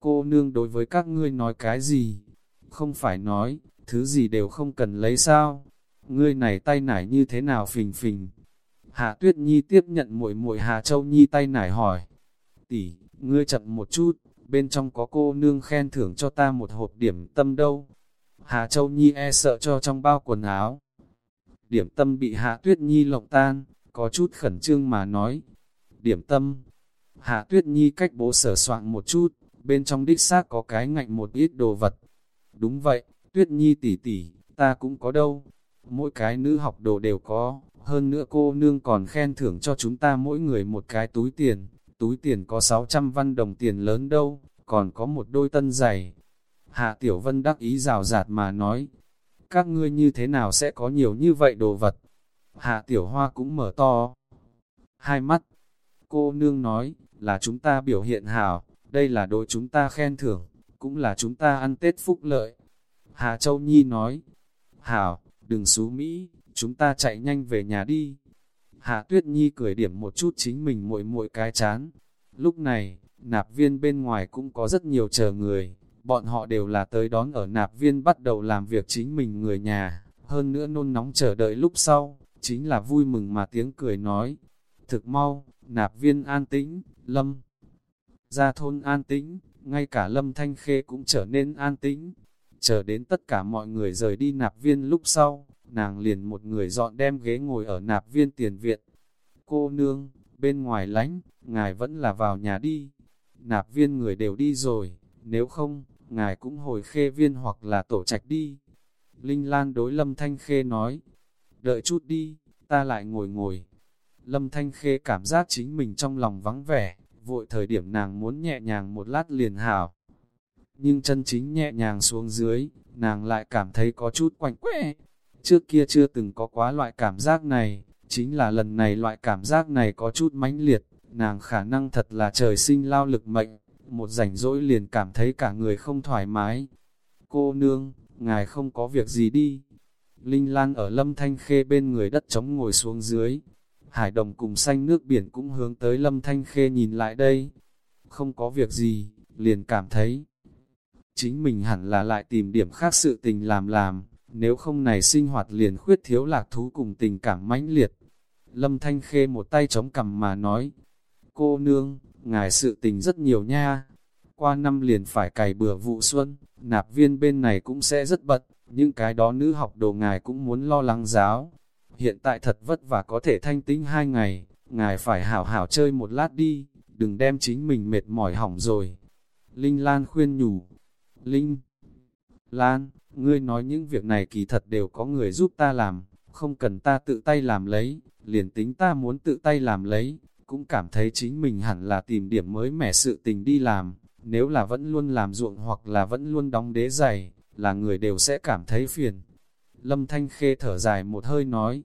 Cô nương đối với các ngươi nói cái gì? Không phải nói, thứ gì đều không cần lấy sao? Ngươi này tay nải như thế nào phình phình? Hạ Tuyết Nhi tiếp nhận muội muội Hà Châu Nhi tay nải hỏi. Tỷ, ngươi chậm một chút, bên trong có cô nương khen thưởng cho ta một hộp điểm tâm đâu. Hà Châu Nhi e sợ cho trong bao quần áo. Điểm tâm bị Hạ Tuyết Nhi lộng tan, có chút khẩn trương mà nói. Điểm tâm. Hạ Tuyết Nhi cách bố sở soạn một chút, bên trong đích xác có cái ngạnh một ít đồ vật. Đúng vậy, Tuyết Nhi tỷ tỷ, ta cũng có đâu. Mỗi cái nữ học đồ đều có, hơn nữa cô nương còn khen thưởng cho chúng ta mỗi người một cái túi tiền. Túi tiền có 600 văn đồng tiền lớn đâu, còn có một đôi tân giày. Hạ Tiểu Vân đắc ý rào rạt mà nói, các ngươi như thế nào sẽ có nhiều như vậy đồ vật? Hạ Tiểu Hoa cũng mở to. Hai mắt, cô nương nói, là chúng ta biểu hiện hảo, đây là đối chúng ta khen thưởng, cũng là chúng ta ăn Tết phúc lợi. Hà Châu Nhi nói, Hảo, đừng xú Mỹ, chúng ta chạy nhanh về nhà đi. Hạ Tuyết Nhi cười điểm một chút chính mình muội muội cái chán. Lúc này, nạp viên bên ngoài cũng có rất nhiều chờ người, bọn họ đều là tới đón ở nạp viên bắt đầu làm việc chính mình người nhà, hơn nữa nôn nóng chờ đợi lúc sau, chính là vui mừng mà tiếng cười nói. Thực mau, nạp viên an tĩnh, Lâm ra thôn an tĩnh, ngay cả Lâm Thanh Khê cũng trở nên an tĩnh. Chờ đến tất cả mọi người rời đi nạp viên lúc sau, nàng liền một người dọn đem ghế ngồi ở nạp viên tiền viện. Cô nương, bên ngoài lánh, ngài vẫn là vào nhà đi. Nạp viên người đều đi rồi, nếu không, ngài cũng hồi khê viên hoặc là tổ trạch đi. Linh Lan đối Lâm Thanh Khê nói, đợi chút đi, ta lại ngồi ngồi. Lâm Thanh Khê cảm giác chính mình trong lòng vắng vẻ, vội thời điểm nàng muốn nhẹ nhàng một lát liền hảo. Nhưng chân chính nhẹ nhàng xuống dưới, nàng lại cảm thấy có chút quạnh quẽ. Trước kia chưa từng có quá loại cảm giác này, chính là lần này loại cảm giác này có chút mãnh liệt, nàng khả năng thật là trời sinh lao lực mệnh, một rảnh rỗi liền cảm thấy cả người không thoải mái. Cô nương, ngài không có việc gì đi. Linh Lan ở lâm thanh khê bên người đất trống ngồi xuống dưới, Hải đồng cùng xanh nước biển cũng hướng tới lâm thanh khê nhìn lại đây. Không có việc gì, liền cảm thấy. Chính mình hẳn là lại tìm điểm khác sự tình làm làm, nếu không này sinh hoạt liền khuyết thiếu lạc thú cùng tình cảm mãnh liệt. Lâm Thanh Khê một tay chống cằm mà nói, cô nương, ngài sự tình rất nhiều nha. Qua năm liền phải cày bừa vụ xuân, nạp viên bên này cũng sẽ rất bận. nhưng cái đó nữ học đồ ngài cũng muốn lo lắng giáo, hiện tại thật vất vả có thể thanh tĩnh hai ngày, ngài phải hảo hảo chơi một lát đi, đừng đem chính mình mệt mỏi hỏng rồi. Linh Lan khuyên nhủ, Linh Lan, ngươi nói những việc này kỳ thật đều có người giúp ta làm, không cần ta tự tay làm lấy, liền tính ta muốn tự tay làm lấy, cũng cảm thấy chính mình hẳn là tìm điểm mới mẻ sự tình đi làm, nếu là vẫn luôn làm ruộng hoặc là vẫn luôn đóng đế giày, là người đều sẽ cảm thấy phiền. Lâm Thanh Khê thở dài một hơi nói,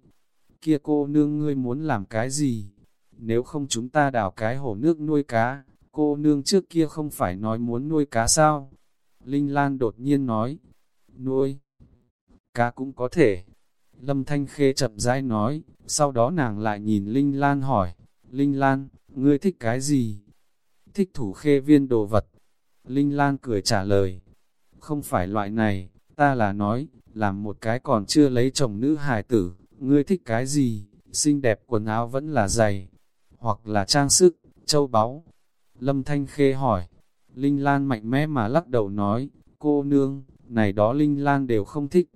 kia cô nương ngươi muốn làm cái gì? Nếu không chúng ta đào cái hồ nước nuôi cá, cô nương trước kia không phải nói muốn nuôi cá sao? Linh Lan đột nhiên nói, nuôi cá cũng có thể. Lâm Thanh Khê chậm rãi nói, sau đó nàng lại nhìn Linh Lan hỏi, Linh Lan, ngươi thích cái gì? Thích thủ khê viên đồ vật. Linh Lan cười trả lời, không phải loại này, ta là nói, làm một cái còn chưa lấy chồng nữ hài tử, ngươi thích cái gì, xinh đẹp quần áo vẫn là dày, hoặc là trang sức, châu báu. Lâm Thanh Khê hỏi, Linh Lan mạnh mẽ mà lắc đầu nói, cô nương, này đó Linh Lan đều không thích.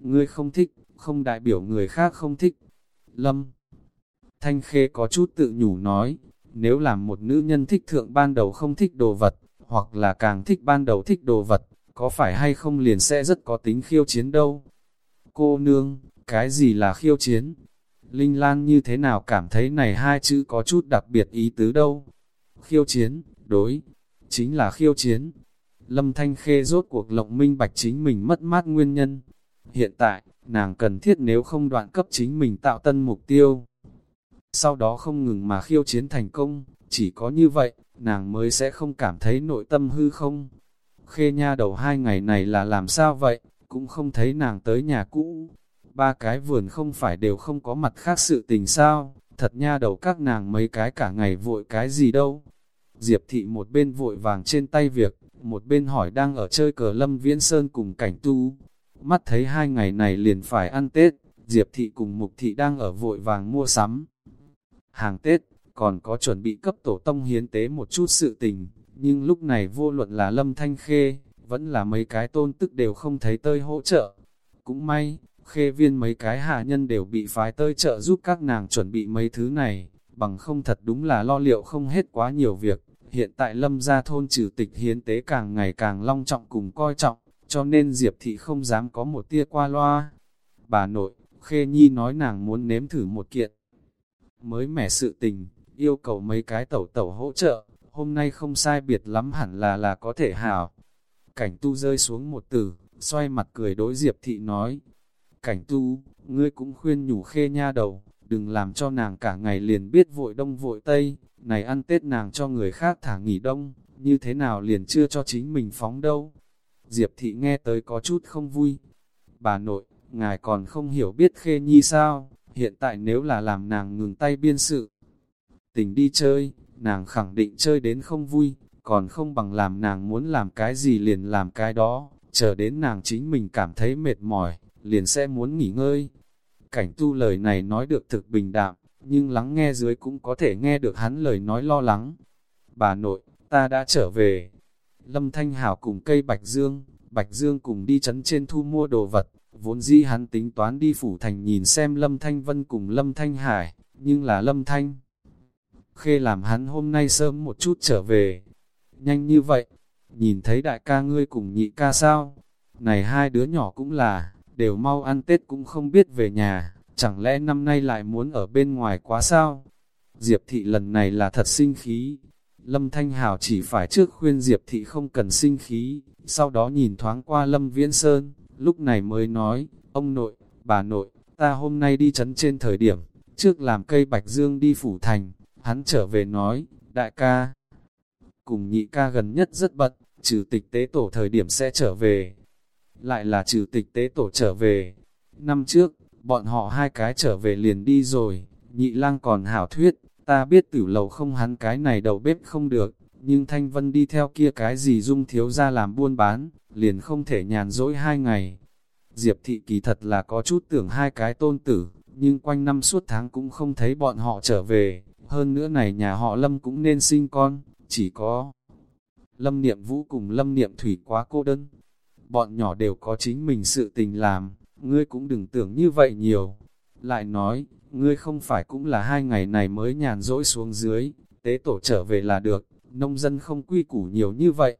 Ngươi không thích, không đại biểu người khác không thích. Lâm Thanh Khê có chút tự nhủ nói, nếu làm một nữ nhân thích thượng ban đầu không thích đồ vật, hoặc là càng thích ban đầu thích đồ vật, có phải hay không liền sẽ rất có tính khiêu chiến đâu. Cô nương, cái gì là khiêu chiến? Linh Lan như thế nào cảm thấy này hai chữ có chút đặc biệt ý tứ đâu? Khiêu chiến, đối, chính là khiêu chiến. Lâm Thanh Khê rốt cuộc lộng minh bạch chính mình mất mát nguyên nhân. Hiện tại, nàng cần thiết nếu không đoạn cấp chính mình tạo tân mục tiêu. Sau đó không ngừng mà khiêu chiến thành công, chỉ có như vậy, nàng mới sẽ không cảm thấy nội tâm hư không. Khê nha đầu hai ngày này là làm sao vậy, cũng không thấy nàng tới nhà cũ. Ba cái vườn không phải đều không có mặt khác sự tình sao, thật nha đầu các nàng mấy cái cả ngày vội cái gì đâu. Diệp thị một bên vội vàng trên tay việc, một bên hỏi đang ở chơi cờ lâm viễn sơn cùng cảnh tu. Mắt thấy hai ngày này liền phải ăn Tết, Diệp thị cùng mục thị đang ở vội vàng mua sắm. Hàng Tết, còn có chuẩn bị cấp tổ tông hiến tế một chút sự tình, nhưng lúc này vô luận là Lâm Thanh Khê, vẫn là mấy cái tôn tức đều không thấy tơi hỗ trợ. Cũng may, khê viên mấy cái hạ nhân đều bị phái tơi trợ giúp các nàng chuẩn bị mấy thứ này, bằng không thật đúng là lo liệu không hết quá nhiều việc. Hiện tại lâm gia thôn trừ tịch hiến tế càng ngày càng long trọng cùng coi trọng, cho nên Diệp Thị không dám có một tia qua loa. Bà nội, Khê Nhi nói nàng muốn nếm thử một kiện. Mới mẻ sự tình, yêu cầu mấy cái tẩu tẩu hỗ trợ, hôm nay không sai biệt lắm hẳn là là có thể hảo. Cảnh tu rơi xuống một từ, xoay mặt cười đối Diệp Thị nói, Cảnh tu, ngươi cũng khuyên nhủ khê nha đầu, đừng làm cho nàng cả ngày liền biết vội đông vội tây, này ăn Tết nàng cho người khác thả nghỉ đông, như thế nào liền chưa cho chính mình phóng đâu. Diệp thị nghe tới có chút không vui. Bà nội, ngài còn không hiểu biết khê nhi sao, hiện tại nếu là làm nàng ngừng tay biên sự. Tình đi chơi, nàng khẳng định chơi đến không vui, còn không bằng làm nàng muốn làm cái gì liền làm cái đó, chờ đến nàng chính mình cảm thấy mệt mỏi, liền sẽ muốn nghỉ ngơi. Cảnh tu lời này nói được thực bình đạm, nhưng lắng nghe dưới cũng có thể nghe được hắn lời nói lo lắng. bà nội, ta đã trở về. Lâm Thanh Hảo cùng cây Bạch Dương, Bạch Dương cùng đi chấn trên thu mua đồ vật, vốn dĩ hắn tính toán đi phủ thành nhìn xem Lâm Thanh Vân cùng Lâm Thanh Hải, nhưng là Lâm Thanh. Khê làm hắn hôm nay sớm một chút trở về. Nhanh như vậy, nhìn thấy đại ca ngươi cùng nhị ca sao? Này hai đứa nhỏ cũng là, đều mau ăn Tết cũng không biết về nhà, chẳng lẽ năm nay lại muốn ở bên ngoài quá sao? Diệp thị lần này là thật sinh khí. Lâm Thanh Hảo chỉ phải trước khuyên Diệp thị không cần sinh khí, sau đó nhìn thoáng qua Lâm Viễn Sơn, lúc này mới nói, ông nội, bà nội, ta hôm nay đi chấn trên thời điểm, trước làm cây bạch dương đi phủ thành, hắn trở về nói, đại ca, cùng nhị ca gần nhất rất bận, trừ tịch tế tổ thời điểm sẽ trở về, lại là trừ tịch tế tổ trở về, năm trước, bọn họ hai cái trở về liền đi rồi, nhị lang còn hảo thuyết, ta biết tử lầu không hắn cái này đầu bếp không được, nhưng Thanh Vân đi theo kia cái gì dung thiếu ra làm buôn bán, liền không thể nhàn rỗi hai ngày. Diệp thị kỳ thật là có chút tưởng hai cái tôn tử, nhưng quanh năm suốt tháng cũng không thấy bọn họ trở về, hơn nữa này nhà họ Lâm cũng nên sinh con, chỉ có Lâm Niệm Vũ cùng Lâm Niệm Thủy quá cô đơn. Bọn nhỏ đều có chính mình sự tình làm, ngươi cũng đừng tưởng như vậy nhiều. Lại nói, ngươi không phải cũng là hai ngày này mới nhàn rỗi xuống dưới, tế tổ trở về là được, nông dân không quy củ nhiều như vậy.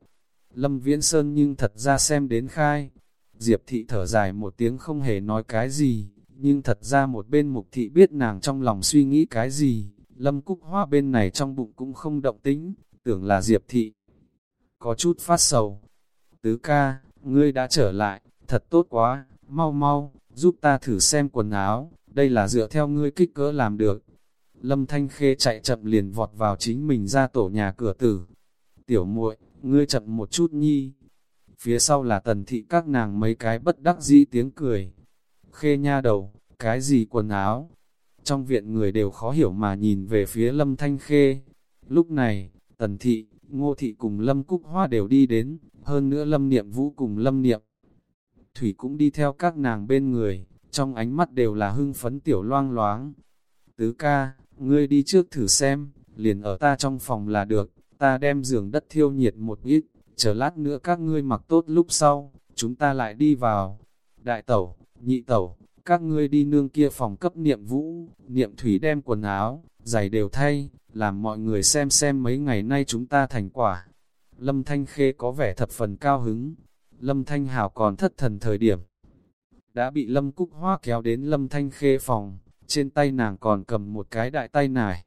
Lâm Viễn Sơn nhưng thật ra xem đến khai. Diệp thị thở dài một tiếng không hề nói cái gì, nhưng thật ra một bên mục thị biết nàng trong lòng suy nghĩ cái gì. Lâm Cúc Hoa bên này trong bụng cũng không động tính, tưởng là Diệp thị. Có chút phát sầu. Tứ ca, ngươi đã trở lại, thật tốt quá, mau mau, giúp ta thử xem quần áo, đây là dựa theo ngươi kích cỡ làm được. Lâm Thanh Khê chạy chậm liền vọt vào chính mình ra tổ nhà cửa tử. Tiểu muội, ngươi chậm một chút nhi. Phía sau là tần thị các nàng mấy cái bất đắc dĩ tiếng cười. Khê nha đầu, cái gì quần áo? Trong viện người đều khó hiểu mà nhìn về phía Lâm Thanh Khê. Lúc này, tần thị, ngô thị cùng Lâm Cúc Hoa đều đi đến, hơn nữa Lâm Niệm Vũ cùng Lâm Niệm. Thủy cũng đi theo các nàng bên người, trong ánh mắt đều là hưng phấn tiểu loang loáng. Tứ ca, ngươi đi trước thử xem, liền ở ta trong phòng là được, ta đem giường đất thiêu nhiệt một ít, chờ lát nữa các ngươi mặc tốt lúc sau, chúng ta lại đi vào. Đại tẩu, nhị tẩu, các ngươi đi nương kia phòng cấp niệm vũ, niệm thủy đem quần áo, giày đều thay, làm mọi người xem xem mấy ngày nay chúng ta thành quả. Lâm Thanh Khê có vẻ thập phần cao hứng, Lâm Thanh Hảo còn thất thần thời điểm. Đã bị Lâm Cúc Hoa kéo đến Lâm Thanh Khê phòng, trên tay nàng còn cầm một cái đại tay nải.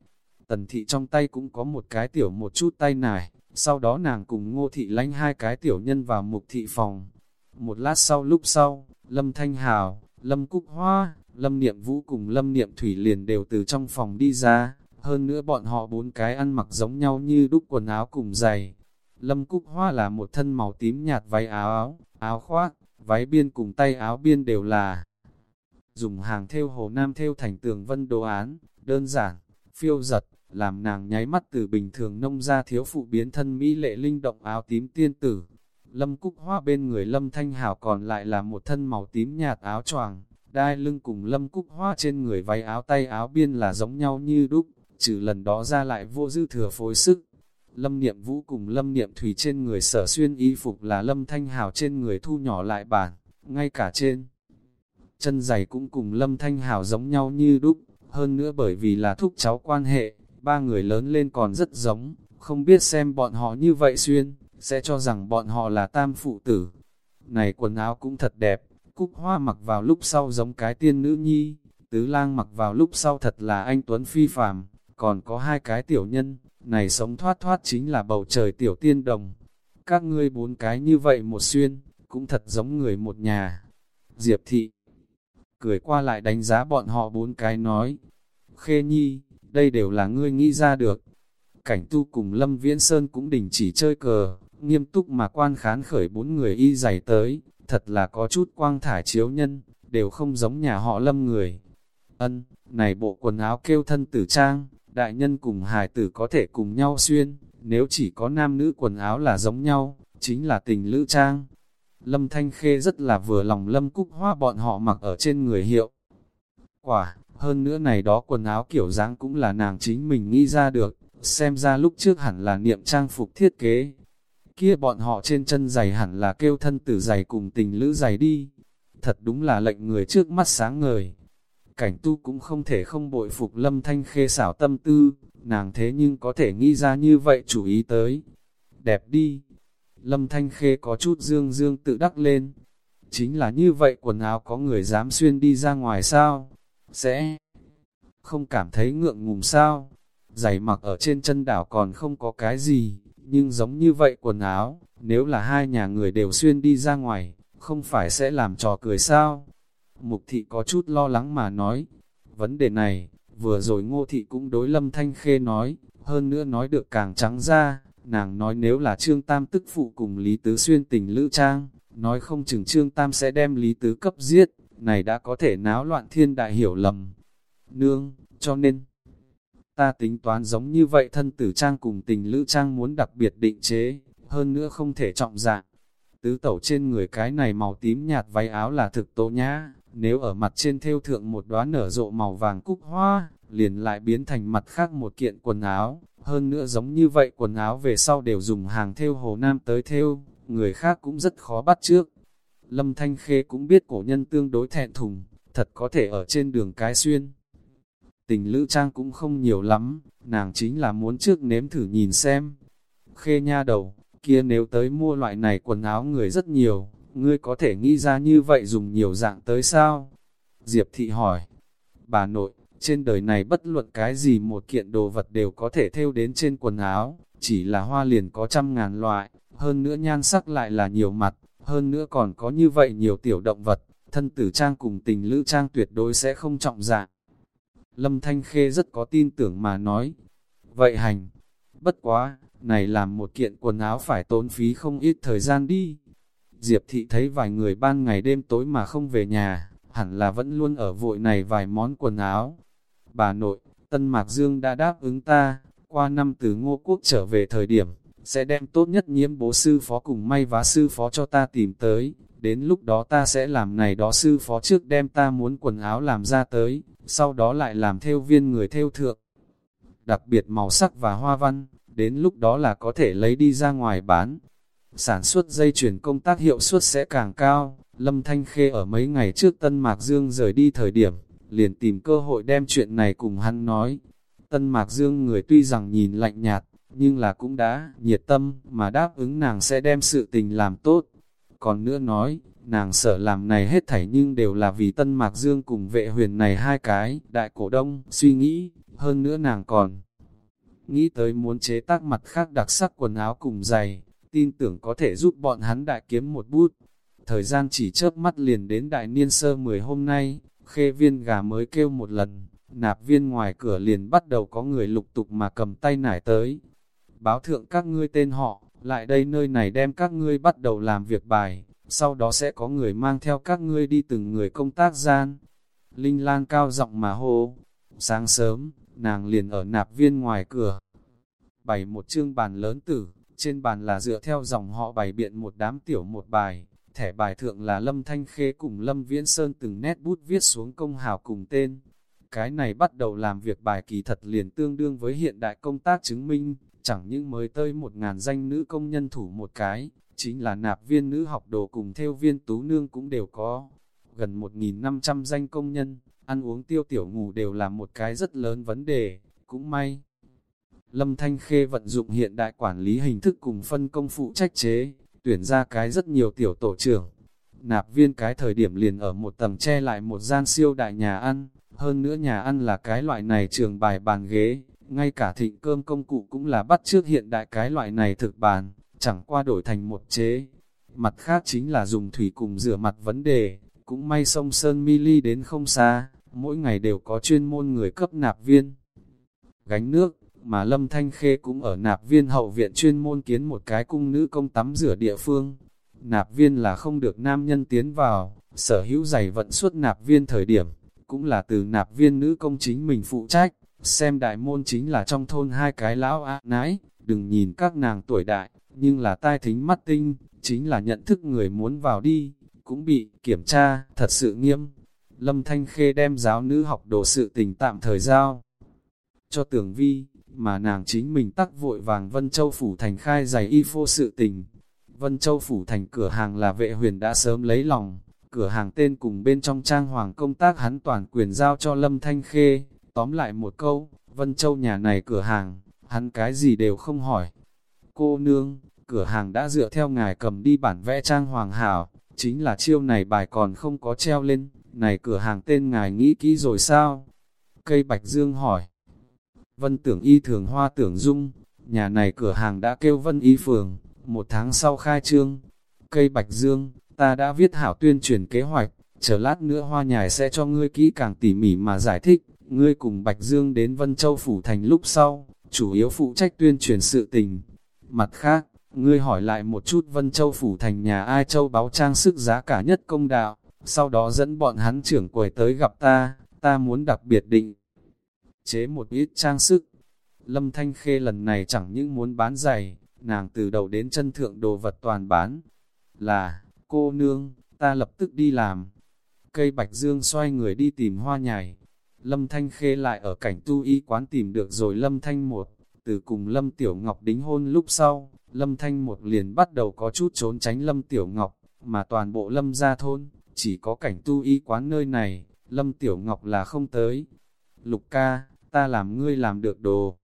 Tần thị trong tay cũng có một cái tiểu một chút tay nải, sau đó nàng cùng ngô thị lánh hai cái tiểu nhân vào mục thị phòng. Một lát sau lúc sau, Lâm Thanh Hào, Lâm Cúc Hoa, Lâm Niệm Vũ cùng Lâm Niệm Thủy liền đều từ trong phòng đi ra, hơn nữa bọn họ bốn cái ăn mặc giống nhau như đúc quần áo cùng giày. Lâm Cúc Hoa là một thân màu tím nhạt váy áo áo, áo khoác, váy biên cùng tay áo biên đều là dùng hàng theo hồ nam theo thành tường vân đồ án, đơn giản, phiêu giật, làm nàng nháy mắt từ bình thường nông ra thiếu phụ biến thân mỹ lệ linh động áo tím tiên tử. Lâm Cúc Hoa bên người Lâm Thanh Hảo còn lại là một thân màu tím nhạt áo choàng, đai lưng cùng Lâm Cúc Hoa trên người váy áo tay áo biên là giống nhau như đúc, trừ lần đó ra lại vô dư thừa phối sức. Lâm Niệm Vũ cùng Lâm Niệm Thủy trên người sở xuyên y phục là Lâm Thanh Hảo trên người thu nhỏ lại bản, ngay cả trên chân giày cũng cùng Lâm Thanh Hảo giống nhau như đúc, hơn nữa bởi vì là thúc cháu quan hệ, ba người lớn lên còn rất giống, không biết xem bọn họ như vậy xuyên, sẽ cho rằng bọn họ là tam phụ tử. Này quần áo cũng thật đẹp, cúc hoa mặc vào lúc sau giống cái tiên nữ nhi, tứ lang mặc vào lúc sau thật là anh Tuấn phi phàm, còn có hai cái tiểu nhân, này sống thoát thoát chính là bầu trời tiểu tiên đồng. Các ngươi bốn cái như vậy một xuyên, cũng thật giống người một nhà. Diệp thị cười qua lại đánh giá bọn họ bốn cái nói, Khê Nhi, đây đều là ngươi nghĩ ra được. Cảnh tu cùng Lâm Viễn Sơn cũng đình chỉ chơi cờ, nghiêm túc mà quan khán khởi bốn người y giày tới, thật là có chút quang thải chiếu nhân, đều không giống nhà họ Lâm người. Ân, này bộ quần áo kêu thân tử trang, đại nhân cùng hài tử có thể cùng nhau xuyên, nếu chỉ có nam nữ quần áo là giống nhau, chính là tình lữ trang. Lâm Thanh Khê rất là vừa lòng Lâm Cúc Hoa bọn họ mặc ở trên người hiệu. Quả, hơn nữa này đó quần áo kiểu dáng cũng là nàng chính mình nghĩ ra được, xem ra lúc trước hẳn là niệm trang phục thiết kế. Kia bọn họ trên chân giày hẳn là kêu thân tử giày cùng tình lữ giày đi. Thật đúng là lệnh người trước mắt sáng ngời. Cảnh tu cũng không thể không bội phục lâm thanh khê xảo tâm tư, nàng thế nhưng có thể nghĩ ra như vậy chủ ý tới. Đẹp đi. Lâm thanh khê có chút dương dương tự đắc lên. Chính là như vậy quần áo có người dám xuyên đi ra ngoài sao? Sẽ không cảm thấy ngượng ngùng sao? Giày mặc ở trên chân đảo còn không có cái gì, nhưng giống như vậy quần áo, nếu là hai nhà người đều xuyên đi ra ngoài, không phải sẽ làm trò cười sao? Mục thị có chút lo lắng mà nói, vấn đề này, vừa rồi ngô thị cũng đối lâm thanh khê nói, hơn nữa nói được càng trắng ra, nàng nói nếu là trương tam tức phụ cùng Lý Tứ Xuyên tình lữ trang, nói không chừng trương tam sẽ đem Lý Tứ cấp giết, này đã có thể náo loạn thiên đại hiểu lầm. Nương, cho nên, ta tính toán giống như vậy thân tử trang cùng tình lữ trang muốn đặc biệt định chế, hơn nữa không thể trọng dạng. Tứ tẩu trên người cái này màu tím nhạt váy áo là thực tố nhã, nếu ở mặt trên thêu thượng một đóa nở rộ màu vàng cúc hoa, liền lại biến thành mặt khác một kiện quần áo, hơn nữa giống như vậy quần áo về sau đều dùng hàng theo hồ nam tới theo người khác cũng rất khó bắt trước. Lâm Thanh Khê cũng biết cổ nhân tương đối thẹn thùng, thật có thể ở trên đường cái xuyên. Tình lữ trang cũng không nhiều lắm, nàng chính là muốn trước nếm thử nhìn xem. Khê nha đầu, kia nếu tới mua loại này quần áo người rất nhiều, ngươi có thể nghĩ ra như vậy dùng nhiều dạng tới sao? Diệp thị hỏi, bà nội, trên đời này bất luận cái gì một kiện đồ vật đều có thể thêu đến trên quần áo, chỉ là hoa liền có trăm ngàn loại, hơn nữa nhan sắc lại là nhiều mặt, hơn nữa còn có như vậy nhiều tiểu động vật, thân tử trang cùng tình lữ trang tuyệt đối sẽ không trọng dạng. Lâm Thanh Khê rất có tin tưởng mà nói, vậy hành, bất quá, này làm một kiện quần áo phải tốn phí không ít thời gian đi. Diệp thị thấy vài người ban ngày đêm tối mà không về nhà, hẳn là vẫn luôn ở vội này vài món quần áo. Bà nội, Tân Mạc Dương đã đáp ứng ta, qua năm từ ngô quốc trở về thời điểm, sẽ đem tốt nhất nhiễm bố sư phó cùng may vá sư phó cho ta tìm tới, đến lúc đó ta sẽ làm này đó sư phó trước đem ta muốn quần áo làm ra tới, sau đó lại làm theo viên người theo thượng. Đặc biệt màu sắc và hoa văn, đến lúc đó là có thể lấy đi ra ngoài bán. Sản xuất dây chuyển công tác hiệu suất sẽ càng cao, Lâm Thanh Khê ở mấy ngày trước Tân Mạc Dương rời đi thời điểm, liền tìm cơ hội đem chuyện này cùng hắn nói. Tân Mạc Dương người tuy rằng nhìn lạnh nhạt, nhưng là cũng đã nhiệt tâm mà đáp ứng nàng sẽ đem sự tình làm tốt. Còn nữa nói, nàng sợ làm này hết thảy nhưng đều là vì Tân Mạc Dương cùng vệ huyền này hai cái, đại cổ đông, suy nghĩ, hơn nữa nàng còn nghĩ tới muốn chế tác mặt khác đặc sắc quần áo cùng giày, tin tưởng có thể giúp bọn hắn đại kiếm một bút. Thời gian chỉ chớp mắt liền đến đại niên sơ 10 hôm nay, khê viên gà mới kêu một lần, nạp viên ngoài cửa liền bắt đầu có người lục tục mà cầm tay nải tới. Báo thượng các ngươi tên họ, lại đây nơi này đem các ngươi bắt đầu làm việc bài, sau đó sẽ có người mang theo các ngươi đi từng người công tác gian. Linh Lan cao giọng mà hô, sáng sớm, nàng liền ở nạp viên ngoài cửa. Bày một chương bàn lớn tử, trên bàn là dựa theo dòng họ bày biện một đám tiểu một bài, thẻ bài thượng là Lâm Thanh Khê cùng Lâm Viễn Sơn từng nét bút viết xuống công hào cùng tên. Cái này bắt đầu làm việc bài kỳ thật liền tương đương với hiện đại công tác chứng minh, chẳng những mới tới một ngàn danh nữ công nhân thủ một cái, chính là nạp viên nữ học đồ cùng theo viên tú nương cũng đều có. Gần 1.500 danh công nhân, ăn uống tiêu tiểu ngủ đều là một cái rất lớn vấn đề, cũng may. Lâm Thanh Khê vận dụng hiện đại quản lý hình thức cùng phân công phụ trách chế, tuyển ra cái rất nhiều tiểu tổ trưởng. Nạp viên cái thời điểm liền ở một tầng che lại một gian siêu đại nhà ăn, hơn nữa nhà ăn là cái loại này trường bài bàn ghế, ngay cả thịnh cơm công cụ cũng là bắt trước hiện đại cái loại này thực bàn, chẳng qua đổi thành một chế. Mặt khác chính là dùng thủy cùng rửa mặt vấn đề, cũng may sông Sơn Mili đến không xa, mỗi ngày đều có chuyên môn người cấp nạp viên. Gánh nước, mà Lâm Thanh Khê cũng ở nạp viên hậu viện chuyên môn kiến một cái cung nữ công tắm rửa địa phương. Nạp viên là không được nam nhân tiến vào, sở hữu giày vận suốt nạp viên thời điểm, cũng là từ nạp viên nữ công chính mình phụ trách, xem đại môn chính là trong thôn hai cái lão á nái, đừng nhìn các nàng tuổi đại, nhưng là tai thính mắt tinh, chính là nhận thức người muốn vào đi, cũng bị kiểm tra, thật sự nghiêm. Lâm Thanh Khê đem giáo nữ học đồ sự tình tạm thời giao cho tưởng vi, mà nàng chính mình tắc vội vàng Vân Châu Phủ Thành khai giày y phô sự tình. Vân Châu Phủ Thành cửa hàng là vệ huyền đã sớm lấy lòng, cửa hàng tên cùng bên trong trang hoàng công tác hắn toàn quyền giao cho Lâm Thanh Khê, tóm lại một câu, Vân Châu nhà này cửa hàng, hắn cái gì đều không hỏi. Cô nương, cửa hàng đã dựa theo ngài cầm đi bản vẽ trang hoàng hảo, chính là chiêu này bài còn không có treo lên, này cửa hàng tên ngài nghĩ kỹ rồi sao? Cây Bạch Dương hỏi. Vân tưởng y thường hoa tưởng dung, nhà này cửa hàng đã kêu Vân y phường, một tháng sau khai trương. Cây Bạch Dương, ta đã viết hảo tuyên truyền kế hoạch, chờ lát nữa hoa nhài sẽ cho ngươi kỹ càng tỉ mỉ mà giải thích, ngươi cùng Bạch Dương đến Vân Châu Phủ Thành lúc sau, chủ yếu phụ trách tuyên truyền sự tình. Mặt khác, ngươi hỏi lại một chút Vân Châu Phủ Thành nhà ai châu báo trang sức giá cả nhất công đạo, sau đó dẫn bọn hắn trưởng quầy tới gặp ta, ta muốn đặc biệt định. Chế một ít trang sức, Lâm Thanh Khê lần này chẳng những muốn bán giày, nàng từ đầu đến chân thượng đồ vật toàn bán. Là, cô nương, ta lập tức đi làm. Cây Bạch Dương xoay người đi tìm hoa nhài. Lâm Thanh Khê lại ở cảnh tu y quán tìm được rồi Lâm Thanh một. Từ cùng Lâm Tiểu Ngọc đính hôn lúc sau, Lâm Thanh một liền bắt đầu có chút trốn tránh Lâm Tiểu Ngọc, mà toàn bộ Lâm gia thôn, chỉ có cảnh tu y quán nơi này, Lâm Tiểu Ngọc là không tới. Lục ca, ta làm ngươi làm được đồ.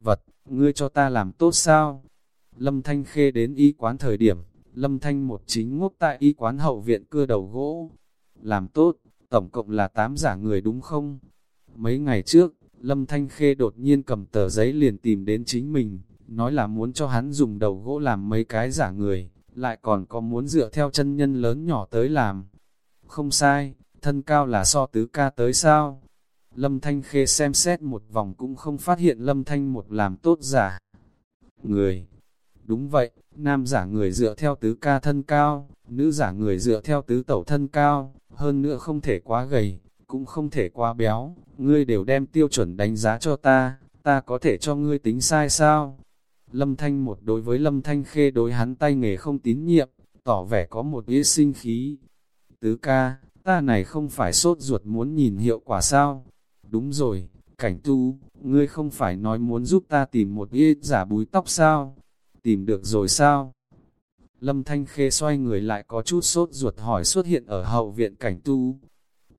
Vật, ngươi cho ta làm tốt sao? Lâm Thanh Khê đến y quán thời điểm, Lâm Thanh một chính ngốc tại y quán hậu viện cưa đầu gỗ. Làm tốt, tổng cộng là 8 giả người đúng không? Mấy ngày trước, Lâm Thanh Khê đột nhiên cầm tờ giấy liền tìm đến chính mình, nói là muốn cho hắn dùng đầu gỗ làm mấy cái giả người, lại còn có muốn dựa theo chân nhân lớn nhỏ tới làm. Không sai, thân cao là so tứ ca tới sao? Lâm Thanh Khê xem xét một vòng cũng không phát hiện Lâm Thanh một làm tốt giả. Người Đúng vậy, nam giả người dựa theo tứ ca thân cao, nữ giả người dựa theo tứ tẩu thân cao, hơn nữa không thể quá gầy, cũng không thể quá béo, ngươi đều đem tiêu chuẩn đánh giá cho ta, ta có thể cho ngươi tính sai sao? Lâm Thanh một đối với Lâm Thanh khê đối hắn tay nghề không tín nhiệm, tỏ vẻ có một ý sinh khí. Tứ ca, ta này không phải sốt ruột muốn nhìn hiệu quả sao? Đúng rồi, cảnh tu, ngươi không phải nói muốn giúp ta tìm một y giả búi tóc sao? Tìm được rồi sao? Lâm Thanh Khê xoay người lại có chút sốt ruột hỏi xuất hiện ở hậu viện cảnh tu.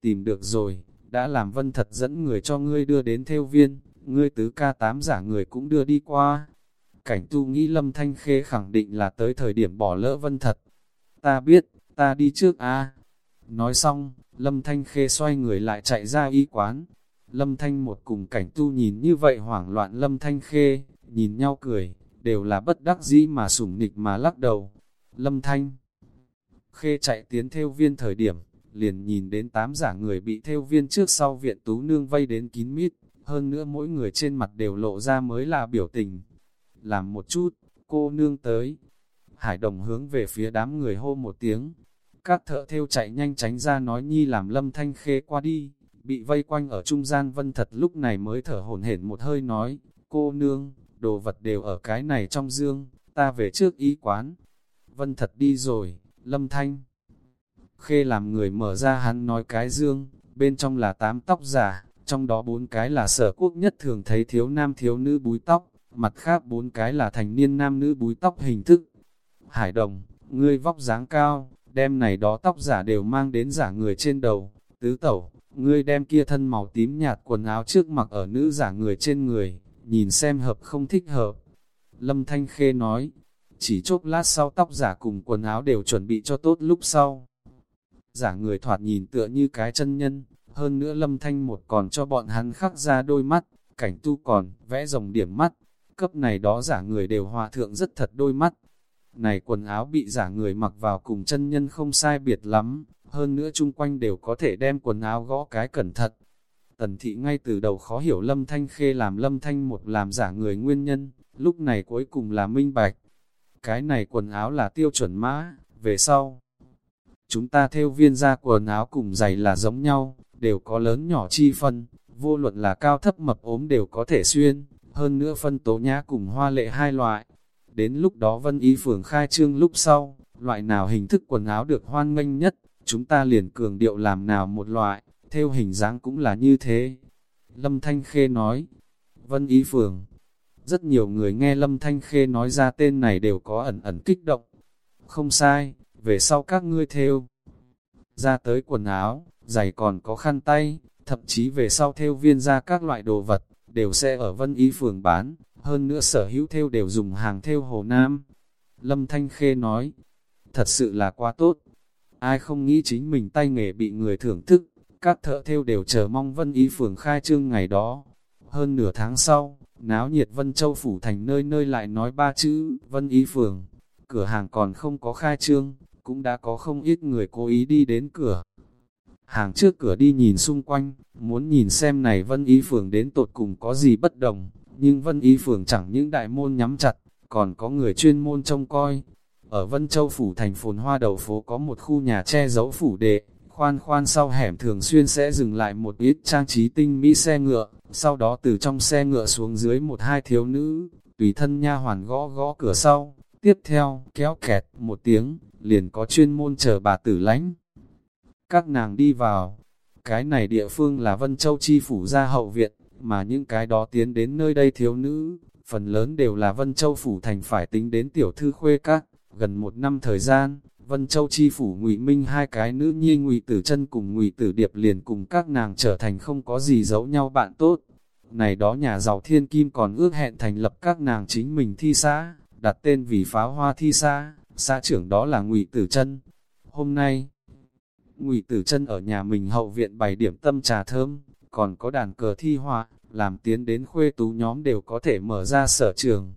Tìm được rồi, đã làm vân thật dẫn người cho ngươi đưa đến theo viên, ngươi tứ ca tám giả người cũng đưa đi qua. Cảnh tu nghĩ Lâm Thanh Khê khẳng định là tới thời điểm bỏ lỡ vân thật. Ta biết, ta đi trước a Nói xong, Lâm Thanh Khê xoay người lại chạy ra y quán. Lâm Thanh một cùng cảnh tu nhìn như vậy hoảng loạn Lâm Thanh Khê, nhìn nhau cười, đều là bất đắc dĩ mà sủng nịch mà lắc đầu. Lâm Thanh Khê chạy tiến theo viên thời điểm, liền nhìn đến tám giả người bị theo viên trước sau viện tú nương vây đến kín mít, hơn nữa mỗi người trên mặt đều lộ ra mới là biểu tình. Làm một chút, cô nương tới. Hải đồng hướng về phía đám người hô một tiếng. Các thợ theo chạy nhanh tránh ra nói nhi làm lâm thanh khê qua đi, bị vây quanh ở trung gian vân thật lúc này mới thở hổn hển một hơi nói, cô nương, đồ vật đều ở cái này trong dương, ta về trước ý quán. Vân thật đi rồi, lâm thanh. Khê làm người mở ra hắn nói cái dương, bên trong là tám tóc giả, trong đó bốn cái là sở quốc nhất thường thấy thiếu nam thiếu nữ búi tóc, mặt khác bốn cái là thành niên nam nữ búi tóc hình thức. Hải đồng, ngươi vóc dáng cao, đem này đó tóc giả đều mang đến giả người trên đầu, tứ tẩu, ngươi đem kia thân màu tím nhạt quần áo trước mặc ở nữ giả người trên người, nhìn xem hợp không thích hợp. Lâm Thanh Khê nói, chỉ chốc lát sau tóc giả cùng quần áo đều chuẩn bị cho tốt lúc sau. Giả người thoạt nhìn tựa như cái chân nhân, hơn nữa Lâm Thanh một còn cho bọn hắn khắc ra đôi mắt, cảnh tu còn, vẽ rồng điểm mắt, cấp này đó giả người đều hòa thượng rất thật đôi mắt. Này quần áo bị giả người mặc vào cùng chân nhân không sai biệt lắm, hơn nữa chung quanh đều có thể đem quần áo gõ cái cẩn thận. Tần thị ngay từ đầu khó hiểu Lâm Thanh Khê làm Lâm Thanh một làm giả người nguyên nhân, lúc này cuối cùng là minh bạch. Cái này quần áo là tiêu chuẩn mã, về sau. Chúng ta theo viên ra quần áo cùng giày là giống nhau, đều có lớn nhỏ chi phân, vô luận là cao thấp mập ốm đều có thể xuyên, hơn nữa phân tố nhã cùng hoa lệ hai loại. Đến lúc đó vân y phường khai trương lúc sau, loại nào hình thức quần áo được hoan nghênh nhất, chúng ta liền cường điệu làm nào một loại theo hình dáng cũng là như thế. Lâm Thanh Khê nói, Vân Y Phường. Rất nhiều người nghe Lâm Thanh Khê nói ra tên này đều có ẩn ẩn kích động. Không sai, về sau các ngươi theo. Ra tới quần áo, giày còn có khăn tay, thậm chí về sau theo viên ra các loại đồ vật, đều sẽ ở Vân Y Phường bán, hơn nữa sở hữu theo đều dùng hàng theo Hồ Nam. Lâm Thanh Khê nói, thật sự là quá tốt. Ai không nghĩ chính mình tay nghề bị người thưởng thức, các thợ theo đều chờ mong Vân Y Phường khai trương ngày đó. Hơn nửa tháng sau, náo nhiệt Vân Châu Phủ Thành nơi nơi lại nói ba chữ Vân Y Phường. Cửa hàng còn không có khai trương, cũng đã có không ít người cố ý đi đến cửa. Hàng trước cửa đi nhìn xung quanh, muốn nhìn xem này Vân Y Phường đến tột cùng có gì bất đồng, nhưng Vân Y Phường chẳng những đại môn nhắm chặt, còn có người chuyên môn trông coi. Ở Vân Châu Phủ thành phồn hoa đầu phố có một khu nhà che giấu phủ đệ, khoan khoan sau hẻm thường xuyên sẽ dừng lại một ít trang trí tinh mỹ xe ngựa, sau đó từ trong xe ngựa xuống dưới một hai thiếu nữ, tùy thân nha hoàn gõ gõ cửa sau, tiếp theo kéo kẹt một tiếng, liền có chuyên môn chờ bà tử lánh. Các nàng đi vào, cái này địa phương là Vân Châu Chi Phủ gia hậu viện, mà những cái đó tiến đến nơi đây thiếu nữ, phần lớn đều là Vân Châu Phủ thành phải tính đến tiểu thư khuê các, gần một năm thời gian, Vân Châu Chi Phủ ngụy Minh hai cái nữ nhi ngụy Tử chân cùng ngụy Tử Điệp liền cùng các nàng trở thành không có gì giấu nhau bạn tốt. Này đó nhà giàu thiên kim còn ước hẹn thành lập các nàng chính mình thi xã, đặt tên vì pháo hoa thi xã, xã trưởng đó là ngụy Tử chân Hôm nay, ngụy Tử chân ở nhà mình hậu viện bày điểm tâm trà thơm, còn có đàn cờ thi họa, làm tiến đến khuê tú nhóm đều có thể mở ra sở trường.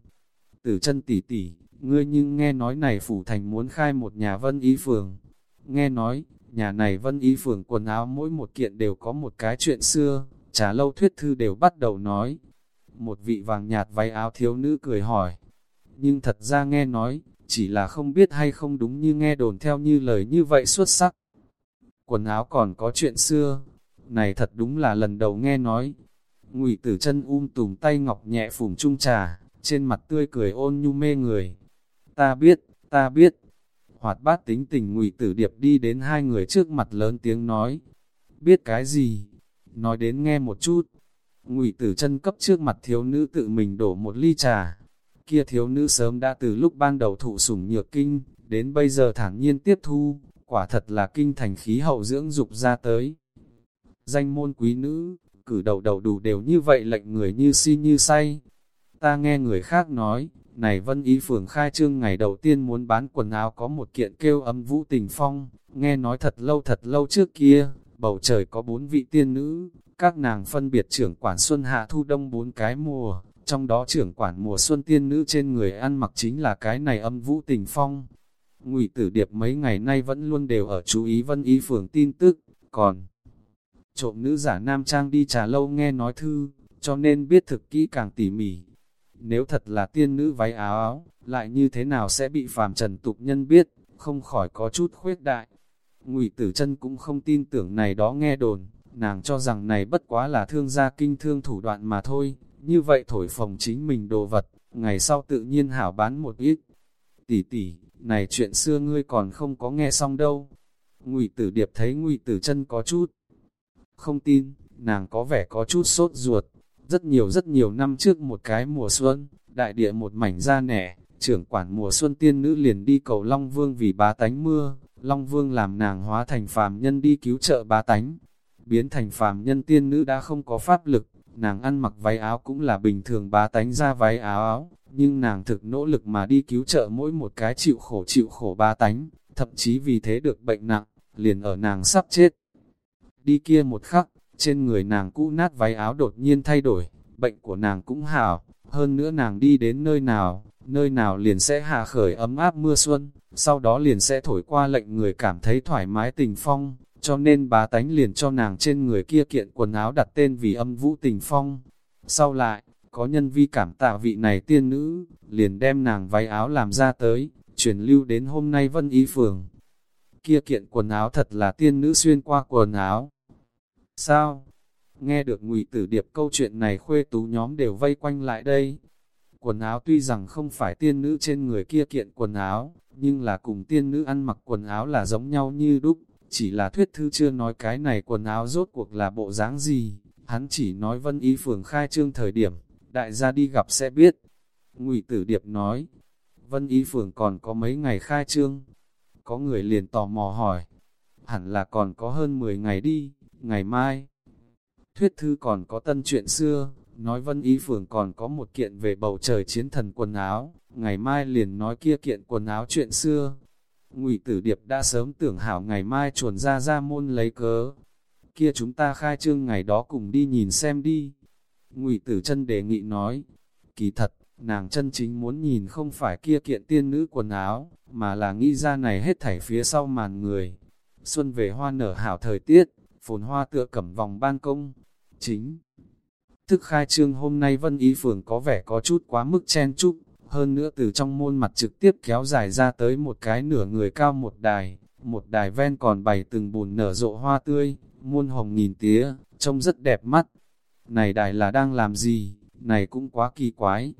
Tử chân tỷ tỷ ngươi nhưng nghe nói này phủ thành muốn khai một nhà vân ý phường. Nghe nói, nhà này vân ý phường quần áo mỗi một kiện đều có một cái chuyện xưa, trả lâu thuyết thư đều bắt đầu nói. Một vị vàng nhạt váy áo thiếu nữ cười hỏi. Nhưng thật ra nghe nói, chỉ là không biết hay không đúng như nghe đồn theo như lời như vậy xuất sắc. Quần áo còn có chuyện xưa, này thật đúng là lần đầu nghe nói. Ngụy tử chân um tùm tay ngọc nhẹ phủng trung trà, trên mặt tươi cười ôn nhu mê người. Ta biết, ta biết. Hoạt bát tính tình ngụy tử điệp đi đến hai người trước mặt lớn tiếng nói. Biết cái gì? Nói đến nghe một chút. Ngụy tử chân cấp trước mặt thiếu nữ tự mình đổ một ly trà. Kia thiếu nữ sớm đã từ lúc ban đầu thụ sủng nhược kinh, đến bây giờ thản nhiên tiếp thu, quả thật là kinh thành khí hậu dưỡng dục ra tới. Danh môn quý nữ, cử đầu đầu đủ đều như vậy lệnh người như si như say. Ta nghe người khác nói, này vân ý phường khai trương ngày đầu tiên muốn bán quần áo có một kiện kêu âm vũ tình phong, nghe nói thật lâu thật lâu trước kia, bầu trời có bốn vị tiên nữ, các nàng phân biệt trưởng quản xuân hạ thu đông bốn cái mùa, trong đó trưởng quản mùa xuân tiên nữ trên người ăn mặc chính là cái này âm vũ tình phong. Ngụy Tử Điệp mấy ngày nay vẫn luôn đều ở chú ý Vân Ý Phường tin tức, còn trộm nữ giả nam trang đi trà lâu nghe nói thư, cho nên biết thực kỹ càng tỉ mỉ. Nếu thật là tiên nữ váy áo áo, lại như thế nào sẽ bị phàm trần tục nhân biết, không khỏi có chút khuyết đại. Ngụy Tử chân cũng không tin tưởng này đó nghe đồn, nàng cho rằng này bất quá là thương gia kinh thương thủ đoạn mà thôi, như vậy thổi phồng chính mình đồ vật, ngày sau tự nhiên hảo bán một ít. Tỷ tỷ, này chuyện xưa ngươi còn không có nghe xong đâu. Ngụy Tử Điệp thấy Ngụy Tử chân có chút không tin, nàng có vẻ có chút sốt ruột. Rất nhiều rất nhiều năm trước một cái mùa xuân, đại địa một mảnh da nẻ, trưởng quản mùa xuân tiên nữ liền đi cầu Long Vương vì bá tánh mưa, Long Vương làm nàng hóa thành phàm nhân đi cứu trợ bá tánh. Biến thành phàm nhân tiên nữ đã không có pháp lực, nàng ăn mặc váy áo cũng là bình thường bá tánh ra váy áo áo, nhưng nàng thực nỗ lực mà đi cứu trợ mỗi một cái chịu khổ chịu khổ bá tánh, thậm chí vì thế được bệnh nặng, liền ở nàng sắp chết đi kia một khắc, trên người nàng cũ nát váy áo đột nhiên thay đổi, bệnh của nàng cũng hảo, hơn nữa nàng đi đến nơi nào, nơi nào liền sẽ hạ khởi ấm áp mưa xuân, sau đó liền sẽ thổi qua lệnh người cảm thấy thoải mái tình phong, cho nên bá tánh liền cho nàng trên người kia kiện quần áo đặt tên vì âm vũ tình phong. Sau lại, có nhân vi cảm tạ vị này tiên nữ, liền đem nàng váy áo làm ra tới, truyền lưu đến hôm nay vân y phường. Kia kiện quần áo thật là tiên nữ xuyên qua quần áo, Sao? Nghe được ngụy tử điệp câu chuyện này khuê tú nhóm đều vây quanh lại đây. Quần áo tuy rằng không phải tiên nữ trên người kia kiện quần áo, nhưng là cùng tiên nữ ăn mặc quần áo là giống nhau như đúc, chỉ là thuyết thư chưa nói cái này quần áo rốt cuộc là bộ dáng gì, hắn chỉ nói vân Y phường khai trương thời điểm, đại gia đi gặp sẽ biết. Ngụy Tử Điệp nói, Vân Y Phường còn có mấy ngày khai trương. Có người liền tò mò hỏi, hẳn là còn có hơn 10 ngày đi, ngày mai. Thuyết thư còn có tân chuyện xưa, nói Vân Ý Phường còn có một kiện về bầu trời chiến thần quần áo, ngày mai liền nói kia kiện quần áo chuyện xưa. Ngụy Tử Điệp đã sớm tưởng hảo ngày mai chuồn ra ra môn lấy cớ. Kia chúng ta khai trương ngày đó cùng đi nhìn xem đi. Ngụy Tử chân đề nghị nói, kỳ thật, nàng chân chính muốn nhìn không phải kia kiện tiên nữ quần áo, mà là nghĩ ra này hết thảy phía sau màn người. Xuân về hoa nở hảo thời tiết, phồn hoa tựa cẩm vòng ban công. Chính thức khai trương hôm nay Vân Ý Phường có vẻ có chút quá mức chen chúc, hơn nữa từ trong môn mặt trực tiếp kéo dài ra tới một cái nửa người cao một đài, một đài ven còn bày từng bùn nở rộ hoa tươi, muôn hồng nghìn tía, trông rất đẹp mắt. Này đài là đang làm gì? Này cũng quá kỳ quái.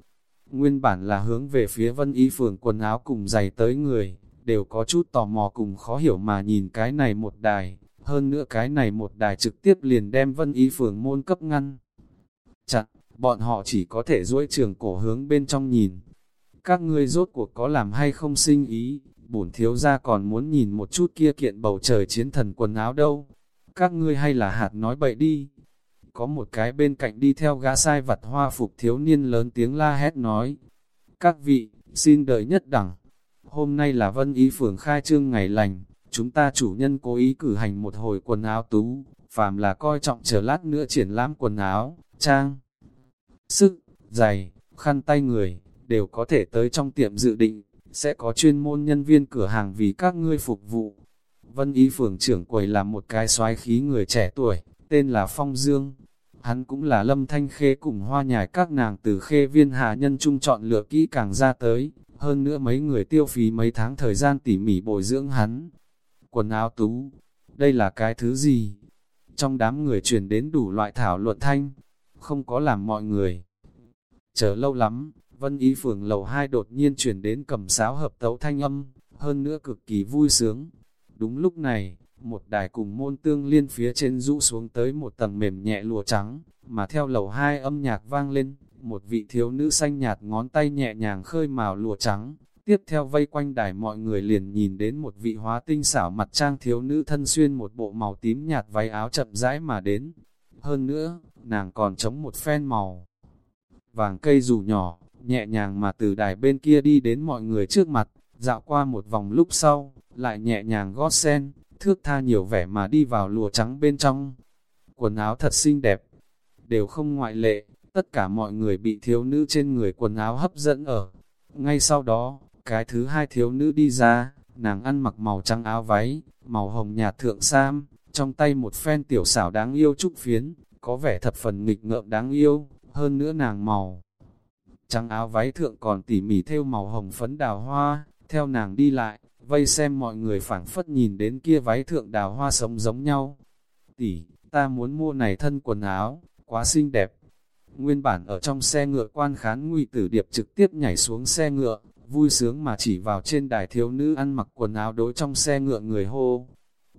Nguyên bản là hướng về phía vân y phường quần áo cùng giày tới người, đều có chút tò mò cùng khó hiểu mà nhìn cái này một đài, hơn nữa cái này một đài trực tiếp liền đem vân y phường môn cấp ngăn. Chặt, bọn họ chỉ có thể duỗi trường cổ hướng bên trong nhìn. Các ngươi rốt cuộc có làm hay không sinh ý, bổn thiếu ra còn muốn nhìn một chút kia kiện bầu trời chiến thần quần áo đâu. Các ngươi hay là hạt nói bậy đi. Có một cái bên cạnh đi theo gã sai vặt hoa phục thiếu niên lớn tiếng la hét nói. Các vị, xin đợi nhất đẳng. Hôm nay là vân ý phường khai trương ngày lành, chúng ta chủ nhân cố ý cử hành một hồi quần áo tú, phàm là coi trọng chờ lát nữa triển lãm quần áo, trang, sức, giày, khăn tay người, đều có thể tới trong tiệm dự định, sẽ có chuyên môn nhân viên cửa hàng vì các ngươi phục vụ. Vân y phường trưởng quầy là một cái soái khí người trẻ tuổi, tên là Phong Dương. Hắn cũng là lâm thanh khê cùng hoa nhài các nàng từ khê viên hạ nhân trung chọn lựa kỹ càng ra tới, hơn nữa mấy người tiêu phí mấy tháng thời gian tỉ mỉ bồi dưỡng hắn. Quần áo tú, đây là cái thứ gì? Trong đám người truyền đến đủ loại thảo luận thanh, không có làm mọi người. Chờ lâu lắm, Vân Ý Phường lầu 2 đột nhiên truyền đến cầm sáo hợp tấu thanh âm, hơn nữa cực kỳ vui sướng. Đúng lúc này, một đài cùng môn tương liên phía trên rũ xuống tới một tầng mềm nhẹ lụa trắng, mà theo lầu 2 âm nhạc vang lên, một vị thiếu nữ xanh nhạt ngón tay nhẹ nhàng khơi màu lụa trắng. Tiếp theo vây quanh đài mọi người liền nhìn đến một vị hóa tinh xảo mặt trang thiếu nữ thân xuyên một bộ màu tím nhạt váy áo chậm rãi mà đến. Hơn nữa, nàng còn chống một phen màu vàng cây dù nhỏ, nhẹ nhàng mà từ đài bên kia đi đến mọi người trước mặt, dạo qua một vòng lúc sau, lại nhẹ nhàng gót sen, thước tha nhiều vẻ mà đi vào lùa trắng bên trong. Quần áo thật xinh đẹp, đều không ngoại lệ, tất cả mọi người bị thiếu nữ trên người quần áo hấp dẫn ở. Ngay sau đó, cái thứ hai thiếu nữ đi ra, nàng ăn mặc màu trắng áo váy, màu hồng nhạt thượng sam, trong tay một phen tiểu xảo đáng yêu trúc phiến, có vẻ thập phần nghịch ngợm đáng yêu, hơn nữa nàng màu. Trắng áo váy thượng còn tỉ mỉ theo màu hồng phấn đào hoa, theo nàng đi lại, vây xem mọi người phảng phất nhìn đến kia váy thượng đào hoa sống giống nhau. Tỷ, ta muốn mua này thân quần áo, quá xinh đẹp. Nguyên bản ở trong xe ngựa quan khán ngụy tử điệp trực tiếp nhảy xuống xe ngựa, vui sướng mà chỉ vào trên đài thiếu nữ ăn mặc quần áo đối trong xe ngựa người hô.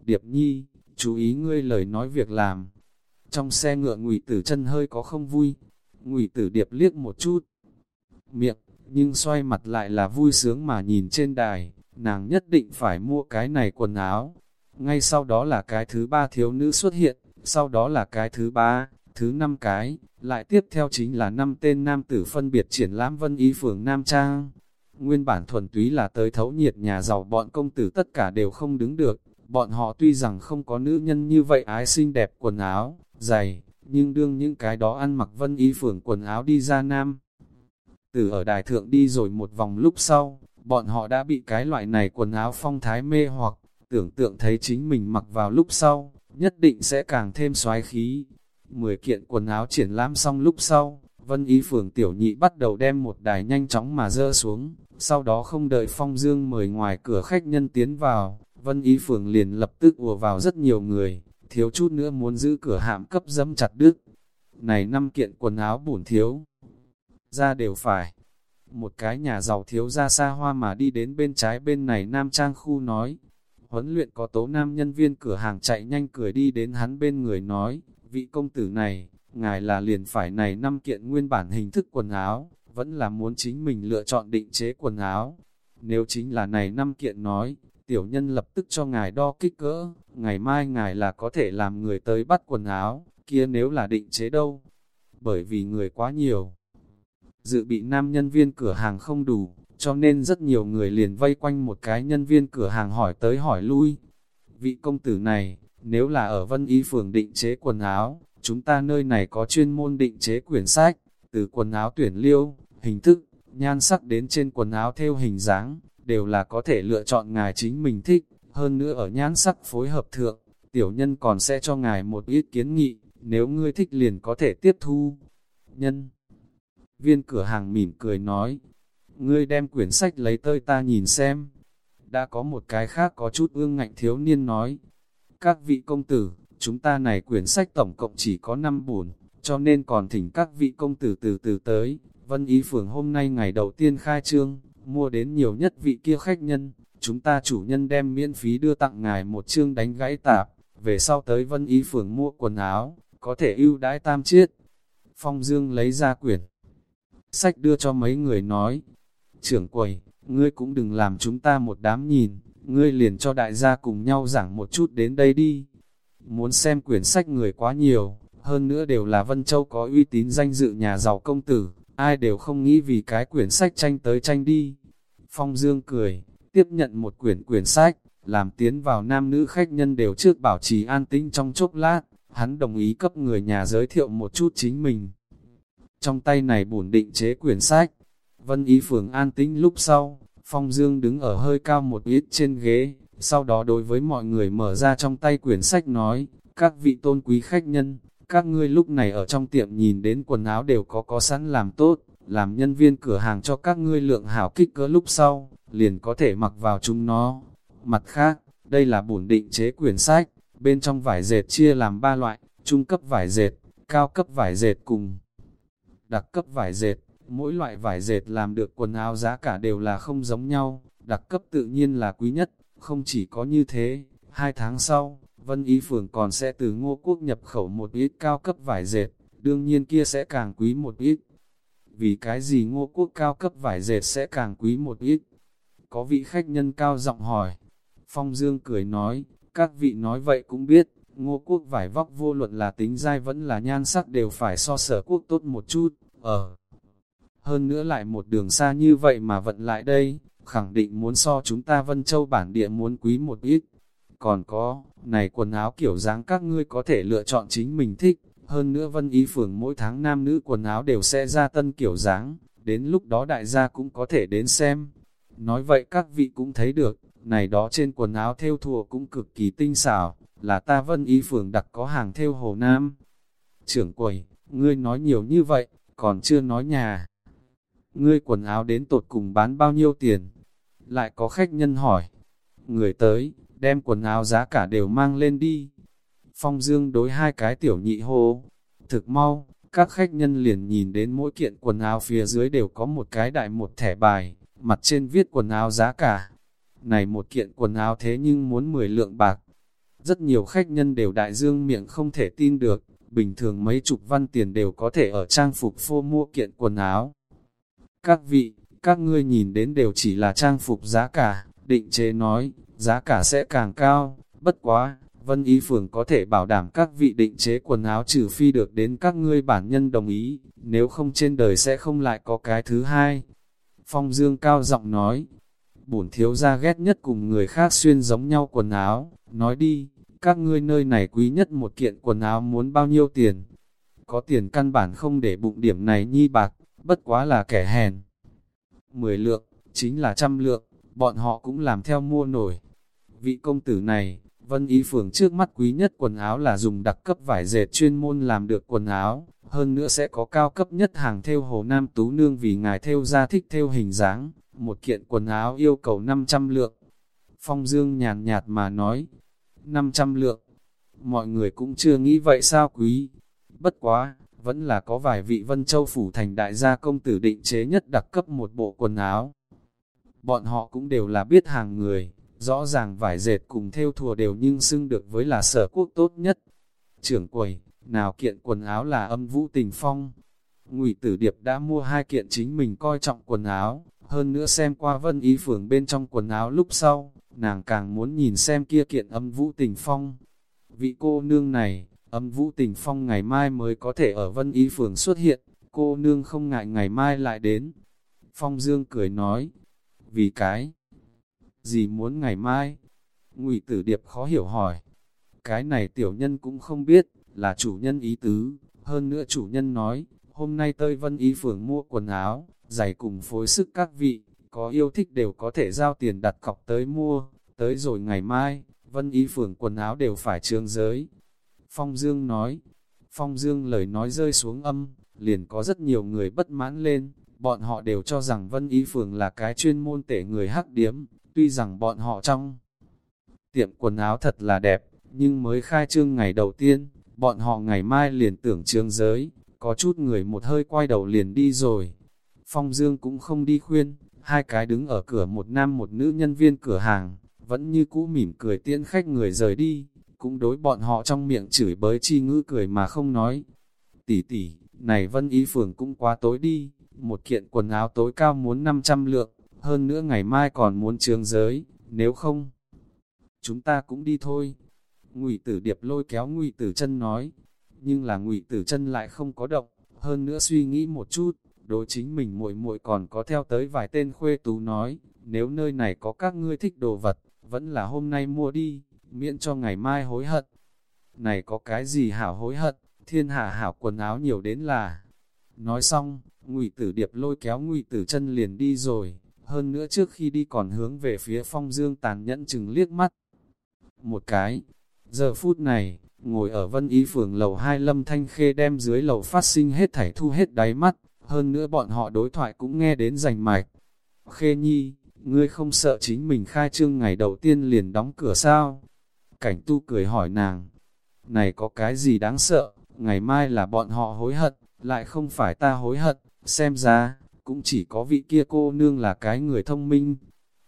Điệp nhi, chú ý ngươi lời nói việc làm. Trong xe ngựa ngụy tử chân hơi có không vui, ngụy tử điệp liếc một chút. Miệng, nhưng xoay mặt lại là vui sướng mà nhìn trên đài, nàng nhất định phải mua cái này quần áo. Ngay sau đó là cái thứ ba thiếu nữ xuất hiện, sau đó là cái thứ ba, thứ năm cái, lại tiếp theo chính là năm tên nam tử phân biệt triển lãm vân ý phường Nam Trang. Nguyên bản thuần túy là tới thấu nhiệt nhà giàu bọn công tử tất cả đều không đứng được, bọn họ tuy rằng không có nữ nhân như vậy ái xinh đẹp quần áo, giày, nhưng đương những cái đó ăn mặc vân y phưởng quần áo đi ra nam. Từ ở đài thượng đi rồi một vòng lúc sau, bọn họ đã bị cái loại này quần áo phong thái mê hoặc, tưởng tượng thấy chính mình mặc vào lúc sau, nhất định sẽ càng thêm xoái khí. Mười kiện quần áo triển lãm xong lúc sau, Vân y Phường Tiểu Nhị bắt đầu đem một đài nhanh chóng mà dơ xuống, sau đó không đợi Phong Dương mời ngoài cửa khách nhân tiến vào, Vân Ý Phường liền lập tức ùa vào rất nhiều người, thiếu chút nữa muốn giữ cửa hạm cấp dâm chặt đứt. Này năm kiện quần áo bổn thiếu, ra đều phải, một cái nhà giàu thiếu ra xa hoa mà đi đến bên trái bên này nam trang khu nói. Huấn luyện có tố nam nhân viên cửa hàng chạy nhanh cười đi đến hắn bên người nói, vị công tử này, ngài là liền phải này năm kiện nguyên bản hình thức quần áo, vẫn là muốn chính mình lựa chọn định chế quần áo. Nếu chính là này năm kiện nói, tiểu nhân lập tức cho ngài đo kích cỡ, ngày mai ngài là có thể làm người tới bắt quần áo, kia nếu là định chế đâu? Bởi vì người quá nhiều. Dự bị nam nhân viên cửa hàng không đủ, cho nên rất nhiều người liền vây quanh một cái nhân viên cửa hàng hỏi tới hỏi lui. Vị công tử này, nếu là ở Vân Y Phường định chế quần áo, chúng ta nơi này có chuyên môn định chế quyển sách, từ quần áo tuyển liêu, hình thức, nhan sắc đến trên quần áo theo hình dáng, đều là có thể lựa chọn ngài chính mình thích, hơn nữa ở nhan sắc phối hợp thượng, tiểu nhân còn sẽ cho ngài một ít kiến nghị, nếu ngươi thích liền có thể tiếp thu. Nhân viên cửa hàng mỉm cười nói, ngươi đem quyển sách lấy tơi ta nhìn xem. Đã có một cái khác có chút ương ngạnh thiếu niên nói, các vị công tử, chúng ta này quyển sách tổng cộng chỉ có 5 buồn, cho nên còn thỉnh các vị công tử từ từ tới. Vân Ý Phường hôm nay ngày đầu tiên khai trương, mua đến nhiều nhất vị kia khách nhân, chúng ta chủ nhân đem miễn phí đưa tặng ngài một chương đánh gãy tạp, về sau tới Vân Ý Phường mua quần áo, có thể ưu đãi tam chiết. Phong Dương lấy ra quyển, sách đưa cho mấy người nói, trưởng quầy, ngươi cũng đừng làm chúng ta một đám nhìn, ngươi liền cho đại gia cùng nhau giảng một chút đến đây đi. Muốn xem quyển sách người quá nhiều, hơn nữa đều là Vân Châu có uy tín danh dự nhà giàu công tử, ai đều không nghĩ vì cái quyển sách tranh tới tranh đi. Phong Dương cười, tiếp nhận một quyển quyển sách, làm tiến vào nam nữ khách nhân đều trước bảo trì an tĩnh trong chốc lát, hắn đồng ý cấp người nhà giới thiệu một chút chính mình. Trong tay này bổn định chế quyển sách, Vân Ý Phường an tĩnh lúc sau, Phong Dương đứng ở hơi cao một ít trên ghế, sau đó đối với mọi người mở ra trong tay quyển sách nói, các vị tôn quý khách nhân, các ngươi lúc này ở trong tiệm nhìn đến quần áo đều có có sẵn làm tốt, làm nhân viên cửa hàng cho các ngươi lượng hảo kích cỡ lúc sau, liền có thể mặc vào chúng nó. Mặt khác, đây là bổn định chế quyển sách, bên trong vải dệt chia làm ba loại, trung cấp vải dệt, cao cấp vải dệt cùng đặc cấp vải dệt. Mỗi loại vải dệt làm được quần áo giá cả đều là không giống nhau, đặc cấp tự nhiên là quý nhất, không chỉ có như thế, hai tháng sau, Vân Ý Phường còn sẽ từ ngô quốc nhập khẩu một ít cao cấp vải dệt, đương nhiên kia sẽ càng quý một ít. Vì cái gì ngô quốc cao cấp vải dệt sẽ càng quý một ít? Có vị khách nhân cao giọng hỏi. Phong Dương cười nói, các vị nói vậy cũng biết, ngô quốc vải vóc vô luận là tính dai vẫn là nhan sắc đều phải so sở quốc tốt một chút, ờ, Hơn nữa lại một đường xa như vậy mà vận lại đây, khẳng định muốn so chúng ta Vân Châu bản địa muốn quý một ít. Còn có, này quần áo kiểu dáng các ngươi có thể lựa chọn chính mình thích, hơn nữa Vân y Phường mỗi tháng nam nữ quần áo đều sẽ ra tân kiểu dáng, đến lúc đó đại gia cũng có thể đến xem. Nói vậy các vị cũng thấy được, này đó trên quần áo theo thùa cũng cực kỳ tinh xảo, là ta Vân y Phường đặc có hàng theo Hồ Nam. Trưởng quầy, ngươi nói nhiều như vậy, còn chưa nói nhà. Ngươi quần áo đến tột cùng bán bao nhiêu tiền? Lại có khách nhân hỏi. Người tới, đem quần áo giá cả đều mang lên đi. Phong Dương đối hai cái tiểu nhị hô. Thực mau, các khách nhân liền nhìn đến mỗi kiện quần áo phía dưới đều có một cái đại một thẻ bài, mặt trên viết quần áo giá cả. Này một kiện quần áo thế nhưng muốn 10 lượng bạc. Rất nhiều khách nhân đều đại dương miệng không thể tin được, bình thường mấy chục văn tiền đều có thể ở trang phục phô mua kiện quần áo. Các vị, các ngươi nhìn đến đều chỉ là trang phục giá cả, định chế nói, giá cả sẽ càng cao, bất quá, Vân Ý Phường có thể bảo đảm các vị định chế quần áo trừ phi được đến các ngươi bản nhân đồng ý, nếu không trên đời sẽ không lại có cái thứ hai. Phong Dương cao giọng nói, bổn thiếu gia ghét nhất cùng người khác xuyên giống nhau quần áo, nói đi, các ngươi nơi này quý nhất một kiện quần áo muốn bao nhiêu tiền. Có tiền căn bản không để bụng điểm này nhi bạc, bất quá là kẻ hèn. Mười lượng, chính là trăm lượng, bọn họ cũng làm theo mua nổi. Vị công tử này, Vân Ý Phường trước mắt quý nhất quần áo là dùng đặc cấp vải dệt chuyên môn làm được quần áo, hơn nữa sẽ có cao cấp nhất hàng theo Hồ Nam Tú Nương vì ngài theo ra thích theo hình dáng, một kiện quần áo yêu cầu 500 lượng. Phong Dương nhàn nhạt mà nói, 500 lượng, mọi người cũng chưa nghĩ vậy sao quý, bất quá, vẫn là có vài vị Vân Châu Phủ thành đại gia công tử định chế nhất đặc cấp một bộ quần áo. Bọn họ cũng đều là biết hàng người, rõ ràng vải dệt cùng theo thùa đều nhưng xưng được với là sở quốc tốt nhất. Trưởng quầy, nào kiện quần áo là âm vũ tình phong. Ngụy Tử Điệp đã mua hai kiện chính mình coi trọng quần áo, hơn nữa xem qua vân ý phường bên trong quần áo lúc sau, nàng càng muốn nhìn xem kia kiện âm vũ tình phong. Vị cô nương này, âm vũ tình phong ngày mai mới có thể ở vân ý phường xuất hiện, cô nương không ngại ngày mai lại đến. Phong Dương cười nói, vì cái gì muốn ngày mai? Ngụy Tử Điệp khó hiểu hỏi. Cái này tiểu nhân cũng không biết, là chủ nhân ý tứ. Hơn nữa chủ nhân nói, hôm nay tơi vân ý phường mua quần áo, giày cùng phối sức các vị, có yêu thích đều có thể giao tiền đặt cọc tới mua, tới rồi ngày mai, vân ý phường quần áo đều phải trương giới. Phong Dương nói, Phong Dương lời nói rơi xuống âm, liền có rất nhiều người bất mãn lên, bọn họ đều cho rằng vân ý phường là cái chuyên môn tể người hắc điếm, tuy rằng bọn họ trong tiệm quần áo thật là đẹp, nhưng mới khai trương ngày đầu tiên, bọn họ ngày mai liền tưởng trương giới, có chút người một hơi quay đầu liền đi rồi. Phong Dương cũng không đi khuyên, hai cái đứng ở cửa một nam một nữ nhân viên cửa hàng, vẫn như cũ mỉm cười tiễn khách người rời đi, cũng đối bọn họ trong miệng chửi bới chi ngữ cười mà không nói. Tỷ tỷ, này vân ý phường cũng quá tối đi, một kiện quần áo tối cao muốn 500 lượng, hơn nữa ngày mai còn muốn trường giới, nếu không, chúng ta cũng đi thôi. Ngụy Tử Điệp lôi kéo Ngụy Tử Chân nói, nhưng là Ngụy Tử Chân lại không có động, hơn nữa suy nghĩ một chút, đối chính mình muội muội còn có theo tới vài tên khuê tú nói, nếu nơi này có các ngươi thích đồ vật, vẫn là hôm nay mua đi, miễn cho ngày mai hối hận. Này có cái gì hảo hối hận, thiên hạ hảo quần áo nhiều đến là. Nói xong, Ngụy Tử Điệp lôi kéo Ngụy Tử Chân liền đi rồi, hơn nữa trước khi đi còn hướng về phía Phong Dương tàn nhẫn chừng liếc mắt. Một cái, giờ phút này, ngồi ở Vân Ý phường lầu hai Lâm Thanh Khê đem dưới lầu phát sinh hết thảy thu hết đáy mắt, hơn nữa bọn họ đối thoại cũng nghe đến rành mạch. Khê Nhi, ngươi không sợ chính mình khai trương ngày đầu tiên liền đóng cửa sao? Cảnh tu cười hỏi nàng, này có cái gì đáng sợ, ngày mai là bọn họ hối hận, lại không phải ta hối hận, xem ra, cũng chỉ có vị kia cô nương là cái người thông minh.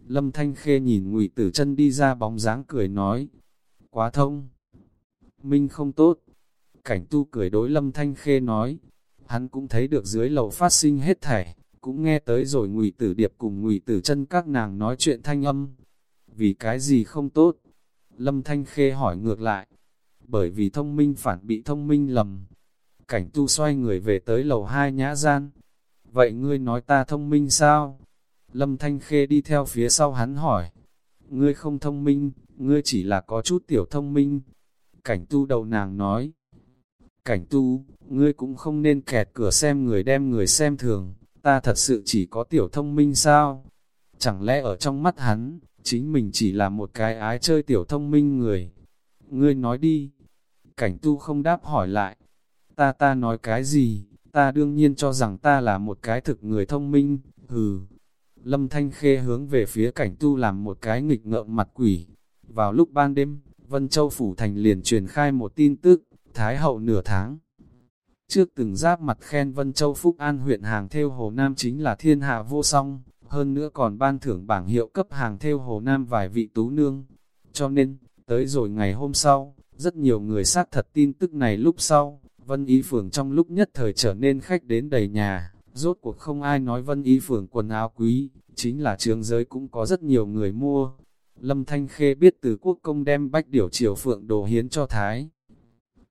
Lâm Thanh Khê nhìn ngụy Tử chân đi ra bóng dáng cười nói, quá thông. Minh không tốt. Cảnh tu cười đối Lâm Thanh Khê nói, hắn cũng thấy được dưới lầu phát sinh hết thảy, cũng nghe tới rồi ngụy Tử Điệp cùng ngụy Tử chân các nàng nói chuyện thanh âm. Vì cái gì không tốt? Lâm Thanh Khê hỏi ngược lại. Bởi vì thông minh phản bị thông minh lầm. Cảnh tu xoay người về tới lầu hai nhã gian, Vậy ngươi nói ta thông minh sao? Lâm Thanh Khê đi theo phía sau hắn hỏi. Ngươi không thông minh, ngươi chỉ là có chút tiểu thông minh. Cảnh tu đầu nàng nói. Cảnh tu, ngươi cũng không nên kẹt cửa xem người đem người xem thường. Ta thật sự chỉ có tiểu thông minh sao? Chẳng lẽ ở trong mắt hắn, chính mình chỉ là một cái ái chơi tiểu thông minh người? Ngươi nói đi. Cảnh tu không đáp hỏi lại. Ta ta nói cái gì? Ta đương nhiên cho rằng ta là một cái thực người thông minh, hừ. Lâm Thanh Khê hướng về phía cảnh tu làm một cái nghịch ngợm mặt quỷ. Vào lúc ban đêm, Vân Châu Phủ Thành liền truyền khai một tin tức, Thái hậu nửa tháng. Trước từng giáp mặt khen Vân Châu Phúc An huyện hàng theo Hồ Nam chính là thiên hạ vô song, hơn nữa còn ban thưởng bảng hiệu cấp hàng theo Hồ Nam vài vị tú nương. Cho nên, tới rồi ngày hôm sau, rất nhiều người xác thật tin tức này lúc sau, Vân Y Phường trong lúc nhất thời trở nên khách đến đầy nhà, rốt cuộc không ai nói Vân Y Phường quần áo quý, chính là trường giới cũng có rất nhiều người mua. Lâm Thanh Khê biết từ quốc công đem bách điểu triều phượng đồ hiến cho Thái.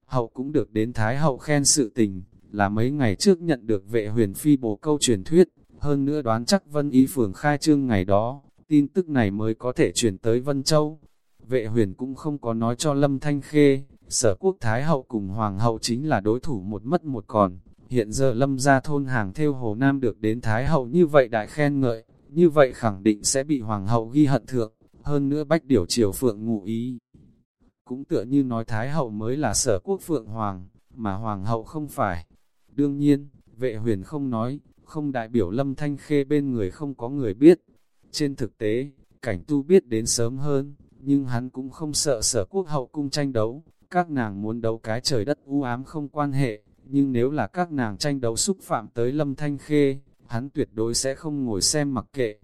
Hậu cũng được đến Thái Hậu khen sự tình, là mấy ngày trước nhận được vệ huyền phi bổ câu truyền thuyết, hơn nữa đoán chắc Vân Y Phường khai trương ngày đó, tin tức này mới có thể chuyển tới Vân Châu. Vệ huyền cũng không có nói cho Lâm Thanh Khê, Sở quốc Thái hậu cùng Hoàng hậu chính là đối thủ một mất một còn. Hiện giờ lâm gia thôn hàng theo Hồ Nam được đến Thái hậu như vậy đại khen ngợi, như vậy khẳng định sẽ bị Hoàng hậu ghi hận thượng, hơn nữa bách điểu triều phượng ngụ ý. Cũng tựa như nói Thái hậu mới là sở quốc phượng hoàng, mà Hoàng hậu không phải. Đương nhiên, vệ huyền không nói, không đại biểu lâm thanh khê bên người không có người biết. Trên thực tế, cảnh tu biết đến sớm hơn, nhưng hắn cũng không sợ sở quốc hậu cung tranh đấu, các nàng muốn đấu cái trời đất u ám không quan hệ, nhưng nếu là các nàng tranh đấu xúc phạm tới Lâm Thanh Khê, hắn tuyệt đối sẽ không ngồi xem mặc kệ.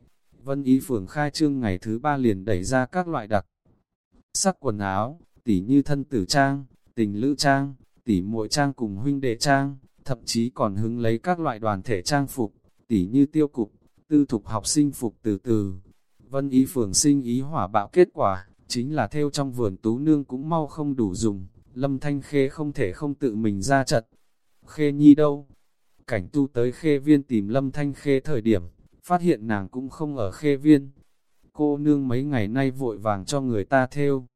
Vân Ý Phường khai trương ngày thứ ba liền đẩy ra các loại đặc sắc quần áo, tỉ như thân tử trang, tình lữ trang, tỉ muội trang cùng huynh đệ trang, thậm chí còn hứng lấy các loại đoàn thể trang phục, tỉ như tiêu cục, tư thục học sinh phục từ từ. Vân ý phường sinh ý hỏa bạo kết quả, chính là theo trong vườn tú nương cũng mau không đủ dùng, lâm thanh khê không thể không tự mình ra trận. Khê nhi đâu? Cảnh tu tới khê viên tìm lâm thanh khê thời điểm, phát hiện nàng cũng không ở khê viên. Cô nương mấy ngày nay vội vàng cho người ta theo.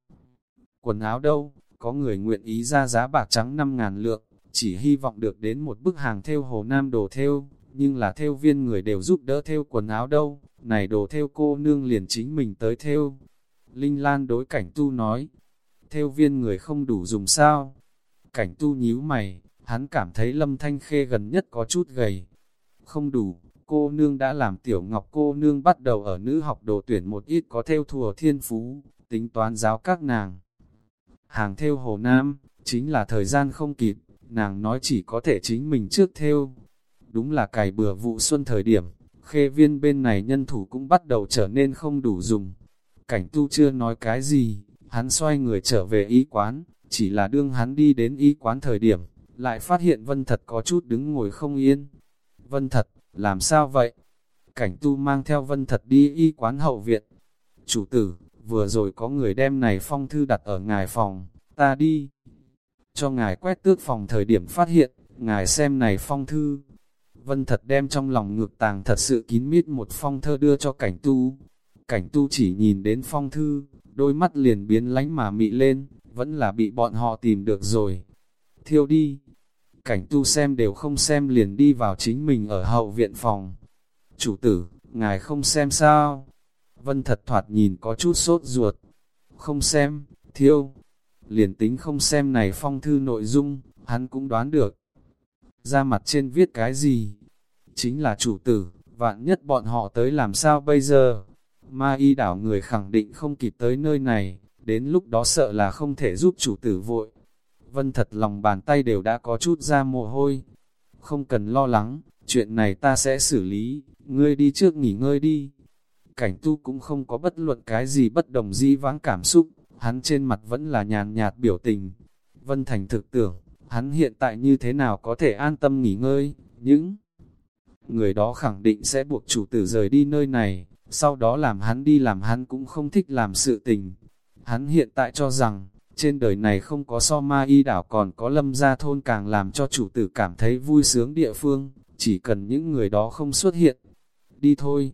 Quần áo đâu, có người nguyện ý ra giá bạc trắng 5.000 lượng, chỉ hy vọng được đến một bức hàng theo Hồ Nam đồ theo, nhưng là theo viên người đều giúp đỡ theo quần áo đâu, này đồ theo cô nương liền chính mình tới theo. Linh Lan đối cảnh tu nói, theo viên người không đủ dùng sao? Cảnh tu nhíu mày, hắn cảm thấy lâm thanh khê gần nhất có chút gầy. Không đủ, cô nương đã làm tiểu ngọc cô nương bắt đầu ở nữ học đồ tuyển một ít có theo thùa thiên phú, tính toán giáo các nàng. Hàng theo Hồ Nam, chính là thời gian không kịp, nàng nói chỉ có thể chính mình trước theo. Đúng là cày bừa vụ xuân thời điểm, khê viên bên này nhân thủ cũng bắt đầu trở nên không đủ dùng. Cảnh tu chưa nói cái gì, hắn xoay người trở về y quán, chỉ là đương hắn đi đến y quán thời điểm, lại phát hiện vân thật có chút đứng ngồi không yên. Vân thật, làm sao vậy? Cảnh tu mang theo vân thật đi y quán hậu viện. Chủ tử, vừa rồi có người đem này phong thư đặt ở ngài phòng, ta đi. Cho ngài quét tước phòng thời điểm phát hiện, ngài xem này phong thư. Vân thật đem trong lòng ngược tàng thật sự kín mít một phong thơ đưa cho cảnh tu. Cảnh tu chỉ nhìn đến phong thư, đôi mắt liền biến lánh mà mị lên, vẫn là bị bọn họ tìm được rồi. Thiêu đi. Cảnh tu xem đều không xem liền đi vào chính mình ở hậu viện phòng. Chủ tử, ngài không xem sao? Vân thật thoạt nhìn có chút sốt ruột. Không xem, thiêu. Liền tính không xem này phong thư nội dung, hắn cũng đoán được. Ra mặt trên viết cái gì? Chính là chủ tử, vạn nhất bọn họ tới làm sao bây giờ? Ma y đảo người khẳng định không kịp tới nơi này, đến lúc đó sợ là không thể giúp chủ tử vội. Vân thật lòng bàn tay đều đã có chút ra mồ hôi. Không cần lo lắng, chuyện này ta sẽ xử lý, ngươi đi trước nghỉ ngơi đi cảnh tu cũng không có bất luận cái gì bất đồng di vãng cảm xúc, hắn trên mặt vẫn là nhàn nhạt biểu tình. Vân Thành thực tưởng, hắn hiện tại như thế nào có thể an tâm nghỉ ngơi, những người đó khẳng định sẽ buộc chủ tử rời đi nơi này, sau đó làm hắn đi làm hắn cũng không thích làm sự tình. Hắn hiện tại cho rằng, trên đời này không có so ma y đảo còn có lâm gia thôn càng làm cho chủ tử cảm thấy vui sướng địa phương, chỉ cần những người đó không xuất hiện. Đi thôi,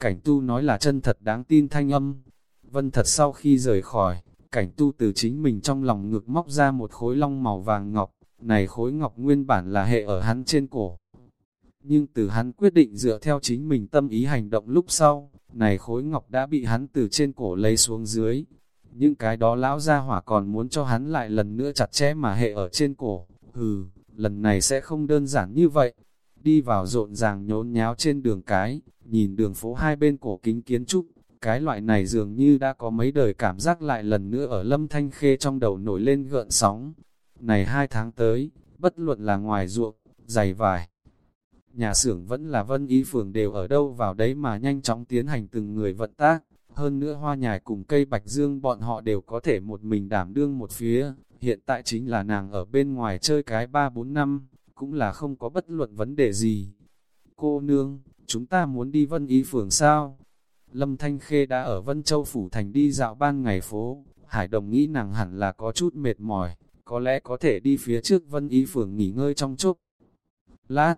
Cảnh tu nói là chân thật đáng tin thanh âm. Vân thật sau khi rời khỏi, cảnh tu từ chính mình trong lòng ngực móc ra một khối long màu vàng ngọc, này khối ngọc nguyên bản là hệ ở hắn trên cổ. Nhưng từ hắn quyết định dựa theo chính mình tâm ý hành động lúc sau, này khối ngọc đã bị hắn từ trên cổ lấy xuống dưới. Những cái đó lão gia hỏa còn muốn cho hắn lại lần nữa chặt chẽ mà hệ ở trên cổ. Hừ, lần này sẽ không đơn giản như vậy. Đi vào rộn ràng nhốn nháo trên đường cái, nhìn đường phố hai bên cổ kính kiến trúc, cái loại này dường như đã có mấy đời cảm giác lại lần nữa ở lâm thanh khê trong đầu nổi lên gợn sóng. Này hai tháng tới, bất luận là ngoài ruộng, giày vải, nhà xưởng vẫn là vân y phường đều ở đâu vào đấy mà nhanh chóng tiến hành từng người vận tác. Hơn nữa hoa nhài cùng cây bạch dương bọn họ đều có thể một mình đảm đương một phía, hiện tại chính là nàng ở bên ngoài chơi cái 3-4 năm, cũng là không có bất luận vấn đề gì. Cô nương, chúng ta muốn đi Vân y Phường sao? Lâm Thanh Khê đã ở Vân Châu Phủ Thành đi dạo ban ngày phố, Hải Đồng nghĩ nàng hẳn là có chút mệt mỏi, có lẽ có thể đi phía trước Vân y Phường nghỉ ngơi trong chốc. Lát,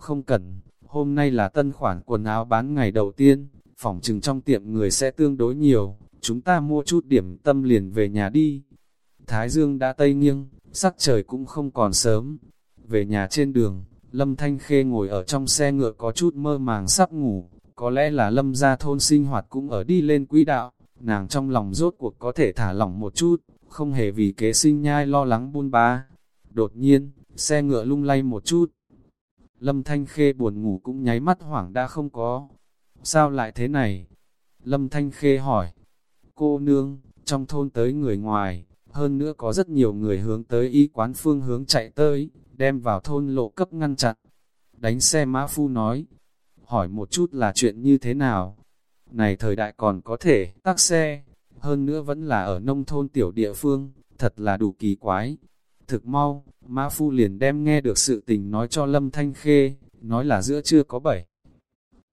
không cần, hôm nay là tân khoản quần áo bán ngày đầu tiên, phòng trừng trong tiệm người sẽ tương đối nhiều, chúng ta mua chút điểm tâm liền về nhà đi. Thái Dương đã tây nghiêng, sắc trời cũng không còn sớm. Về nhà trên đường, Lâm Thanh Khê ngồi ở trong xe ngựa có chút mơ màng sắp ngủ, có lẽ là Lâm gia thôn sinh hoạt cũng ở đi lên quỹ đạo, nàng trong lòng rốt cuộc có thể thả lỏng một chút, không hề vì kế sinh nhai lo lắng buôn ba. Đột nhiên, xe ngựa lung lay một chút. Lâm Thanh Khê buồn ngủ cũng nháy mắt hoảng đã không có. Sao lại thế này? Lâm Thanh Khê hỏi. Cô nương, trong thôn tới người ngoài, hơn nữa có rất nhiều người hướng tới y quán phương hướng chạy tới, đem vào thôn lộ cấp ngăn chặn. Đánh xe mã phu nói, hỏi một chút là chuyện như thế nào? Này thời đại còn có thể tắc xe, hơn nữa vẫn là ở nông thôn tiểu địa phương, thật là đủ kỳ quái. Thực mau, Mã Phu liền đem nghe được sự tình nói cho Lâm Thanh Khê, nói là giữa chưa có bảy.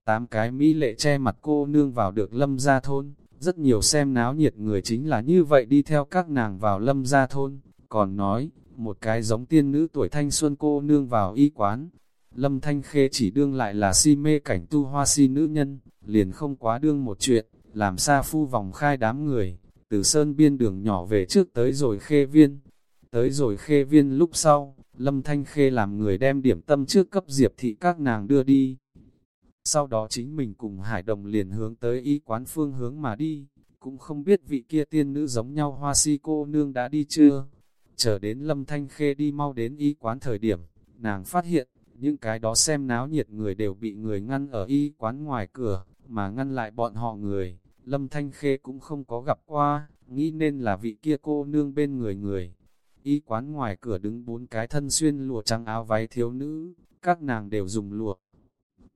Tám cái Mỹ lệ che mặt cô nương vào được Lâm gia thôn, rất nhiều xem náo nhiệt người chính là như vậy đi theo các nàng vào Lâm gia thôn, còn nói, một cái giống tiên nữ tuổi thanh xuân cô nương vào y quán. Lâm Thanh Khê chỉ đương lại là si mê cảnh tu hoa si nữ nhân, liền không quá đương một chuyện, làm xa phu vòng khai đám người, từ sơn biên đường nhỏ về trước tới rồi khê viên. Tới rồi khê viên lúc sau, Lâm Thanh Khê làm người đem điểm tâm trước cấp diệp thị các nàng đưa đi. Sau đó chính mình cùng Hải Đồng liền hướng tới y quán phương hướng mà đi, cũng không biết vị kia tiên nữ giống nhau hoa si cô nương đã đi chưa. Chờ đến Lâm Thanh Khê đi mau đến y quán thời điểm, nàng phát hiện, những cái đó xem náo nhiệt người đều bị người ngăn ở y quán ngoài cửa, mà ngăn lại bọn họ người. Lâm Thanh Khê cũng không có gặp qua, nghĩ nên là vị kia cô nương bên người người. Y quán ngoài cửa đứng bốn cái thân xuyên lụa trắng áo váy thiếu nữ, các nàng đều dùng lụa.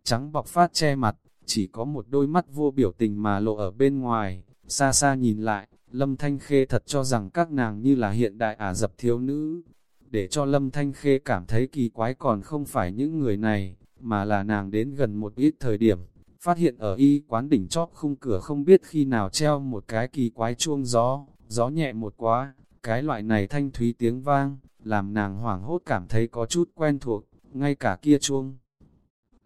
Trắng bọc phát che mặt, chỉ có một đôi mắt vô biểu tình mà lộ ở bên ngoài, xa xa nhìn lại, Lâm Thanh Khê thật cho rằng các nàng như là hiện đại Ả dập thiếu nữ. Để cho Lâm Thanh Khê cảm thấy kỳ quái còn không phải những người này, mà là nàng đến gần một ít thời điểm, phát hiện ở y quán đỉnh chóp khung cửa không biết khi nào treo một cái kỳ quái chuông gió, gió nhẹ một quá, cái loại này thanh thúy tiếng vang, làm nàng hoảng hốt cảm thấy có chút quen thuộc, ngay cả kia chuông.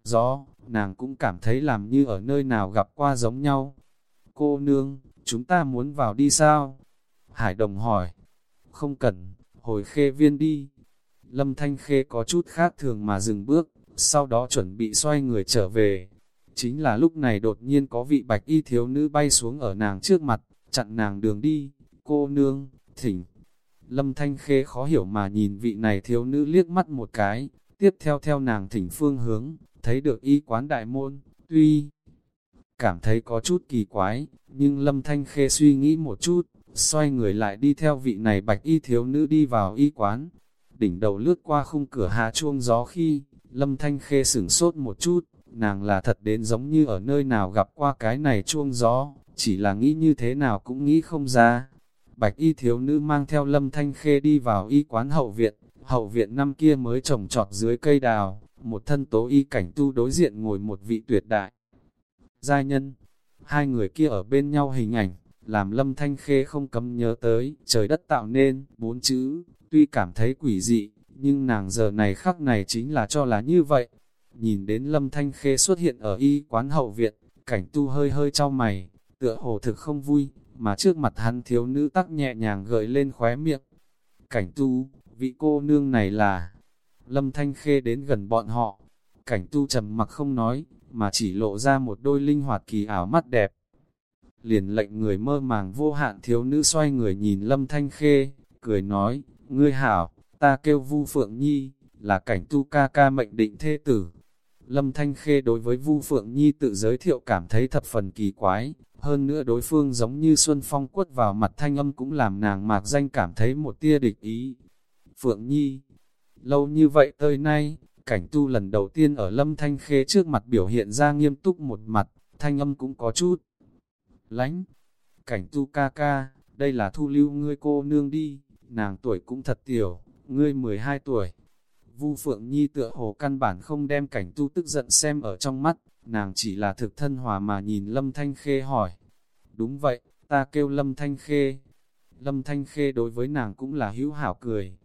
Gió, nàng cũng cảm thấy làm như ở nơi nào gặp qua giống nhau. Cô nương, chúng ta muốn vào đi sao? Hải đồng hỏi. Không cần, hồi khê viên đi. Lâm Thanh Khê có chút khác thường mà dừng bước, sau đó chuẩn bị xoay người trở về. Chính là lúc này đột nhiên có vị bạch y thiếu nữ bay xuống ở nàng trước mặt, chặn nàng đường đi. Cô nương, thỉnh. Lâm Thanh Khê khó hiểu mà nhìn vị này thiếu nữ liếc mắt một cái, tiếp theo theo nàng thỉnh phương hướng, thấy được y quán đại môn, tuy cảm thấy có chút kỳ quái, nhưng Lâm Thanh Khê suy nghĩ một chút, xoay người lại đi theo vị này bạch y thiếu nữ đi vào y quán. Đỉnh đầu lướt qua khung cửa hạ chuông gió khi, Lâm Thanh Khê sửng sốt một chút, nàng là thật đến giống như ở nơi nào gặp qua cái này chuông gió, chỉ là nghĩ như thế nào cũng nghĩ không ra. Bạch y thiếu nữ mang theo Lâm Thanh Khê đi vào y quán hậu viện, hậu viện năm kia mới trồng trọt dưới cây đào, một thân tố y cảnh tu đối diện ngồi một vị tuyệt đại. Giai nhân, hai người kia ở bên nhau hình ảnh, làm lâm thanh khê không cấm nhớ tới, trời đất tạo nên, bốn chữ, tuy cảm thấy quỷ dị, nhưng nàng giờ này khắc này chính là cho là như vậy. Nhìn đến lâm thanh khê xuất hiện ở y quán hậu viện, cảnh tu hơi hơi trao mày, tựa hồ thực không vui, mà trước mặt hắn thiếu nữ tắc nhẹ nhàng gợi lên khóe miệng. Cảnh tu, vị cô nương này là... Lâm Thanh Khê đến gần bọn họ, cảnh tu trầm mặc không nói, mà chỉ lộ ra một đôi linh hoạt kỳ ảo mắt đẹp. Liền lệnh người mơ màng vô hạn thiếu nữ xoay người nhìn Lâm Thanh Khê, cười nói, ngươi hảo, ta kêu Vu Phượng Nhi, là cảnh tu ca ca mệnh định thê tử. Lâm Thanh Khê đối với Vu Phượng Nhi tự giới thiệu cảm thấy thập phần kỳ quái, hơn nữa đối phương giống như Xuân Phong quất vào mặt thanh âm cũng làm nàng mạc danh cảm thấy một tia địch ý. Phượng Nhi, lâu như vậy tới nay, cảnh tu lần đầu tiên ở lâm thanh khê trước mặt biểu hiện ra nghiêm túc một mặt, thanh âm cũng có chút. Lánh, cảnh tu ca ca, đây là thu lưu ngươi cô nương đi, nàng tuổi cũng thật tiểu, ngươi 12 tuổi. Vu Phượng Nhi tựa hồ căn bản không đem cảnh tu tức giận xem ở trong mắt, nàng chỉ là thực thân hòa mà nhìn Lâm Thanh Khê hỏi. Đúng vậy, ta kêu Lâm Thanh Khê. Lâm Thanh Khê đối với nàng cũng là hữu hảo cười.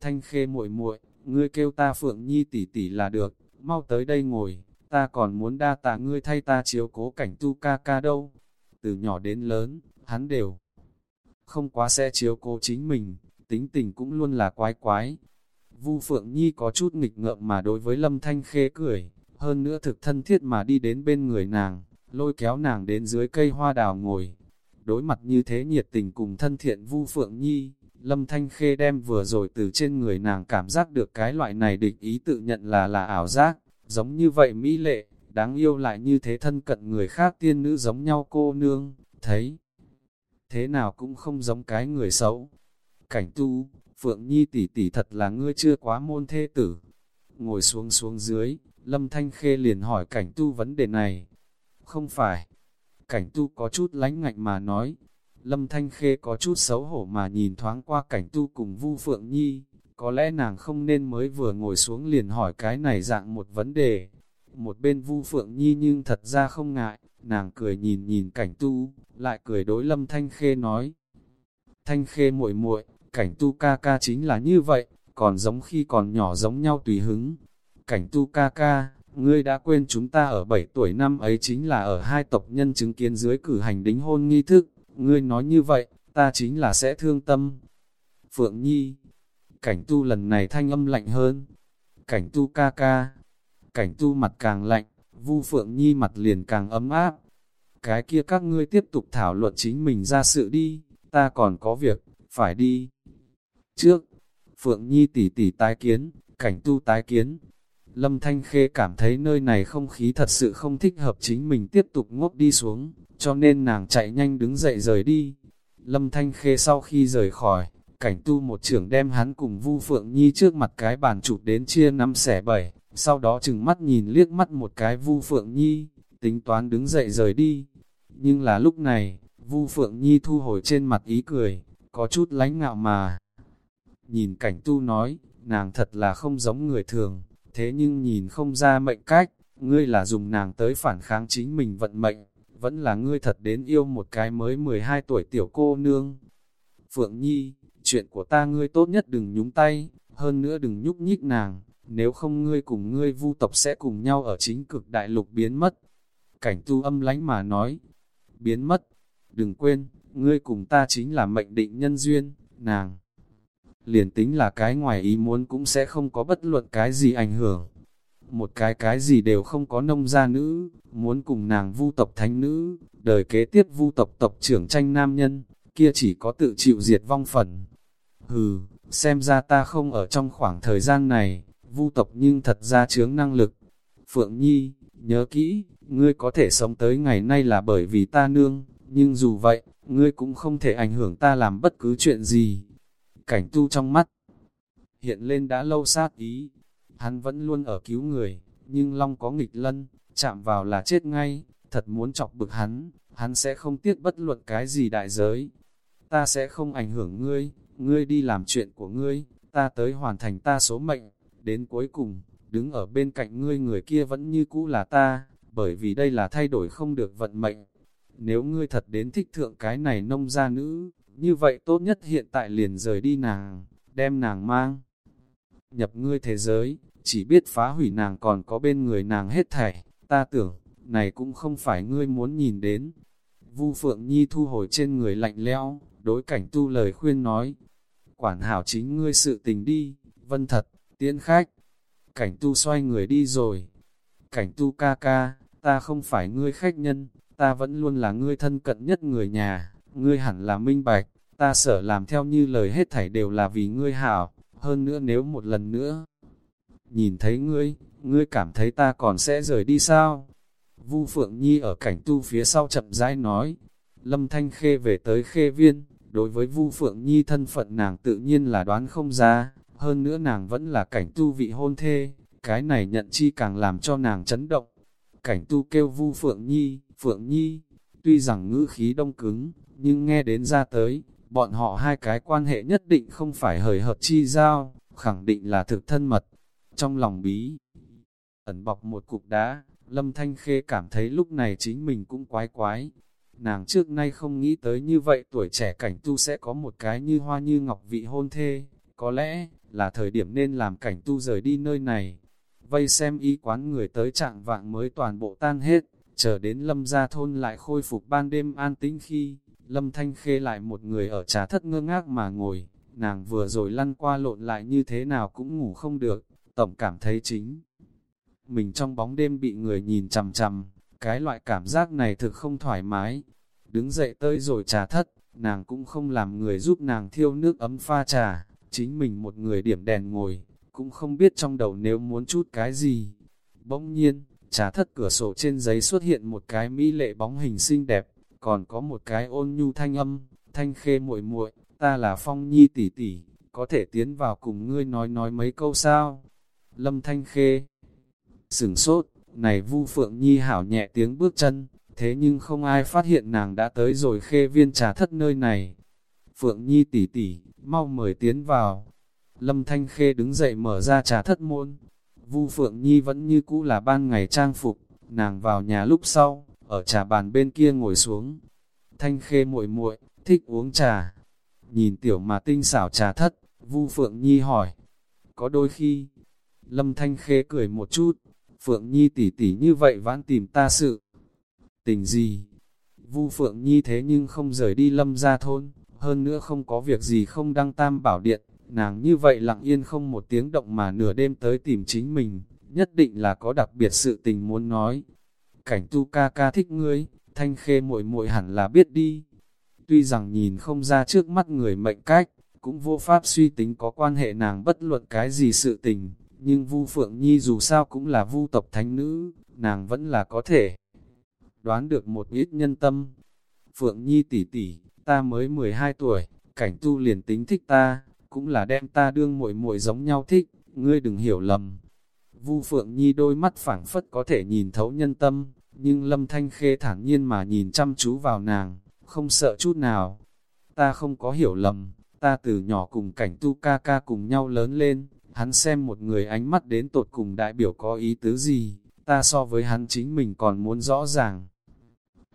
Thanh Khê muội muội, ngươi kêu ta Phượng Nhi tỷ tỷ là được, mau tới đây ngồi, ta còn muốn đa tạ ngươi thay ta chiếu cố cảnh tu ca ca đâu. Từ nhỏ đến lớn, hắn đều không quá sẽ chiếu cố chính mình, tính tình cũng luôn là quái quái. Vu Phượng Nhi có chút nghịch ngợm mà đối với Lâm Thanh Khê cười, hơn nữa thực thân thiết mà đi đến bên người nàng, lôi kéo nàng đến dưới cây hoa đào ngồi. Đối mặt như thế nhiệt tình cùng thân thiện Vu Phượng Nhi, Lâm Thanh Khê đem vừa rồi từ trên người nàng cảm giác được cái loại này địch ý tự nhận là là ảo giác, giống như vậy mỹ lệ, đáng yêu lại như thế thân cận người khác tiên nữ giống nhau cô nương, thấy. Thế nào cũng không giống cái người xấu. Cảnh tu, Phượng Nhi tỷ tỷ thật là ngươi chưa quá môn thê tử. Ngồi xuống xuống dưới, Lâm Thanh Khê liền hỏi cảnh tu vấn đề này. Không phải. Cảnh tu có chút lánh ngạnh mà nói, Lâm Thanh Khê có chút xấu hổ mà nhìn thoáng qua cảnh tu cùng Vu Phượng Nhi, có lẽ nàng không nên mới vừa ngồi xuống liền hỏi cái này dạng một vấn đề. Một bên Vu Phượng Nhi nhưng thật ra không ngại, nàng cười nhìn nhìn cảnh tu, lại cười đối Lâm Thanh Khê nói. Thanh Khê muội muội, cảnh tu ca ca chính là như vậy, còn giống khi còn nhỏ giống nhau tùy hứng. Cảnh tu ca ca, ngươi đã quên chúng ta ở 7 tuổi năm ấy chính là ở hai tộc nhân chứng kiến dưới cử hành đính hôn nghi thức, ngươi nói như vậy, ta chính là sẽ thương tâm. Phượng Nhi, cảnh tu lần này thanh âm lạnh hơn. Cảnh tu ca ca, cảnh tu mặt càng lạnh, Vu Phượng Nhi mặt liền càng ấm áp. Cái kia các ngươi tiếp tục thảo luận chính mình ra sự đi, ta còn có việc, phải đi. Trước, Phượng Nhi tỉ tỉ tái kiến, cảnh tu tái kiến. Lâm Thanh Khê cảm thấy nơi này không khí thật sự không thích hợp chính mình tiếp tục ngốc đi xuống, cho nên nàng chạy nhanh đứng dậy rời đi. Lâm Thanh Khê sau khi rời khỏi, cảnh tu một trưởng đem hắn cùng Vu Phượng Nhi trước mặt cái bàn chụp đến chia năm xẻ bảy, sau đó chừng mắt nhìn liếc mắt một cái Vu Phượng Nhi, tính toán đứng dậy rời đi. Nhưng là lúc này, Vu Phượng Nhi thu hồi trên mặt ý cười, có chút lánh ngạo mà. Nhìn cảnh tu nói, nàng thật là không giống người thường, thế nhưng nhìn không ra mệnh cách, ngươi là dùng nàng tới phản kháng chính mình vận mệnh, vẫn là ngươi thật đến yêu một cái mới 12 tuổi tiểu cô nương. Phượng Nhi, chuyện của ta ngươi tốt nhất đừng nhúng tay, hơn nữa đừng nhúc nhích nàng, nếu không ngươi cùng ngươi vu tộc sẽ cùng nhau ở chính cực đại lục biến mất. Cảnh tu âm lánh mà nói, biến mất, đừng quên, ngươi cùng ta chính là mệnh định nhân duyên, nàng. Liền tính là cái ngoài ý muốn cũng sẽ không có bất luận cái gì ảnh hưởng. Một cái cái gì đều không có nông gia nữ, muốn cùng nàng vu tộc thánh nữ, đời kế tiếp vu tộc tộc trưởng tranh nam nhân, kia chỉ có tự chịu diệt vong phần. Hừ, xem ra ta không ở trong khoảng thời gian này, vu tộc nhưng thật ra chướng năng lực. Phượng Nhi, nhớ kỹ, ngươi có thể sống tới ngày nay là bởi vì ta nương, nhưng dù vậy, ngươi cũng không thể ảnh hưởng ta làm bất cứ chuyện gì. Cảnh tu trong mắt, hiện lên đã lâu sát ý, hắn vẫn luôn ở cứu người, nhưng Long có nghịch lân, chạm vào là chết ngay, thật muốn chọc bực hắn, hắn sẽ không tiếc bất luận cái gì đại giới. Ta sẽ không ảnh hưởng ngươi, ngươi đi làm chuyện của ngươi, ta tới hoàn thành ta số mệnh, đến cuối cùng, đứng ở bên cạnh ngươi người kia vẫn như cũ là ta, bởi vì đây là thay đổi không được vận mệnh. Nếu ngươi thật đến thích thượng cái này nông gia nữ, như vậy tốt nhất hiện tại liền rời đi nàng, đem nàng mang. Nhập ngươi thế giới, chỉ biết phá hủy nàng còn có bên người nàng hết thảy, ta tưởng, này cũng không phải ngươi muốn nhìn đến. Vu Phượng Nhi thu hồi trên người lạnh lẽo, đối cảnh tu lời khuyên nói, quản hảo chính ngươi sự tình đi, vân thật, tiễn khách. Cảnh tu xoay người đi rồi. Cảnh tu ca ca, ta không phải ngươi khách nhân, ta vẫn luôn là ngươi thân cận nhất người nhà, ngươi hẳn là minh bạch, ta sợ làm theo như lời hết thảy đều là vì ngươi hảo, hơn nữa nếu một lần nữa, nhìn thấy ngươi, ngươi cảm thấy ta còn sẽ rời đi sao? Vu Phượng Nhi ở cảnh tu phía sau chậm rãi nói, Lâm Thanh Khê về tới Khê Viên, đối với Vu Phượng Nhi thân phận nàng tự nhiên là đoán không ra, hơn nữa nàng vẫn là cảnh tu vị hôn thê, cái này nhận chi càng làm cho nàng chấn động. Cảnh tu kêu Vu Phượng Nhi, Phượng Nhi, tuy rằng ngữ khí đông cứng, nhưng nghe đến ra tới, bọn họ hai cái quan hệ nhất định không phải hời hợt chi giao, khẳng định là thực thân mật. Trong lòng bí, ẩn bọc một cục đá, Lâm Thanh Khê cảm thấy lúc này chính mình cũng quái quái. Nàng trước nay không nghĩ tới như vậy tuổi trẻ cảnh tu sẽ có một cái như hoa như ngọc vị hôn thê, có lẽ là thời điểm nên làm cảnh tu rời đi nơi này. Vây xem y quán người tới trạng vạng mới toàn bộ tan hết, chờ đến lâm gia thôn lại khôi phục ban đêm an tĩnh khi, lâm thanh khê lại một người ở trà thất ngơ ngác mà ngồi, nàng vừa rồi lăn qua lộn lại như thế nào cũng ngủ không được, tổng cảm thấy chính. Mình trong bóng đêm bị người nhìn chằm chằm, cái loại cảm giác này thực không thoải mái. Đứng dậy tới rồi trà thất, nàng cũng không làm người giúp nàng thiêu nước ấm pha trà, chính mình một người điểm đèn ngồi, cũng không biết trong đầu nếu muốn chút cái gì. Bỗng nhiên, trà thất cửa sổ trên giấy xuất hiện một cái mỹ lệ bóng hình xinh đẹp, còn có một cái ôn nhu thanh âm, thanh khê muội muội, ta là phong nhi tỷ tỷ, có thể tiến vào cùng ngươi nói nói mấy câu sao? Lâm thanh khê, sửng sốt, này vu phượng nhi hảo nhẹ tiếng bước chân, thế nhưng không ai phát hiện nàng đã tới rồi khê viên trà thất nơi này. Phượng nhi tỷ tỷ, mau mời tiến vào. Lâm Thanh Khê đứng dậy mở ra trà thất môn. Vu Phượng Nhi vẫn như cũ là ban ngày trang phục, nàng vào nhà lúc sau, ở trà bàn bên kia ngồi xuống. Thanh Khê muội muội thích uống trà. Nhìn tiểu mà tinh xảo trà thất, Vu Phượng Nhi hỏi. Có đôi khi, Lâm Thanh Khê cười một chút, Phượng Nhi tỉ tỉ như vậy vãn tìm ta sự. Tình gì? Vu Phượng Nhi thế nhưng không rời đi Lâm ra thôn, hơn nữa không có việc gì không đăng tam bảo điện, nàng như vậy lặng yên không một tiếng động mà nửa đêm tới tìm chính mình, nhất định là có đặc biệt sự tình muốn nói. Cảnh tu ca ca thích ngươi, thanh khê muội muội hẳn là biết đi. Tuy rằng nhìn không ra trước mắt người mệnh cách, cũng vô pháp suy tính có quan hệ nàng bất luận cái gì sự tình, nhưng Vu Phượng Nhi dù sao cũng là Vu tộc thánh nữ, nàng vẫn là có thể đoán được một ít nhân tâm. Phượng Nhi tỷ tỷ, ta mới 12 tuổi, cảnh tu liền tính thích ta, cũng là đem ta đương muội muội giống nhau thích, ngươi đừng hiểu lầm. Vu Phượng Nhi đôi mắt phảng phất có thể nhìn thấu nhân tâm, nhưng Lâm Thanh Khê thản nhiên mà nhìn chăm chú vào nàng, không sợ chút nào. Ta không có hiểu lầm, ta từ nhỏ cùng cảnh tu ca ca cùng nhau lớn lên, hắn xem một người ánh mắt đến tột cùng đại biểu có ý tứ gì, ta so với hắn chính mình còn muốn rõ ràng.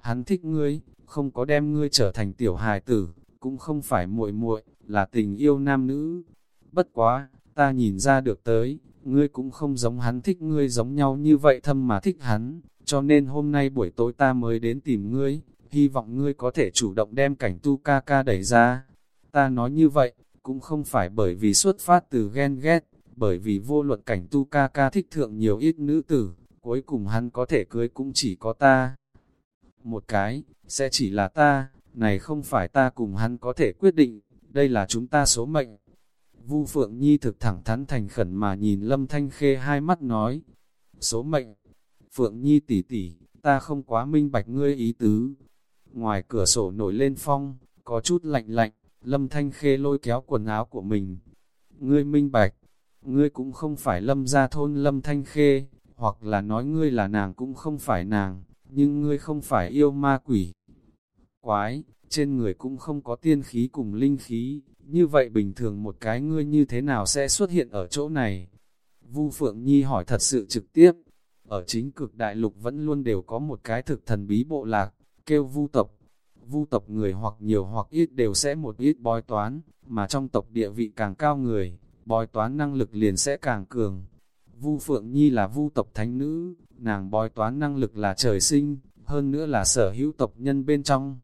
Hắn thích ngươi, không có đem ngươi trở thành tiểu hài tử, cũng không phải muội muội, là tình yêu nam nữ. Bất quá, ta nhìn ra được tới, ngươi cũng không giống hắn thích ngươi giống nhau như vậy thâm mà thích hắn, cho nên hôm nay buổi tối ta mới đến tìm ngươi, hy vọng ngươi có thể chủ động đem cảnh tu ca ca đẩy ra. Ta nói như vậy, cũng không phải bởi vì xuất phát từ ghen ghét, bởi vì vô luật cảnh tu ca ca thích thượng nhiều ít nữ tử, cuối cùng hắn có thể cưới cũng chỉ có ta. Một cái, sẽ chỉ là ta, này không phải ta cùng hắn có thể quyết định, đây là chúng ta số mệnh. Vu Phượng Nhi thực thẳng thắn thành khẩn mà nhìn Lâm Thanh Khê hai mắt nói, số mệnh, Phượng Nhi tỷ tỷ, ta không quá minh bạch ngươi ý tứ. Ngoài cửa sổ nổi lên phong, có chút lạnh lạnh, Lâm Thanh Khê lôi kéo quần áo của mình. Ngươi minh bạch, ngươi cũng không phải Lâm gia thôn Lâm Thanh Khê, hoặc là nói ngươi là nàng cũng không phải nàng, nhưng ngươi không phải yêu ma quỷ. Quái, trên người cũng không có tiên khí cùng linh khí, như vậy bình thường một cái ngươi như thế nào sẽ xuất hiện ở chỗ này? Vu Phượng Nhi hỏi thật sự trực tiếp, ở chính cực đại lục vẫn luôn đều có một cái thực thần bí bộ lạc, kêu vu tộc. Vu tộc người hoặc nhiều hoặc ít đều sẽ một ít bói toán, mà trong tộc địa vị càng cao người, bói toán năng lực liền sẽ càng cường. Vu Phượng Nhi là vu tộc thánh nữ, nàng bói toán năng lực là trời sinh, hơn nữa là sở hữu tộc nhân bên trong.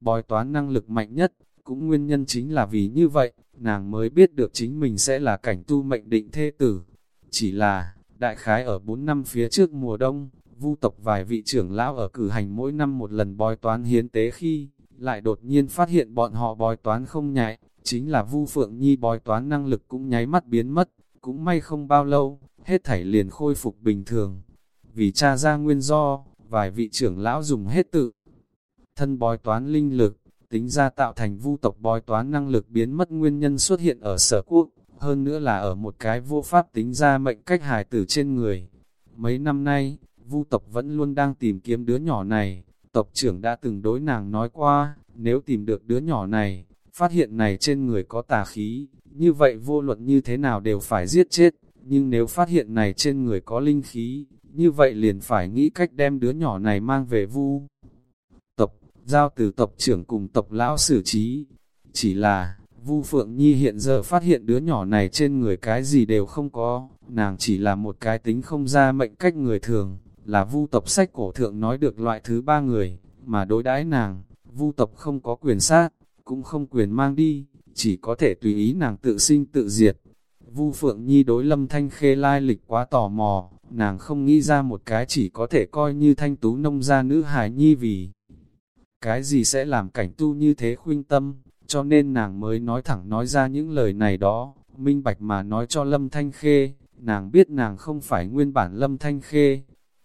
Bói toán năng lực mạnh nhất, cũng nguyên nhân chính là vì như vậy, nàng mới biết được chính mình sẽ là cảnh tu mệnh định thê tử. Chỉ là, đại khái ở 4 năm phía trước mùa đông, vu tộc vài vị trưởng lão ở cử hành mỗi năm một lần bói toán hiến tế khi, lại đột nhiên phát hiện bọn họ bói toán không nhạy, chính là vu phượng nhi bói toán năng lực cũng nháy mắt biến mất, cũng may không bao lâu, hết thảy liền khôi phục bình thường. Vì cha ra nguyên do, vài vị trưởng lão dùng hết tự thân bói toán linh lực, tính ra tạo thành vu tộc bói toán năng lực biến mất nguyên nhân xuất hiện ở sở quốc, hơn nữa là ở một cái vô pháp tính ra mệnh cách hài tử trên người. Mấy năm nay, vu tộc vẫn luôn đang tìm kiếm đứa nhỏ này, tộc trưởng đã từng đối nàng nói qua, nếu tìm được đứa nhỏ này, phát hiện này trên người có tà khí, như vậy vô luận như thế nào đều phải giết chết, nhưng nếu phát hiện này trên người có linh khí, như vậy liền phải nghĩ cách đem đứa nhỏ này mang về vu. Tộc, giao từ tộc trưởng cùng tộc lão xử trí, chỉ là, Vu Phượng Nhi hiện giờ phát hiện đứa nhỏ này trên người cái gì đều không có, nàng chỉ là một cái tính không ra mệnh cách người thường, là Vu tộc sách cổ thượng nói được loại thứ ba người, mà đối đãi nàng, Vu tộc không có quyền sát, cũng không quyền mang đi, chỉ có thể tùy ý nàng tự sinh tự diệt. Vu Phượng Nhi đối Lâm Thanh Khê lai lịch quá tò mò, nàng không nghĩ ra một cái chỉ có thể coi như thanh tú nông gia nữ hài nhi vì cái gì sẽ làm cảnh tu như thế khuyên tâm, cho nên nàng mới nói thẳng nói ra những lời này đó, minh bạch mà nói cho Lâm Thanh Khê, nàng biết nàng không phải nguyên bản Lâm Thanh Khê.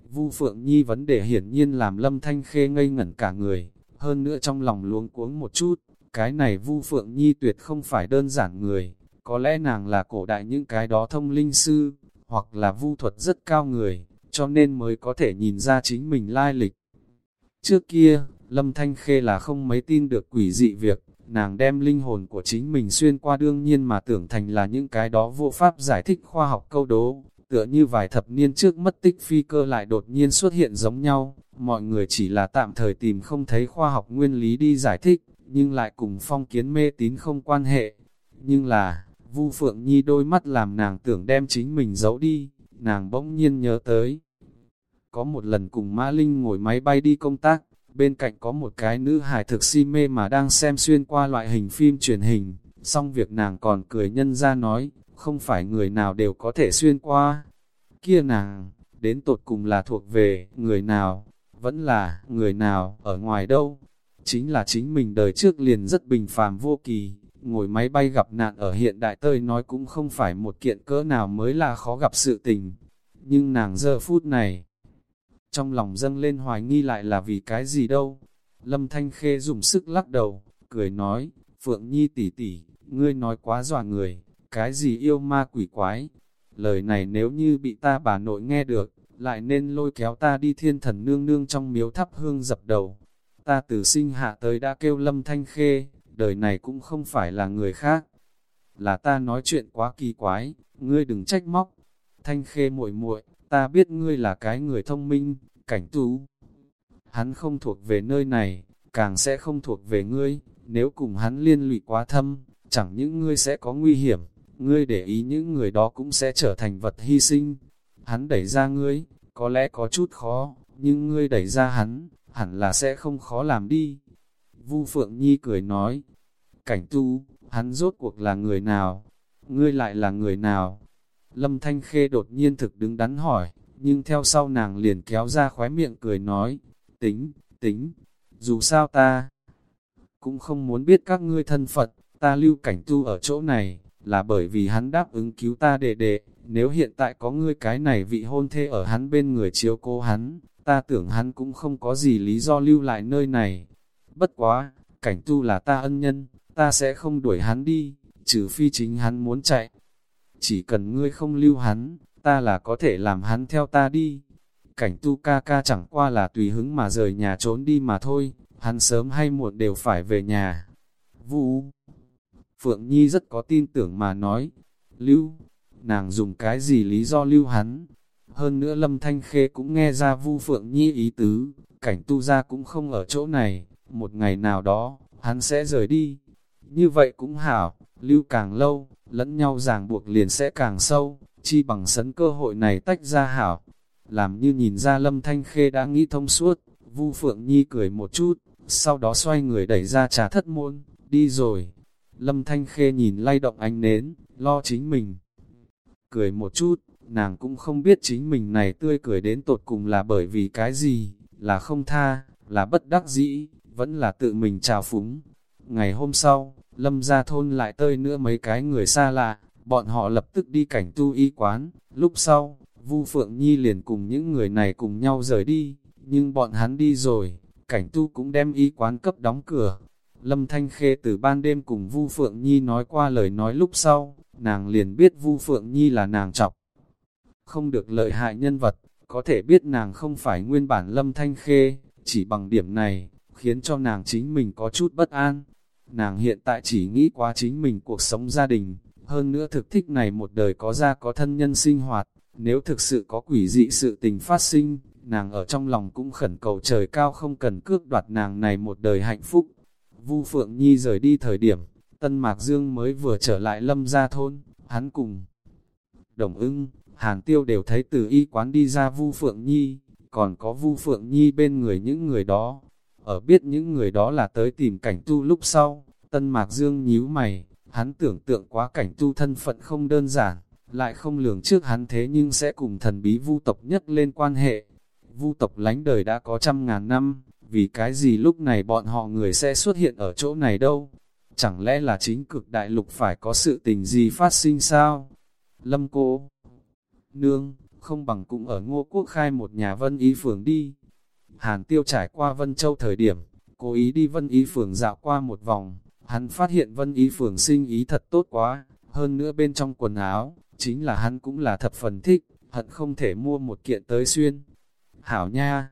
Vu Phượng Nhi vấn đề hiển nhiên làm Lâm Thanh Khê ngây ngẩn cả người, hơn nữa trong lòng luống cuống một chút, cái này Vu Phượng Nhi tuyệt không phải đơn giản người, có lẽ nàng là cổ đại những cái đó thông linh sư, hoặc là vu thuật rất cao người, cho nên mới có thể nhìn ra chính mình lai lịch. Trước kia, Lâm Thanh Khê là không mấy tin được quỷ dị việc, nàng đem linh hồn của chính mình xuyên qua đương nhiên mà tưởng thành là những cái đó vô pháp giải thích khoa học câu đố, tựa như vài thập niên trước mất tích phi cơ lại đột nhiên xuất hiện giống nhau, mọi người chỉ là tạm thời tìm không thấy khoa học nguyên lý đi giải thích, nhưng lại cùng phong kiến mê tín không quan hệ. Nhưng là, Vu Phượng Nhi đôi mắt làm nàng tưởng đem chính mình giấu đi, nàng bỗng nhiên nhớ tới. Có một lần cùng Mã Linh ngồi máy bay đi công tác, bên cạnh có một cái nữ hài thực si mê mà đang xem xuyên qua loại hình phim truyền hình, xong việc nàng còn cười nhân ra nói, không phải người nào đều có thể xuyên qua. Kia nàng, đến tột cùng là thuộc về người nào, vẫn là người nào ở ngoài đâu. Chính là chính mình đời trước liền rất bình phàm vô kỳ, ngồi máy bay gặp nạn ở hiện đại tơi nói cũng không phải một kiện cỡ nào mới là khó gặp sự tình. Nhưng nàng giờ phút này, trong lòng dâng lên hoài nghi lại là vì cái gì đâu. Lâm Thanh Khê dùng sức lắc đầu, cười nói, Phượng Nhi tỷ tỷ, ngươi nói quá dọa người, cái gì yêu ma quỷ quái. Lời này nếu như bị ta bà nội nghe được, lại nên lôi kéo ta đi thiên thần nương nương trong miếu thắp hương dập đầu. Ta từ sinh hạ tới đã kêu Lâm Thanh Khê, đời này cũng không phải là người khác. Là ta nói chuyện quá kỳ quái, ngươi đừng trách móc. Thanh Khê muội muội, ta biết ngươi là cái người thông minh, cảnh tú. Hắn không thuộc về nơi này, càng sẽ không thuộc về ngươi, nếu cùng hắn liên lụy quá thâm, chẳng những ngươi sẽ có nguy hiểm, ngươi để ý những người đó cũng sẽ trở thành vật hy sinh. Hắn đẩy ra ngươi, có lẽ có chút khó, nhưng ngươi đẩy ra hắn, hẳn là sẽ không khó làm đi. Vu Phượng Nhi cười nói, cảnh tu, hắn rốt cuộc là người nào? Ngươi lại là người nào? Lâm Thanh Khê đột nhiên thực đứng đắn hỏi, nhưng theo sau nàng liền kéo ra khóe miệng cười nói, tính, tính, dù sao ta cũng không muốn biết các ngươi thân Phật, ta lưu cảnh tu ở chỗ này, là bởi vì hắn đáp ứng cứu ta đệ đệ, nếu hiện tại có ngươi cái này vị hôn thê ở hắn bên người chiếu cô hắn, ta tưởng hắn cũng không có gì lý do lưu lại nơi này. Bất quá, cảnh tu là ta ân nhân, ta sẽ không đuổi hắn đi, trừ phi chính hắn muốn chạy. Chỉ cần ngươi không lưu hắn, ta là có thể làm hắn theo ta đi. Cảnh tu ca ca chẳng qua là tùy hứng mà rời nhà trốn đi mà thôi, hắn sớm hay muộn đều phải về nhà. Vũ Phượng Nhi rất có tin tưởng mà nói, lưu, nàng dùng cái gì lý do lưu hắn. Hơn nữa Lâm Thanh Khê cũng nghe ra Vu Phượng Nhi ý tứ, cảnh tu ra cũng không ở chỗ này, một ngày nào đó, hắn sẽ rời đi. Như vậy cũng hảo, lưu càng lâu, lẫn nhau ràng buộc liền sẽ càng sâu, chi bằng sấn cơ hội này tách ra hảo. Làm như nhìn ra Lâm Thanh Khê đã nghĩ thông suốt, Vu Phượng Nhi cười một chút, sau đó xoay người đẩy ra trà thất môn, đi rồi. Lâm Thanh Khê nhìn lay động ánh nến, lo chính mình. Cười một chút, nàng cũng không biết chính mình này tươi cười đến tột cùng là bởi vì cái gì, là không tha, là bất đắc dĩ, vẫn là tự mình trào phúng. Ngày hôm sau, Lâm ra thôn lại tơi nữa mấy cái người xa lạ, bọn họ lập tức đi cảnh tu y quán, lúc sau, Vu Phượng Nhi liền cùng những người này cùng nhau rời đi, nhưng bọn hắn đi rồi, cảnh tu cũng đem y quán cấp đóng cửa. Lâm Thanh Khê từ ban đêm cùng Vu Phượng Nhi nói qua lời nói lúc sau, nàng liền biết Vu Phượng Nhi là nàng chọc. Không được lợi hại nhân vật, có thể biết nàng không phải nguyên bản Lâm Thanh Khê, chỉ bằng điểm này, khiến cho nàng chính mình có chút bất an. Nàng hiện tại chỉ nghĩ qua chính mình cuộc sống gia đình, hơn nữa thực thích này một đời có gia có thân nhân sinh hoạt, nếu thực sự có quỷ dị sự tình phát sinh, nàng ở trong lòng cũng khẩn cầu trời cao không cần cước đoạt nàng này một đời hạnh phúc. Vu Phượng Nhi rời đi thời điểm, Tân Mạc Dương mới vừa trở lại lâm gia thôn, hắn cùng. Đồng ưng, Hàn Tiêu đều thấy từ y quán đi ra Vu Phượng Nhi, còn có Vu Phượng Nhi bên người những người đó. Ở biết những người đó là tới tìm cảnh tu lúc sau, Tân Mạc Dương nhíu mày, hắn tưởng tượng quá cảnh tu thân phận không đơn giản, lại không lường trước hắn thế nhưng sẽ cùng thần bí vu tộc nhất lên quan hệ. Vu tộc lánh đời đã có trăm ngàn năm, vì cái gì lúc này bọn họ người sẽ xuất hiện ở chỗ này đâu? Chẳng lẽ là chính cực đại lục phải có sự tình gì phát sinh sao? Lâm cô, nương, không bằng cũng ở ngô quốc khai một nhà vân ý phường đi. Hàn tiêu trải qua Vân Châu thời điểm, cố ý đi Vân Y Phường dạo qua một vòng, hắn phát hiện Vân Y Phường sinh ý thật tốt quá, hơn nữa bên trong quần áo, chính là hắn cũng là thập phần thích, hận không thể mua một kiện tới xuyên. Hảo nha!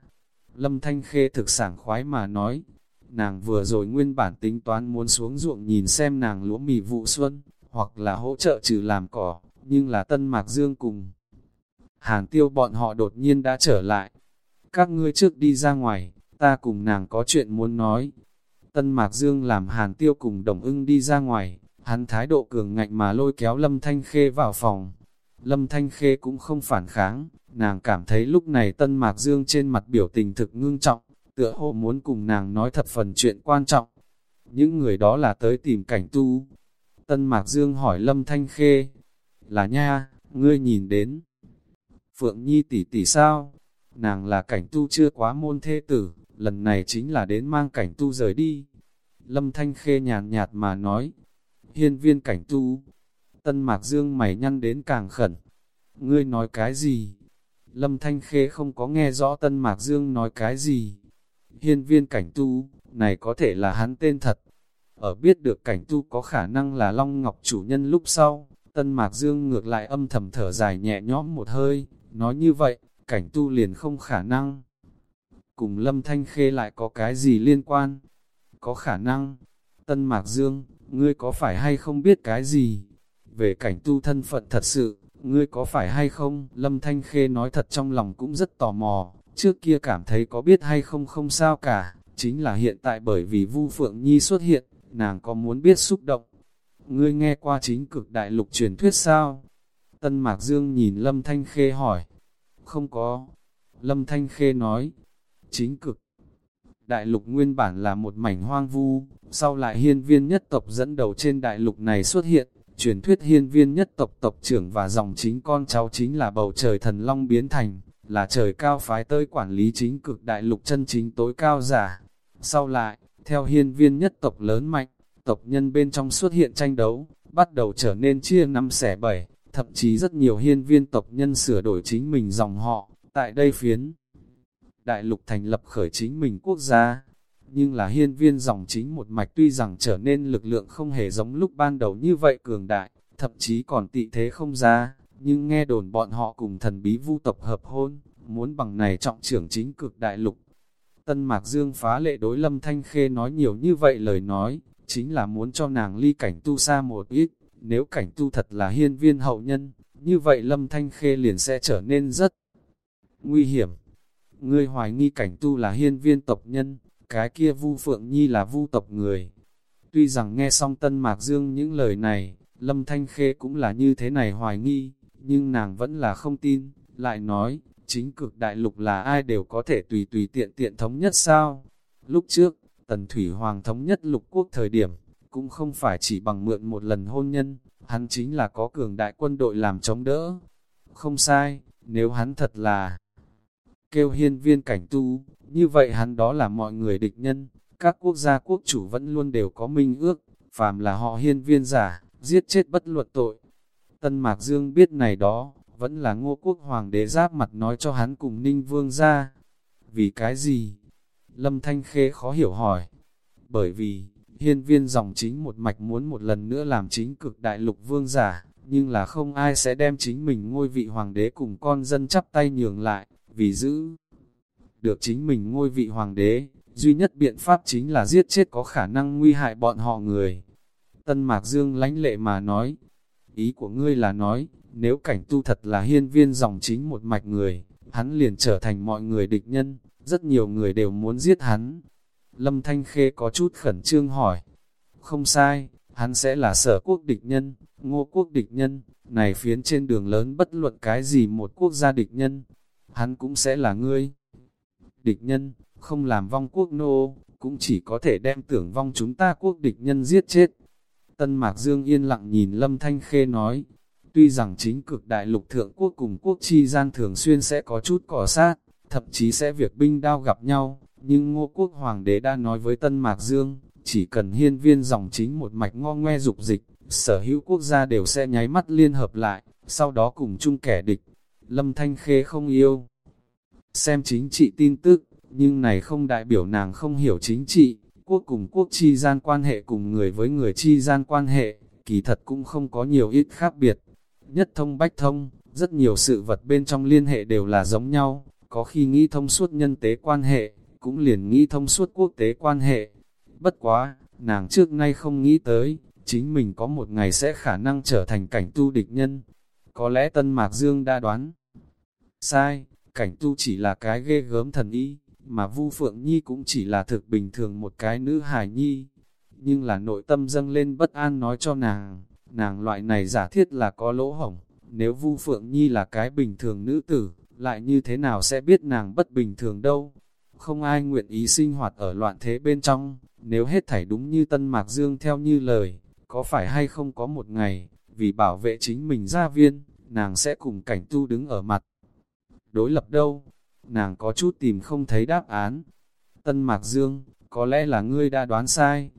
Lâm Thanh Khê thực sảng khoái mà nói, nàng vừa rồi nguyên bản tính toán muốn xuống ruộng nhìn xem nàng lúa mì vụ xuân, hoặc là hỗ trợ trừ làm cỏ, nhưng là Tân Mạc Dương cùng. Hàn tiêu bọn họ đột nhiên đã trở lại. Các ngươi trước đi ra ngoài, ta cùng nàng có chuyện muốn nói. Tân Mạc Dương làm Hàn tiêu cùng đồng ưng đi ra ngoài, hắn thái độ cường ngạnh mà lôi kéo Lâm Thanh Khê vào phòng. Lâm Thanh Khê cũng không phản kháng, nàng cảm thấy lúc này Tân Mạc Dương trên mặt biểu tình thực ngưng trọng, tựa hồ muốn cùng nàng nói thật phần chuyện quan trọng. Những người đó là tới tìm cảnh tu. Tân Mạc Dương hỏi Lâm Thanh Khê, là nha, ngươi nhìn đến. Phượng Nhi tỷ tỷ sao? Nàng là cảnh tu chưa quá môn thê tử, lần này chính là đến mang cảnh tu rời đi. Lâm Thanh Khê nhàn nhạt mà nói, hiên viên cảnh tu. Tân Mạc Dương mày nhăn đến càng khẩn. Ngươi nói cái gì? Lâm Thanh Khê không có nghe rõ Tân Mạc Dương nói cái gì. Hiên viên cảnh tu, này có thể là hắn tên thật. Ở biết được cảnh tu có khả năng là Long Ngọc chủ nhân lúc sau, Tân Mạc Dương ngược lại âm thầm thở dài nhẹ nhõm một hơi, nói như vậy, cảnh tu liền không khả năng. Cùng Lâm Thanh Khê lại có cái gì liên quan? Có khả năng. Tân Mạc Dương, ngươi có phải hay không biết cái gì? Về cảnh tu thân phận thật sự, ngươi có phải hay không? Lâm Thanh Khê nói thật trong lòng cũng rất tò mò, trước kia cảm thấy có biết hay không không sao cả, chính là hiện tại bởi vì Vu Phượng Nhi xuất hiện, nàng có muốn biết xúc động. Ngươi nghe qua chính cực đại lục truyền thuyết sao? Tân Mạc Dương nhìn Lâm Thanh Khê hỏi. Không có. Lâm Thanh Khê nói. Chính cực. Đại lục nguyên bản là một mảnh hoang vu, sau lại hiên viên nhất tộc dẫn đầu trên đại lục này xuất hiện, truyền thuyết hiên viên nhất tộc tộc trưởng và dòng chính con cháu chính là bầu trời thần long biến thành, là trời cao phái tới quản lý chính cực đại lục chân chính tối cao giả. Sau lại, theo hiên viên nhất tộc lớn mạnh, tộc nhân bên trong xuất hiện tranh đấu, bắt đầu trở nên chia năm xẻ bảy, thậm chí rất nhiều hiên viên tộc nhân sửa đổi chính mình dòng họ, tại đây phiến. Đại lục thành lập khởi chính mình quốc gia, nhưng là hiên viên dòng chính một mạch tuy rằng trở nên lực lượng không hề giống lúc ban đầu như vậy cường đại, thậm chí còn tị thế không ra, nhưng nghe đồn bọn họ cùng thần bí vu tộc hợp hôn, muốn bằng này trọng trưởng chính cực đại lục. Tân Mạc Dương phá lệ đối Lâm Thanh Khê nói nhiều như vậy lời nói, chính là muốn cho nàng ly cảnh tu xa một ít, nếu cảnh tu thật là hiên viên hậu nhân, như vậy Lâm Thanh Khê liền sẽ trở nên rất nguy hiểm. Ngươi hoài nghi cảnh tu là hiên viên tộc nhân, cái kia Vu Phượng Nhi là Vu tộc người. Tuy rằng nghe xong Tân Mạc Dương những lời này, Lâm Thanh Khê cũng là như thế này hoài nghi, nhưng nàng vẫn là không tin, lại nói, chính cực đại lục là ai đều có thể tùy tùy tiện tiện thống nhất sao? Lúc trước, Tần Thủy Hoàng thống nhất lục quốc thời điểm, cũng không phải chỉ bằng mượn một lần hôn nhân, hắn chính là có cường đại quân đội làm chống đỡ. Không sai, nếu hắn thật là kêu hiên viên cảnh tu, như vậy hắn đó là mọi người địch nhân, các quốc gia quốc chủ vẫn luôn đều có minh ước, phàm là họ hiên viên giả, giết chết bất luật tội. Tân Mạc Dương biết này đó, vẫn là ngô quốc hoàng đế giáp mặt nói cho hắn cùng ninh vương ra. Vì cái gì? Lâm Thanh Khê khó hiểu hỏi. Bởi vì, hiên viên dòng chính một mạch muốn một lần nữa làm chính cực đại lục vương giả, nhưng là không ai sẽ đem chính mình ngôi vị hoàng đế cùng con dân chắp tay nhường lại, vì giữ được chính mình ngôi vị hoàng đế, duy nhất biện pháp chính là giết chết có khả năng nguy hại bọn họ người. Tân Mạc Dương lánh lệ mà nói, ý của ngươi là nói, nếu cảnh tu thật là hiên viên dòng chính một mạch người, hắn liền trở thành mọi người địch nhân, rất nhiều người đều muốn giết hắn. Lâm Thanh Khê có chút khẩn trương hỏi, không sai, hắn sẽ là sở quốc địch nhân, ngô quốc địch nhân, này phiến trên đường lớn bất luận cái gì một quốc gia địch nhân, hắn cũng sẽ là ngươi. Địch nhân, không làm vong quốc nô, cũng chỉ có thể đem tưởng vong chúng ta quốc địch nhân giết chết. Tân Mạc Dương yên lặng nhìn Lâm Thanh Khê nói, tuy rằng chính cực đại lục thượng quốc cùng quốc chi gian thường xuyên sẽ có chút cỏ sát, thậm chí sẽ việc binh đao gặp nhau, nhưng ngô quốc hoàng đế đã nói với Tân Mạc Dương, chỉ cần hiên viên dòng chính một mạch ngo ngoe dục dịch, sở hữu quốc gia đều sẽ nháy mắt liên hợp lại, sau đó cùng chung kẻ địch. Lâm Thanh Khê không yêu. Xem chính trị tin tức, nhưng này không đại biểu nàng không hiểu chính trị, quốc cùng quốc chi gian quan hệ cùng người với người chi gian quan hệ, kỳ thật cũng không có nhiều ít khác biệt. Nhất thông bách thông, rất nhiều sự vật bên trong liên hệ đều là giống nhau, có khi nghĩ thông suốt nhân tế quan hệ, cũng liền nghĩ thông suốt quốc tế quan hệ, Bất quá, nàng trước nay không nghĩ tới, chính mình có một ngày sẽ khả năng trở thành cảnh tu địch nhân. Có lẽ Tân Mạc Dương đã đoán. Sai, cảnh tu chỉ là cái ghê gớm thần y, mà Vu Phượng Nhi cũng chỉ là thực bình thường một cái nữ hài nhi. Nhưng là nội tâm dâng lên bất an nói cho nàng, nàng loại này giả thiết là có lỗ hổng. Nếu Vu Phượng Nhi là cái bình thường nữ tử, lại như thế nào sẽ biết nàng bất bình thường đâu. Không ai nguyện ý sinh hoạt ở loạn thế bên trong, nếu hết thảy đúng như Tân Mạc Dương theo như lời, có phải hay không có một ngày, vì bảo vệ chính mình gia viên, nàng sẽ cùng cảnh tu đứng ở mặt. Đối lập đâu, nàng có chút tìm không thấy đáp án. Tân Mạc Dương, có lẽ là ngươi đã đoán sai.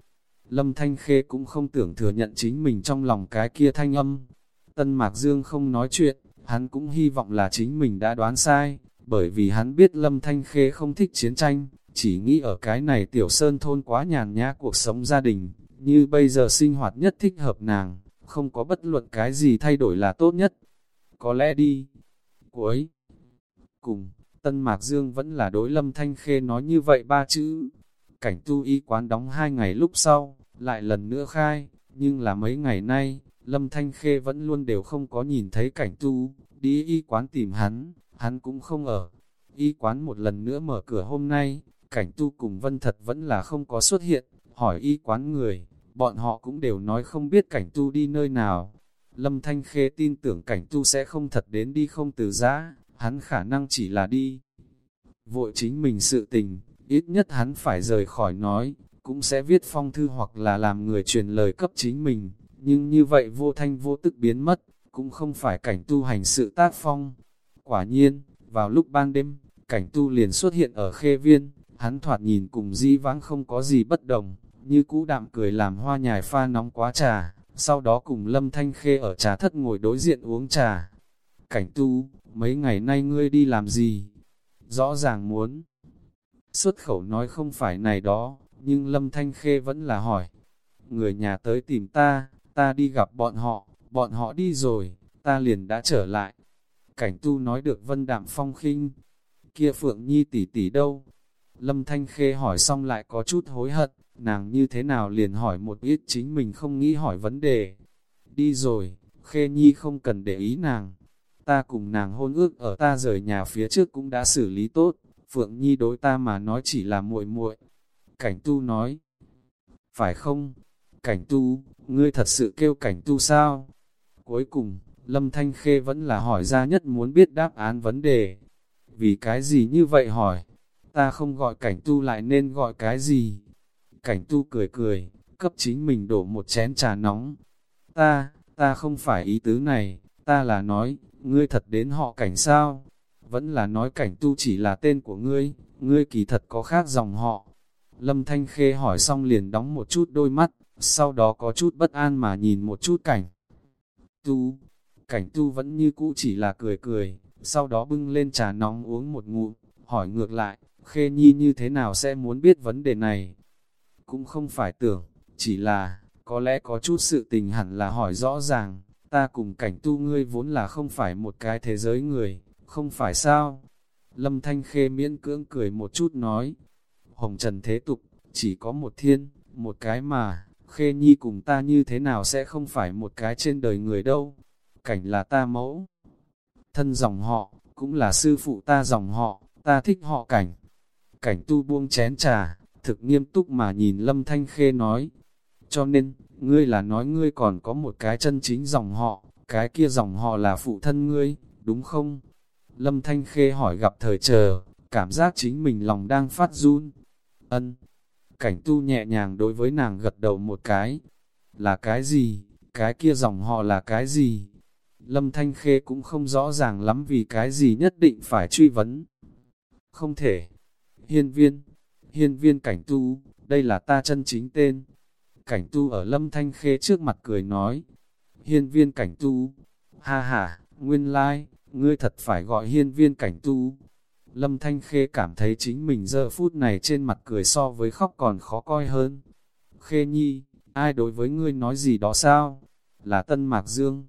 Lâm Thanh Khê cũng không tưởng thừa nhận chính mình trong lòng cái kia thanh âm. Tân Mạc Dương không nói chuyện, hắn cũng hy vọng là chính mình đã đoán sai, bởi vì hắn biết Lâm Thanh Khê không thích chiến tranh, chỉ nghĩ ở cái này tiểu sơn thôn quá nhàn nhã cuộc sống gia đình, như bây giờ sinh hoạt nhất thích hợp nàng, không có bất luận cái gì thay đổi là tốt nhất. Có lẽ đi. Cuối cùng, Tân Mạc Dương vẫn là đối Lâm Thanh Khê nói như vậy ba chữ. Cảnh tu y quán đóng hai ngày lúc sau, lại lần nữa khai, nhưng là mấy ngày nay, Lâm Thanh Khê vẫn luôn đều không có nhìn thấy cảnh tu, đi y quán tìm hắn, hắn cũng không ở. Y quán một lần nữa mở cửa hôm nay, cảnh tu cùng vân thật vẫn là không có xuất hiện, hỏi y quán người, bọn họ cũng đều nói không biết cảnh tu đi nơi nào. Lâm Thanh Khê tin tưởng cảnh tu sẽ không thật đến đi không từ giã, hắn khả năng chỉ là đi. Vội chính mình sự tình, ít nhất hắn phải rời khỏi nói, cũng sẽ viết phong thư hoặc là làm người truyền lời cấp chính mình, nhưng như vậy vô thanh vô tức biến mất, cũng không phải cảnh tu hành sự tác phong. Quả nhiên, vào lúc ban đêm, cảnh tu liền xuất hiện ở khê viên, hắn thoạt nhìn cùng di vãng không có gì bất đồng, như cũ đạm cười làm hoa nhài pha nóng quá trà, sau đó cùng lâm thanh khê ở trà thất ngồi đối diện uống trà. Cảnh tu, mấy ngày nay ngươi đi làm gì? Rõ ràng muốn. Xuất khẩu nói không phải này đó, nhưng lâm thanh khê vẫn là hỏi. Người nhà tới tìm ta, ta đi gặp bọn họ, bọn họ đi rồi, ta liền đã trở lại. Cảnh tu nói được vân đạm phong khinh, kia Phượng Nhi tỷ tỷ đâu? Lâm Thanh Khê hỏi xong lại có chút hối hận, nàng như thế nào liền hỏi một ít chính mình không nghĩ hỏi vấn đề. Đi rồi, Khê Nhi không cần để ý nàng. Ta cùng nàng hôn ước ở ta rời nhà phía trước cũng đã xử lý tốt, Phượng Nhi đối ta mà nói chỉ là muội muội. Cảnh tu nói, phải không? Cảnh tu, ngươi thật sự kêu cảnh tu sao? Cuối cùng, Lâm Thanh Khê vẫn là hỏi ra nhất muốn biết đáp án vấn đề. Vì cái gì như vậy hỏi? Ta không gọi cảnh tu lại nên gọi cái gì? Cảnh tu cười cười, cấp chính mình đổ một chén trà nóng. Ta, ta không phải ý tứ này, ta là nói, ngươi thật đến họ cảnh sao? Vẫn là nói cảnh tu chỉ là tên của ngươi, ngươi kỳ thật có khác dòng họ. Lâm Thanh Khê hỏi xong liền đóng một chút đôi mắt, sau đó có chút bất an mà nhìn một chút cảnh. Tu, cảnh tu vẫn như cũ chỉ là cười cười, sau đó bưng lên trà nóng uống một ngụm, hỏi ngược lại, Khê Nhi như thế nào sẽ muốn biết vấn đề này? Cũng không phải tưởng, chỉ là, có lẽ có chút sự tình hẳn là hỏi rõ ràng, ta cùng cảnh tu ngươi vốn là không phải một cái thế giới người, không phải sao? Lâm Thanh Khê miễn cưỡng cười một chút nói, Hồng Trần thế tục, chỉ có một thiên, một cái mà, Khê Nhi cùng ta như thế nào sẽ không phải một cái trên đời người đâu, cảnh là ta mẫu. Thân dòng họ, cũng là sư phụ ta dòng họ, ta thích họ cảnh. Cảnh tu buông chén trà, thực nghiêm túc mà nhìn Lâm Thanh Khê nói. Cho nên, ngươi là nói ngươi còn có một cái chân chính dòng họ, cái kia dòng họ là phụ thân ngươi, đúng không? Lâm Thanh Khê hỏi gặp thời chờ, cảm giác chính mình lòng đang phát run. Ân. Cảnh tu nhẹ nhàng đối với nàng gật đầu một cái. Là cái gì? Cái kia dòng họ là cái gì? Lâm Thanh Khê cũng không rõ ràng lắm vì cái gì nhất định phải truy vấn. Không thể. Hiên viên. Hiên viên cảnh tu, đây là ta chân chính tên. Cảnh tu ở Lâm Thanh Khê trước mặt cười nói. Hiên viên cảnh tu. Ha ha, nguyên lai, like, ngươi thật phải gọi hiên viên cảnh tu. Lâm Thanh Khê cảm thấy chính mình giờ phút này trên mặt cười so với khóc còn khó coi hơn. Khê nhi, ai đối với ngươi nói gì đó sao? Là Tân Mạc Dương.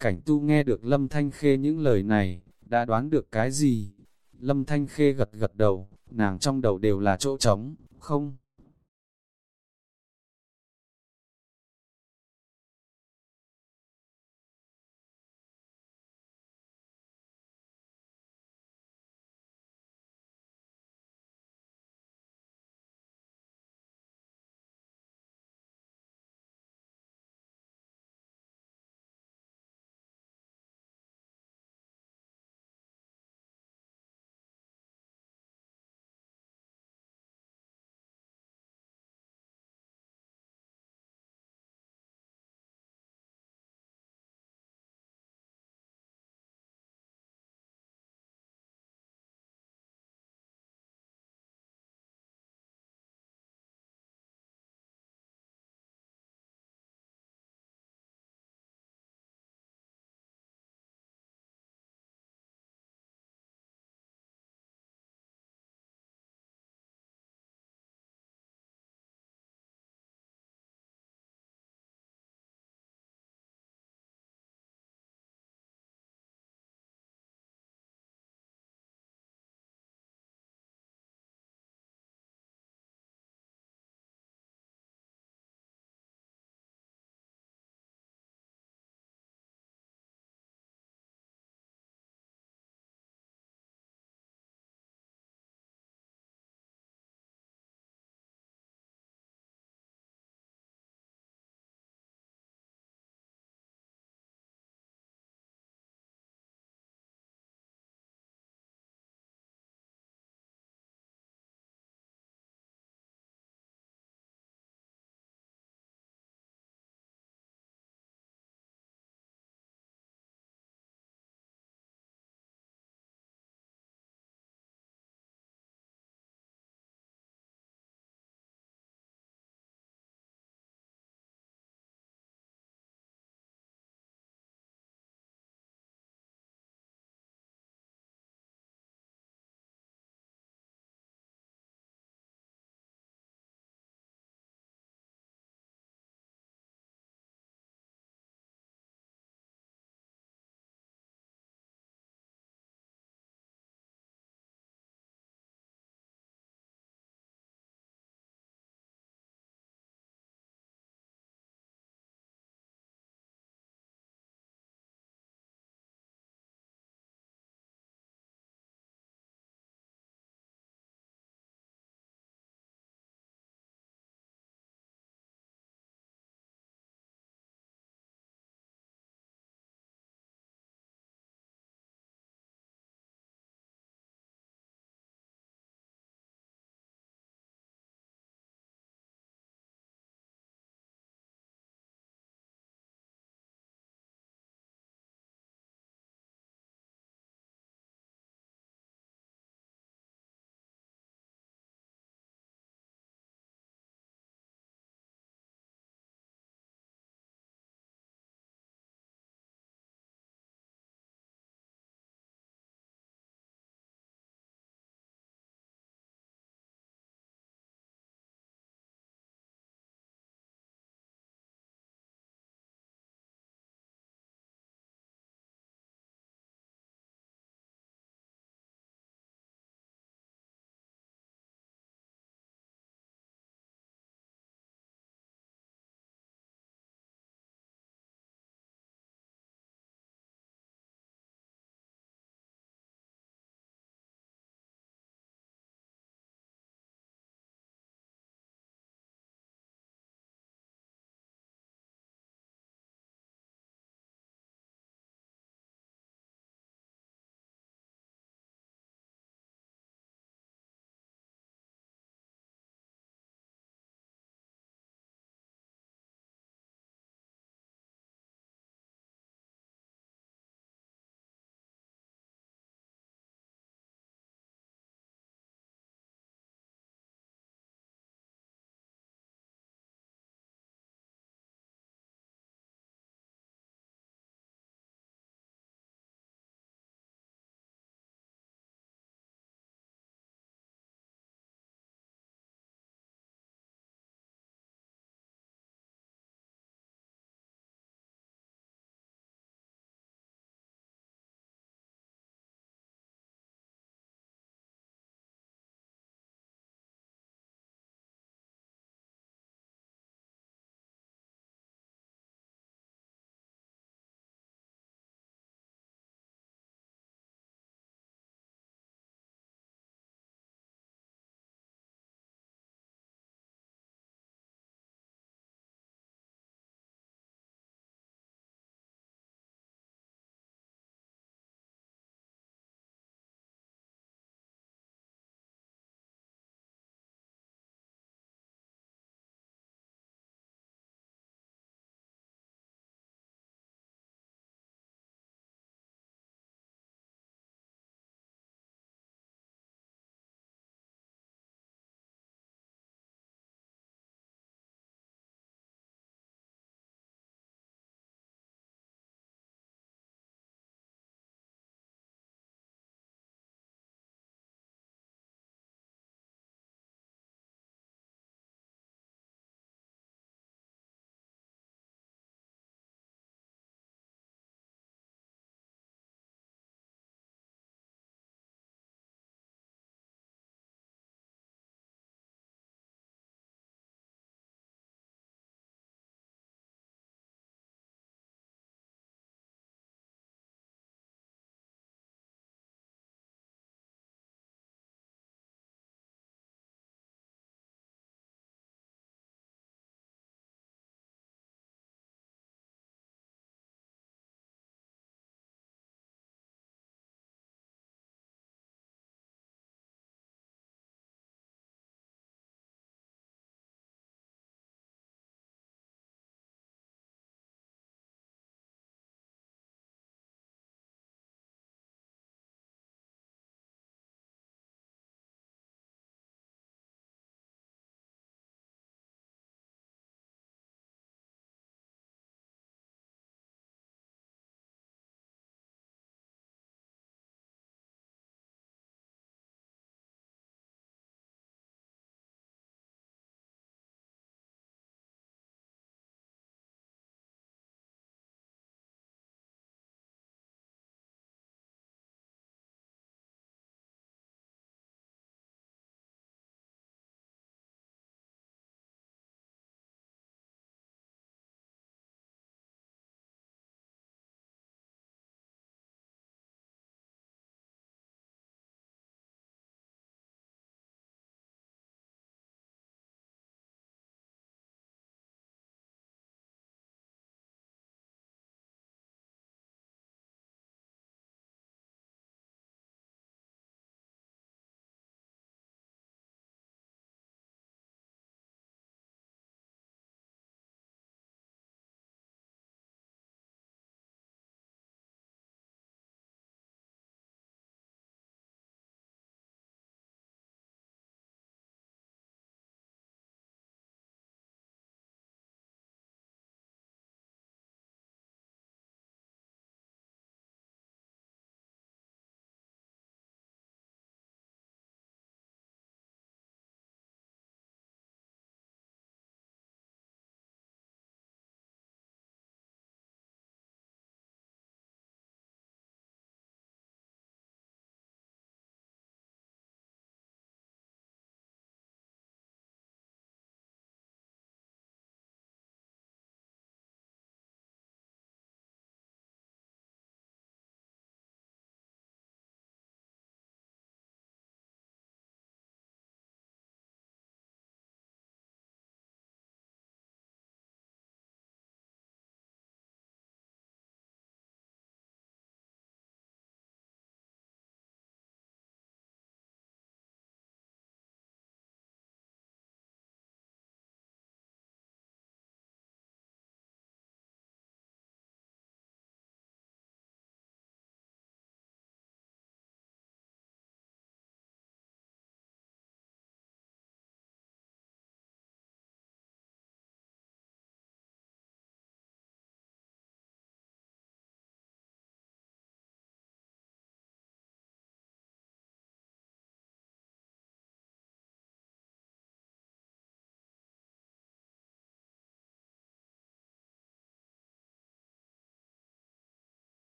Cảnh tu nghe được Lâm Thanh Khê những lời này, đã đoán được cái gì? Lâm Thanh Khê gật gật đầu, nàng trong đầu đều là chỗ trống, không?